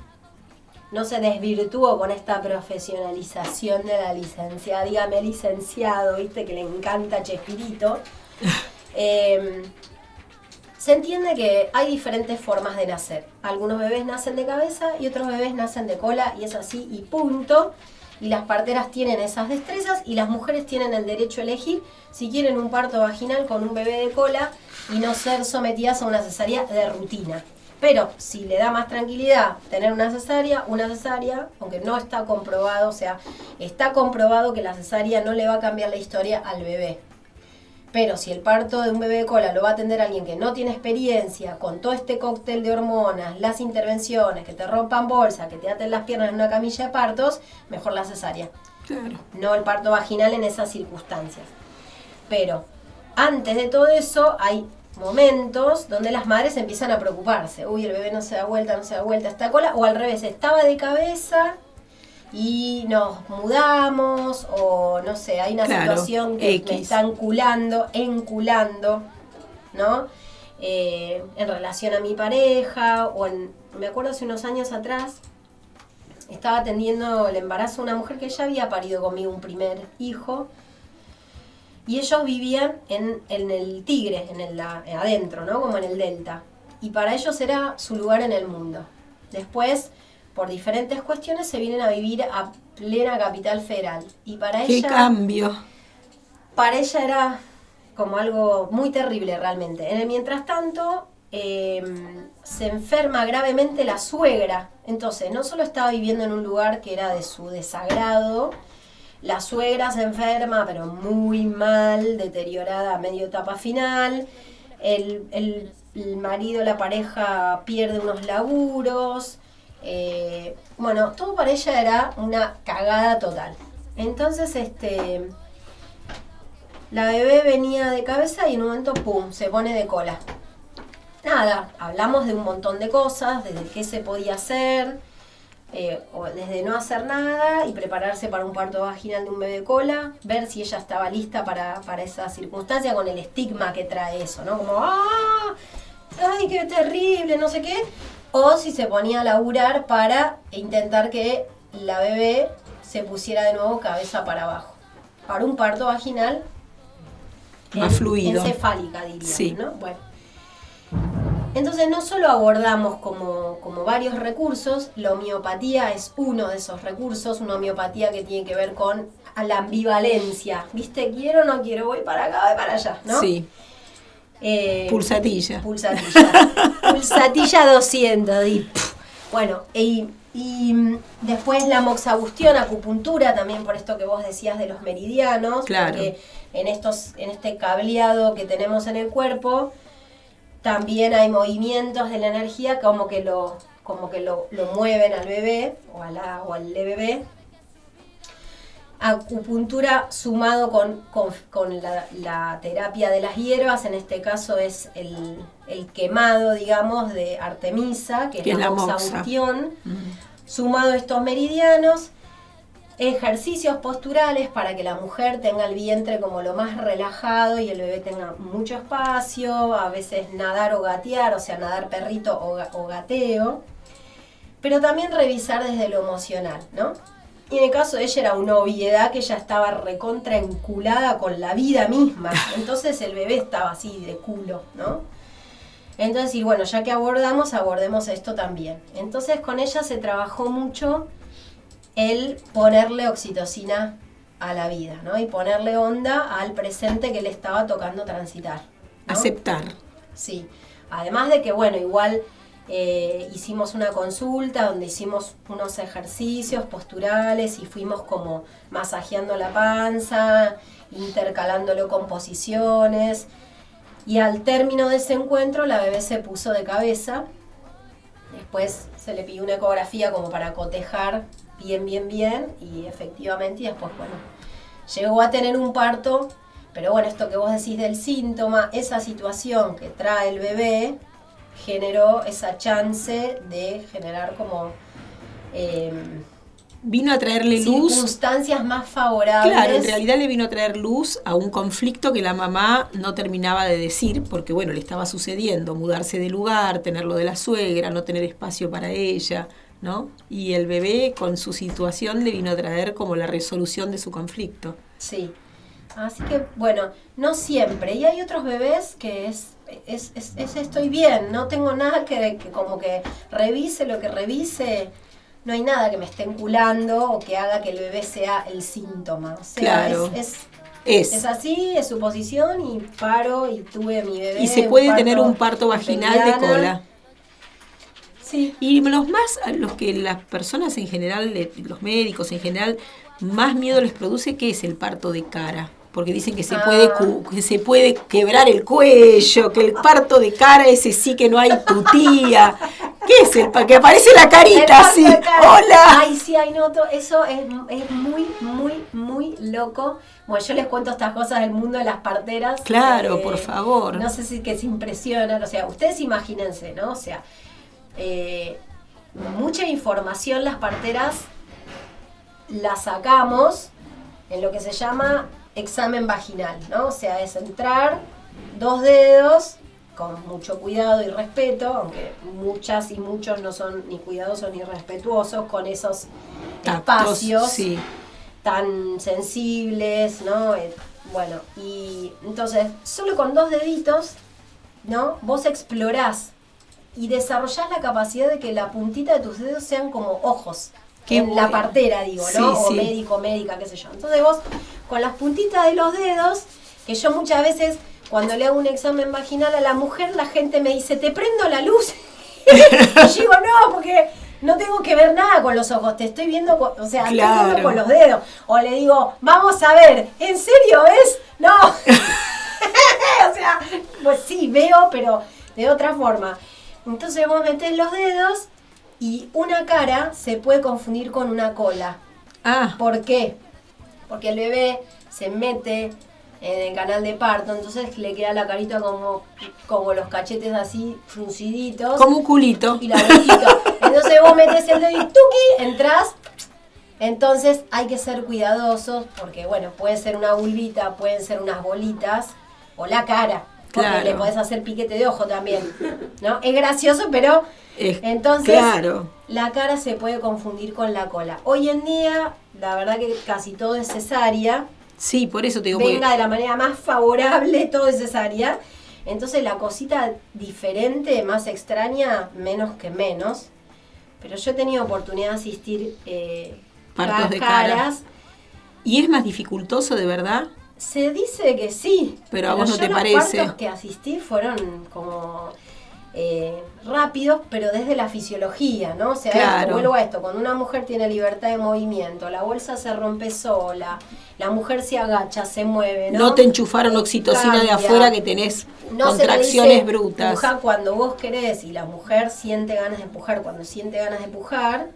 E: no se desvirtuó con esta profesionalización de la licenciada, dígame licenciado, viste que le encanta Chespirito. *laughs* Eh, se entiende que hay diferentes formas de nacer. Algunos bebés nacen de cabeza y otros bebés nacen de cola y es así y punto. Y las parteras tienen esas destrezas y las mujeres tienen el derecho a elegir si quieren un parto vaginal con un bebé de cola y no ser sometidas a una cesárea de rutina. Pero si le da más tranquilidad tener una cesárea, una cesárea, aunque no está comprobado, o sea, está comprobado que la cesárea no le va a cambiar la historia al bebé. Pero si el parto de un bebé de cola lo va a atender alguien que no tiene experiencia, con todo este cóctel de hormonas, las intervenciones, que te rompan bolsa, que te aten las piernas en una camilla de partos, mejor la cesárea.
F: Claro.
E: No el parto vaginal en esas circunstancias. Pero antes de todo eso hay momentos donde las madres empiezan a preocuparse. Uy, el bebé no se da vuelta, no se da vuelta, está cola. O al revés, estaba de cabeza y nos mudamos o no sé, hay una
F: Claro,
E: situación que
F: X.
E: me está enculando, enculando, ¿no? Eh, en relación a mi pareja o en, me acuerdo hace unos años atrás, estaba atendiendo el embarazo de una mujer que ya había parido conmigo un primer hijo y ellos vivían en, en el Tigre, en el adentro, ¿no? Como en el Delta. Y para ellos era su lugar en el mundo. Después, por diferentes cuestiones, se vienen a vivir a plena capital federal. Y para
F: Qué
E: ella
F: cambio.
E: para ella era como algo muy terrible realmente. En el mientras tanto, eh, se enferma gravemente la suegra. Entonces, no solo estaba viviendo en un lugar que era de su desagrado, la suegra se enferma, pero muy mal, deteriorada a medio etapa final. El, el- marido, la pareja pierde unos laburos. eh, bueno, todo para ella era una cagada total. Entonces, este. La bebé venía de cabeza y en un momento, ¡pum!, se pone de cola. Nada, hablamos de un montón de cosas, desde qué se podía hacer, eh, o desde no hacer nada y prepararse para un parto vaginal de un bebé cola, ver si ella estaba lista para, para esa circunstancia con el estigma que trae eso, ¿no? Como, ¡ah! ¡Ay, qué terrible! No sé qué. O si se ponía a laburar para intentar que la bebé se pusiera de nuevo cabeza para abajo. Para un parto vaginal
F: Más fluido.
E: encefálica, diría,
F: Sí.
E: ¿no? Bueno. Entonces no solo abordamos como, como varios recursos, la homeopatía es uno de esos recursos, una homeopatía que tiene que ver con la ambivalencia, ¿viste? Quiero o no quiero, voy para acá, voy para allá, ¿no?
F: Sí.
E: Eh,
F: Pulsatilla.
E: Pulsatilla. *laughs* Pulsatilla 200. y, pff, bueno, y, Y mm, después la moxabustión, acupuntura, también por esto que vos decías de los meridianos,
F: Claro.
E: porque en, estos, en este cableado que tenemos en el cuerpo, también hay movimientos de la energía como que lo, como que lo, lo mueven al bebé o, a la, o al bebé. Acupuntura sumado con, con- con la, la terapia de las hierbas, en este caso es el, el quemado, digamos, de Artemisa, que,
F: Que
E: es la
F: la moxa.
E: moxabustión, sumado a estos meridianos, ejercicios posturales para que la mujer tenga el vientre como lo más relajado y el bebé tenga mucho espacio, a veces nadar o gatear, o sea, nadar perrito o, ga- o gateo, pero también revisar desde lo emocional, ¿no? Y en el caso de ella era una obviedad que ella estaba recontra enculada con la vida misma, *laughs* entonces el bebé estaba así de culo, ¿no? Entonces, y bueno, ya que abordamos, abordemos esto también. Entonces con ella se trabajó mucho el ponerle oxitocina a la vida, ¿no? Y ponerle onda al presente que le estaba tocando transitar. ¿no?
F: Aceptar.
E: Sí. Además de que, bueno, igual eh, hicimos una consulta donde hicimos unos ejercicios posturales y fuimos como masajeando la panza, intercalándolo con posiciones. Y al término de ese encuentro la bebé se puso de cabeza. Después se le pidió una ecografía como para cotejar bien, bien, bien. Y efectivamente, y después, bueno, llegó a tener un parto. Pero bueno, esto que vos decís del síntoma, esa situación que trae el bebé, generó esa chance de generar como eh,
F: Vino a traerle luz.
E: circunstancias más favorables.
F: Claro, en realidad le vino a traer luz a un conflicto que la mamá no terminaba de decir, porque bueno, le estaba sucediendo, mudarse de lugar, tenerlo de la suegra, no tener espacio para ella, ¿no? Y el bebé con su situación le vino a traer como la resolución de su conflicto.
E: Sí. Así que, bueno, no siempre. Y hay otros bebés que es, es, es- es estoy bien, no tengo nada que, que como que revise lo que revise. No hay nada que me esté enculando o que haga que el bebé sea el síntoma. O sea,
F: Claro.
E: es, es,
F: Es.
E: así, es su posición y paro y tuve a mi bebé.
F: Y se puede tener un parto vaginal de cola.
E: Sí.
F: Y los más, los que las personas en general, los médicos en general, más miedo les produce, que es el parto de cara? Porque dicen que se,
E: Ah.
F: puede, que se puede quebrar el cuello, que el parto de cara ese sí que no hay tutía. ¿Qué es el que aparece la carita así? ¡Hola!
E: Ay, sí, ay, no, eso es, es muy, muy, muy loco. Bueno, yo les cuento estas cosas del mundo de las parteras.
F: Claro,
E: eh,
F: por favor.
E: No sé si que se impresionan, o sea, ustedes imagínense, ¿no? O sea, eh, mucha información las parteras la sacamos en lo que se llama examen vaginal, ¿no? O sea, es entrar dos dedos con mucho cuidado y respeto, aunque muchas y muchos no son ni cuidadosos ni respetuosos con esos
F: Tactos,
E: espacios
F: sí.
E: tan sensibles, ¿no? Eh, bueno, y entonces, solo con dos deditos, ¿no? Vos explorás y desarrollás la capacidad de que la puntita de tus dedos sean como ojos.
F: Qué
E: en la partera, digo,
F: Sí,
E: ¿no? o
F: sí.
E: médico, médica, qué sé yo. Entonces vos, con las puntitas de los dedos, que yo muchas veces, cuando le hago un examen vaginal a la mujer, la gente me dice, te prendo la luz. *laughs* y yo digo, no, porque no tengo que ver nada con los ojos, te estoy viendo, con, o sea, estoy viendo
F: Claro.
E: con los dedos. O le digo, vamos a ver, ¿en serio ves? No. *laughs* o sea, pues sí, veo, pero de otra forma. Entonces vos metés los dedos y una cara se puede confundir con una cola.
F: Ah,
E: ¿Por qué? Porque el bebé se mete en el canal de parto, entonces le queda la carita como, como los cachetes así frunciditos.
F: como un culito.
E: Y la bolsita. Entonces vos metes el dedo y tuki, entras. Entonces hay que ser cuidadosos porque, bueno, puede ser una bulbita, pueden ser unas bolitas o la cara. Porque
F: Claro.
E: le podés hacer piquete de ojo también. ¿No? Es gracioso, pero
F: Es-
E: entonces
F: claro.
E: la cara se puede confundir con la cola. Hoy en día, la verdad que casi todo es cesárea
F: Sí, por eso te digo. porque-
E: venga de la manera más favorable, todo es cesárea. Entonces la cosita diferente, más extraña, menos que menos. Pero yo he tenido oportunidad de asistir eh,
F: Partos de cara.
E: caras.
F: ¿Y es más dificultoso de verdad?
E: Se dice que sí.
F: Pero a vos no te
E: los
F: parece.
E: partos que asistí fueron como eh, rápidos, pero desde la fisiología, ¿no? O sea,
F: Claro.
E: esto, vuelvo a esto, cuando una mujer tiene libertad de movimiento, la bolsa se rompe sola, la mujer se agacha, se mueve, ¿no?
F: No te enchufaron oxitocina de afuera que tenés
E: No se
F: contracciones
E: dice,
F: brutas.
E: Puja cuando vos querés y la mujer siente ganas de pujar cuando siente ganas de pujar.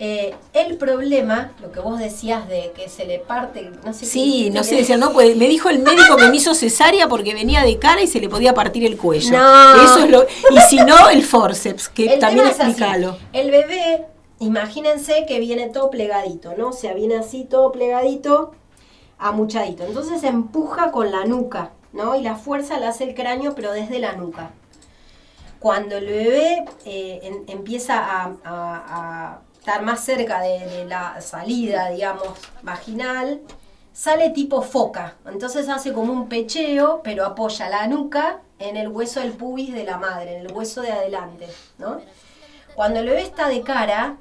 E: Eh, el problema, lo que vos decías de que se le parte, no sé
F: Sí,
E: qué-
F: no sé, decía, no, pues me dijo el médico que me hizo cesárea porque venía de cara y se le podía partir el cuello.
E: No.
F: Eso es lo, y si no, el forceps, que
E: El
F: también explícalo.
E: El bebé, imagínense que viene todo plegadito, ¿no? O sea, viene así todo plegadito, amuchadito. Entonces se empuja con la nuca, ¿no? Y la fuerza la hace el cráneo, pero desde la nuca. Cuando el bebé eh, en- empieza a, a- a estar más cerca de, de la salida, digamos, vaginal, sale tipo foca. Entonces hace como un pecheo, pero apoya la nuca en el hueso del pubis de la madre, en el hueso de adelante, ¿no? Cuando el bebé está de cara,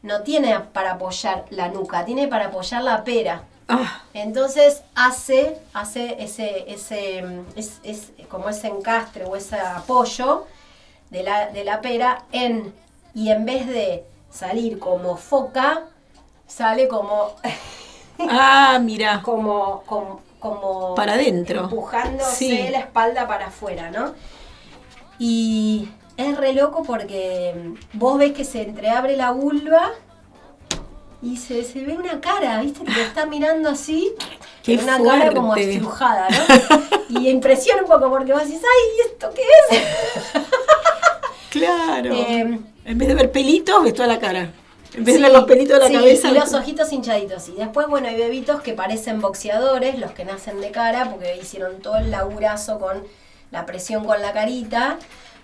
E: no tiene para apoyar la nuca, tiene para apoyar la pera.
F: Ah,
E: Entonces hace, hace ese, ese, es, es como ese encastre o ese apoyo de la, de la pera en, y en vez de salir como foca, sale como, *laughs*
F: ah, mira.
E: como, como, como
F: Para adentro.
E: empujándose
F: Sí.
E: la espalda para afuera, ¿no? Y es re loco porque mm, vos ves que se entreabre la vulva y se, se ve una cara, ¿viste? Que está *laughs* mirando así.
F: Qué
E: una cara como estrujada, ¿no? *laughs* y impresiona un poco porque vos decís, ¡ay, ¿esto qué es?
F: Claro.
E: Eh,
F: en vez de ver pelitos, ves toda la cara. En vez
E: Sí,
F: de ver los pelitos de la
E: sí,
F: cabeza.
E: Y los ojitos hinchaditos. Y después, bueno, hay bebitos que parecen boxeadores, los que nacen de cara, porque hicieron todo el laburazo con la presión con la carita.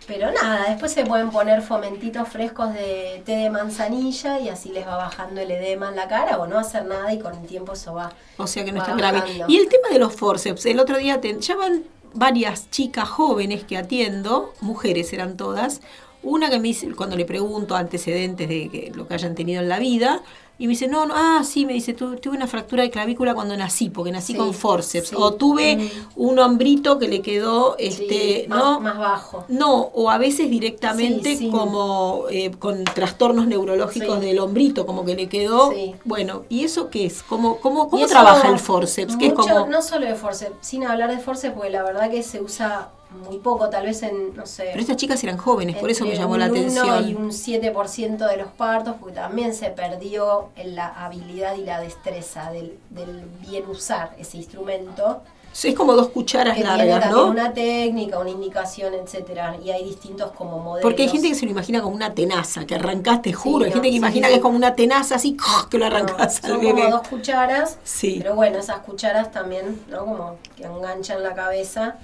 E: Pero nada, después se pueden poner fomentitos frescos de té de manzanilla y así les va bajando el edema en la cara o no hacer nada y con el tiempo eso va.
F: O sea que no
E: va
F: es tan grave. Y el tema de los forceps, el otro día te, ya van varias chicas jóvenes que atiendo, mujeres eran todas, una que me dice, cuando le pregunto antecedentes de que, lo que hayan tenido en la vida, y me dice, no, no, ah, sí, me dice, tu- tuve una fractura de clavícula cuando nací, porque nací
E: Sí,
F: con forceps,
E: sí.
F: o tuve
E: Mm.
F: un hombrito que le quedó, este, ¿no?
E: más bajo.
F: No, o a veces directamente como eh, con trastornos neurológicos del hombrito, como que le quedó. Bueno, ¿y eso qué es? ¿Cómo, cómo, cómo trabaja el forceps? Que es
E: mucho-
F: como.
E: No solo de forceps, sin hablar de forceps, porque la verdad que se usa muy poco, tal vez en, no sé.
F: Pero estas chicas eran jóvenes, por eso me llamó la
E: un 1
F: atención.
E: y un 7% de los partos, porque también se perdió en la habilidad y la destreza del, del bien usar ese instrumento.
F: Es como dos cucharas
E: Que tiene
F: largas,
E: también
F: ¿no?
E: una técnica, una indicación, etcétera Y hay distintos como modelos.
F: Porque hay gente que se lo imagina como una tenaza, que arrancás, te juro. hay
E: no,
F: gente que
E: sí,
F: imagina
E: sí.
F: que es como una tenaza así, *laughs* que lo
E: No,
F: al
E: son
F: bebé.
E: como dos cucharas.
F: Sí.
E: Pero bueno, esas cucharas también, ¿no? Como que enganchan la cabeza.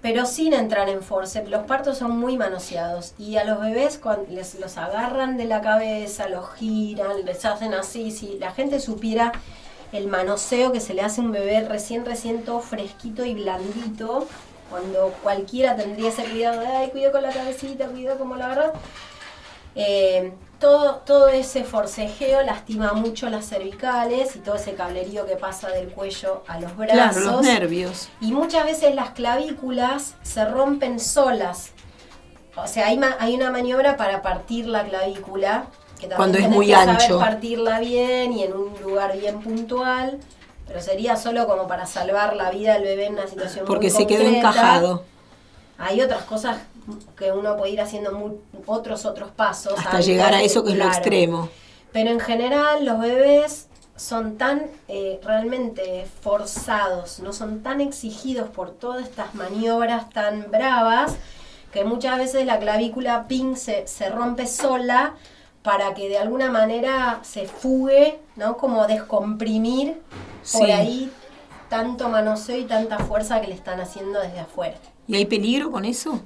E: Pero sin entrar en forceps. Los partos son muy manoseados. Y a los bebés cuando les, los agarran de la cabeza, los giran, les hacen así. Si la gente supiera el manoseo que se le hace a un bebé recién, recién todo fresquito y blandito, cuando cualquiera tendría ese cuidado de, ay, cuidado con la cabecita, cuidado como la agarras. Eh, todo, todo ese forcejeo lastima mucho las cervicales y todo ese cablerío que pasa del cuello a los brazos.
F: Claro, los nervios.
E: Y muchas veces las clavículas se rompen solas. O sea, hay, ma- hay una maniobra para partir la clavícula. Que
F: Cuando es muy
E: que saber
F: ancho.
E: partirla bien y en un lugar bien puntual. Pero sería solo como para salvar la vida del bebé en una situación
F: Porque
E: muy
F: se quedó encajado.
E: Hay otras cosas que uno puede ir haciendo mu- otros otros pasos.
F: Hasta
E: antes
F: llegar a eso que es lo extremo.
E: Pero en general los bebés son tan eh, realmente forzados, no son tan exigidos por todas estas maniobras tan bravas, que muchas veces la clavícula ping se, se rompe sola para que de alguna manera se fugue, ¿no? Como descomprimir por
F: Sí.
E: ahí tanto manoseo y tanta fuerza que le están haciendo desde afuera.
F: ¿Y hay peligro con eso?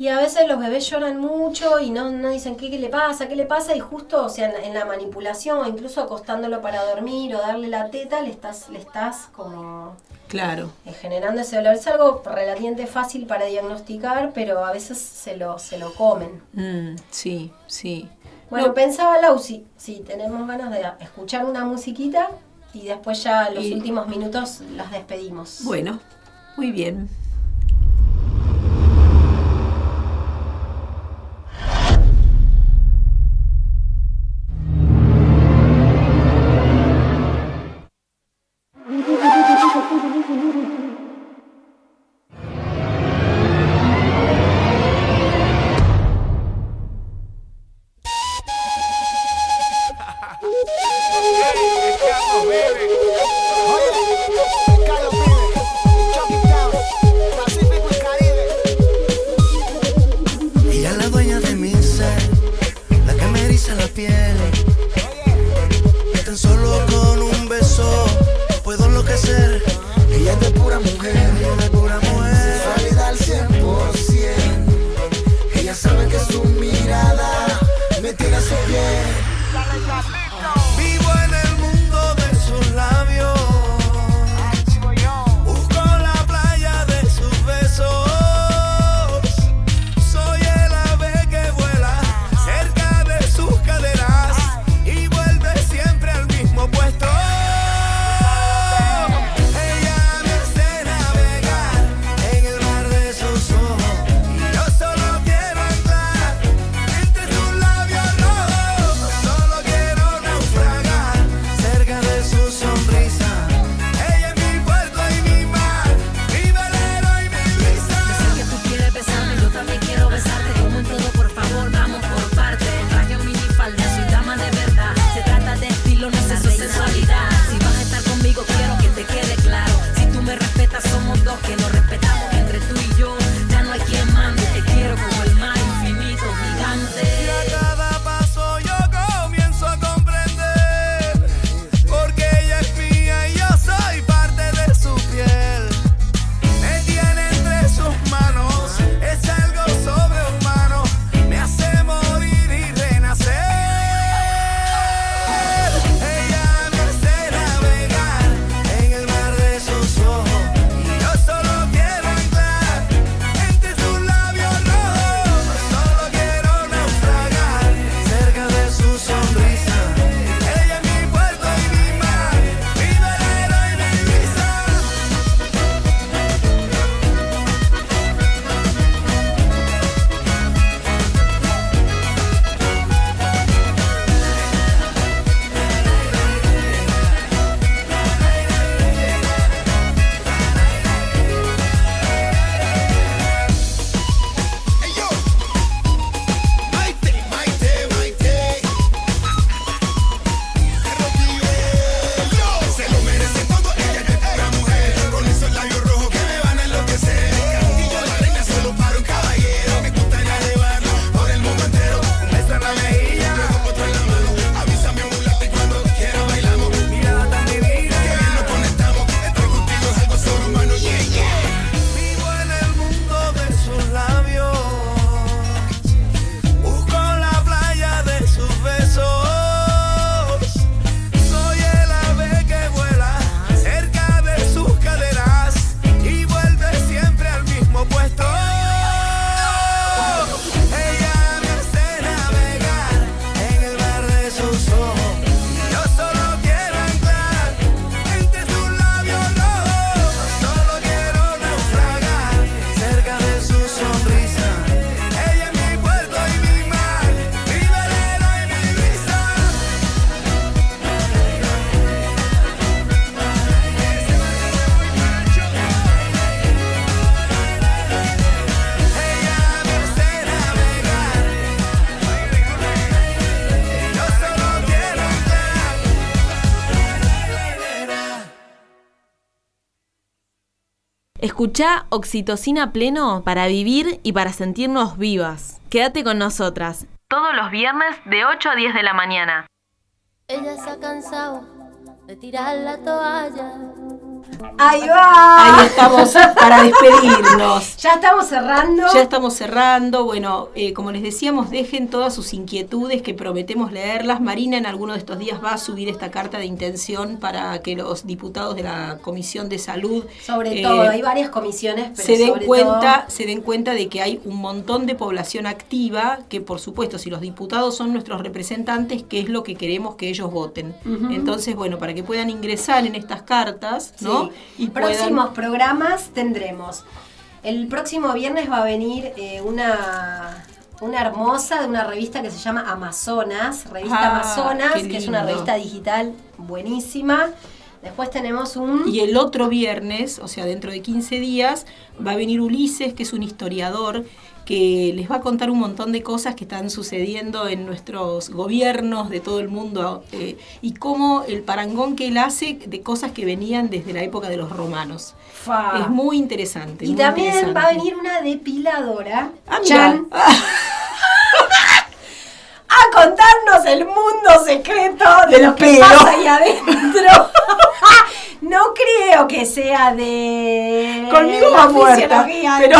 E: Y a veces los bebés lloran mucho y no, no dicen ¿qué, qué le pasa, qué le pasa, y justo, o sea, en, la- en la manipulación, o incluso acostándolo para dormir o darle la teta, le estás, le estás como
F: Claro.
E: eh, generando ese dolor. Es algo relativamente fácil para diagnosticar, pero a veces se lo, se lo comen.
F: Mm, sí, sí.
E: Bueno,
F: No,
E: pensaba Lau, si, si tenemos ganas de escuchar una musiquita y después ya los
F: Y-
E: últimos minutos las despedimos.
F: Bueno, muy bien.
B: Escuchá Oxitocina Pleno para vivir y para sentirnos vivas. Quédate con nosotras. Todos los viernes de 8 a 10 de la mañana.
C: Ella se ha cansado de tirar la toalla.
E: Ahí va.
F: Ahí estamos para despedirnos. *laughs*
E: Ya estamos cerrando.
F: Ya estamos cerrando. Bueno, eh, como les decíamos, dejen todas sus inquietudes que prometemos leerlas. Marina en alguno de estos días va a subir esta carta de intención para que los diputados de la Comisión de Salud
E: Sobre
F: eh,
E: todo, hay varias comisiones, pero
F: se den
E: sobre
F: cuenta,
E: todo-
F: se den cuenta de que hay un montón de población activa, que por supuesto, si los diputados son nuestros representantes, ¿qué es lo que queremos que ellos voten? Entonces, bueno, para que puedan ingresar en estas cartas, ¿no?
E: Sí.
F: Y puedan-
E: Próximos programas tendremos. El próximo viernes va a venir eh, una, una hermosa de una revista que se llama Amazonas, revista
F: Ah,
E: Amazonas, que es una revista digital buenísima. Después tenemos un...
F: Y el otro viernes, o sea, dentro de 15 días, va a venir Ulises, que es un historiador, que les va a contar un montón de cosas que están sucediendo en nuestros gobiernos de todo el mundo eh, y cómo el parangón que él hace de cosas que venían desde la época de los romanos.
E: Fa.
F: Es muy interesante.
E: Y
F: muy
E: también
F: interesante.
E: va a venir una depiladora.
F: Ah.
E: Chan. *laughs* tenemos el mundo secreto de
F: Del
E: lo que
F: pelo.
E: pasa ahí adentro. *laughs* no creo que sea de.
F: Conmigo
E: la
F: va muerta, pero-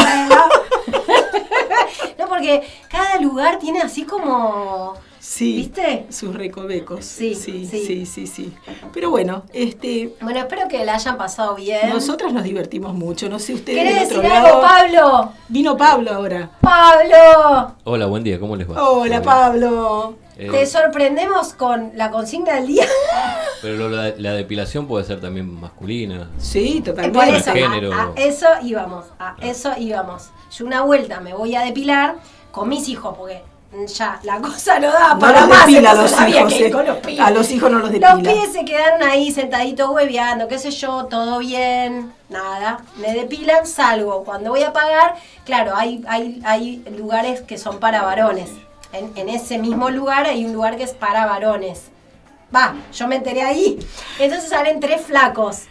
E: porque cada lugar tiene así como.
F: Sí.
E: ¿Viste?
F: Sus recovecos.
E: Sí,
F: sí,
E: sí.
F: sí, sí, sí. Pero bueno, este,
E: Bueno, espero que la hayan pasado bien.
F: nosotras nos divertimos mucho. No sé ustedes
E: ¿Querés
F: del otro
E: decir
F: lado.
E: algo, Pablo?
F: Vino Pablo ahora.
E: ¡Pablo!
J: Hola, buen día, ¿cómo les va?
F: Hola. Pablo.
J: Eh,
E: Te sorprendemos con la consigna del día. *laughs*
J: pero lo- la, la depilación puede ser también masculina.
F: Sí,
E: Por
F: totalmente.
E: eso,
J: género.
E: a, a eso íbamos, a eso íbamos. Yo una vuelta me voy a depilar con mis hijos, porque ya la cosa no da
F: No
E: para
F: los
E: más.
F: a los hijos,
E: que
F: eh.
E: con los pibes.
F: A los hijos no los
E: Los
F: depila.
E: pibes se quedaron ahí sentaditos hueveando, qué sé yo, todo bien, nada. Me depilan, salgo. Cuando voy a pagar, claro, hay, hay, hay lugares que son para varones. En, en ese mismo lugar hay un lugar que es para varones. Va, yo me enteré ahí. Entonces salen tres flacos.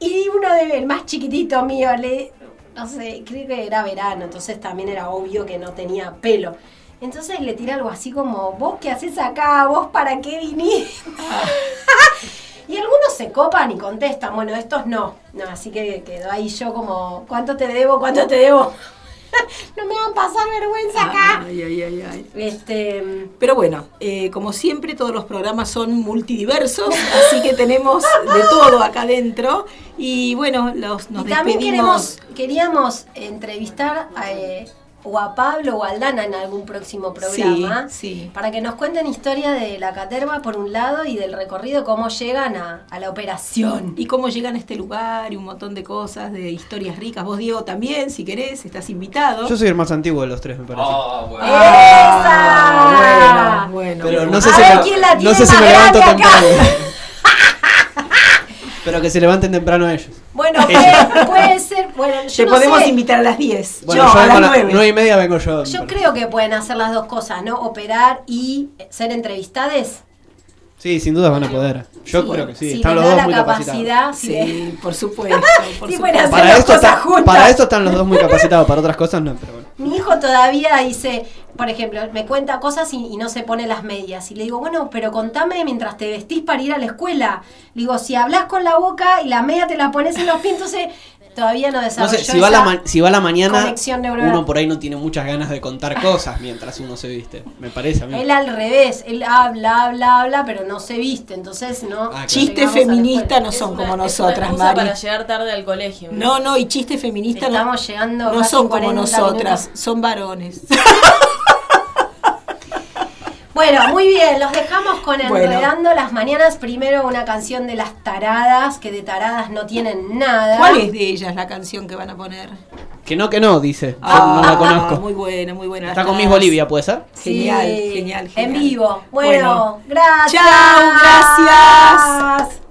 E: Y uno de el más chiquitito mío, le, no sé, creo que era verano, entonces también era obvio que no tenía pelo. Entonces le tira algo así como, vos qué haces acá, vos para qué viniste. *laughs* y algunos se copan y contestan, bueno, estos no. No, así que quedó ahí yo como, ¿cuánto te debo? ¿Cuánto te debo? *laughs* no me van a pasar vergüenza acá.
F: Ay, ay, ay, ay.
E: Este,
F: Pero bueno, eh, como siempre, todos los programas son multidiversos, así que tenemos de todo acá adentro. Y bueno, los, nos
E: y también
F: despedimos.
E: queremos, queríamos entrevistar a, eh, o a Pablo o a Aldana en algún próximo programa.
F: Sí, sí.
E: Para que nos cuenten historia de la caterva por un lado y del recorrido, cómo llegan a, a la operación.
F: Y cómo llegan a este lugar y un montón de cosas, de historias ricas. Vos, Diego, también, si querés, estás invitado.
D: Yo soy el más antiguo de los tres, me parece.
J: Ah, bueno.
E: ¡Esa!
F: Bueno, bueno.
D: Pero no sé
E: A
D: si
E: ver
D: me,
E: quién la
D: no sé si me levanto
E: acá.
D: temprano. *laughs* Pero que se levanten temprano ellos.
E: Bueno, puede, puede *laughs* ser. Bueno, yo
F: Te
E: no
F: podemos
E: sé.
F: invitar a las 10.
D: Bueno,
F: no,
D: yo
F: a
D: vengo
F: las
D: a las
F: 9.
D: nueve y media vengo yo.
E: Yo creo que pueden hacer las dos cosas, ¿no? Operar y ser entrevistades.
D: Sí, sin duda van a poder. Yo
E: Sí,
D: creo que sí.
E: si
D: Están los
E: da
D: dos
E: la
D: muy capacitados.
E: les-
F: Sí, por supuesto. *laughs* Por
E: Sí,
F: supuesto.
E: pueden hacer
D: Para esto,
E: cosas
D: está-
E: juntas.
D: para esto están los dos muy *laughs* capacitados, para otras cosas no, pero bueno.
E: Mi hijo todavía dice, por ejemplo, me cuenta cosas y, y no se pone las medias. Y le digo, bueno, pero contame mientras te vestís para ir a la escuela. Le digo, si hablas con la boca y la media te la pones en los pies, entonces todavía no
D: No
E: desarrolló
D: sé, si va, la
E: esa
D: si va la mañana, uno por ahí no tiene muchas ganas de contar cosas mientras uno se viste. Me parece a mí.
E: Él al revés, él habla, habla, habla, pero no se viste, entonces no.
D: Ah, claro.
F: Chistes
E: a
F: feministas no son como nosotras,
B: una
F: Mari.
B: para llegar tarde al colegio.
F: No, no, y chistes feministas no,
E: Estamos llegando
F: no son como
E: 40
F: nosotras,
E: minutos.
F: son varones. *laughs*
E: Bueno, muy bien, los dejamos con
F: Bueno.
E: Enredando las Mañanas. Primero una canción de las taradas, que de taradas no tienen nada.
F: ¿Cuál es de ellas la canción que van a poner?
D: Que no, que no, dice.
F: Ah,
D: no la conozco.
F: Muy buena, muy buena.
D: Está con Miss. Bolivia, ¿puede ser?
E: Sí,
F: Genial, genial, genial.
E: En vivo. Bueno,
F: Bueno.
E: gracias.
F: Chao, gracias.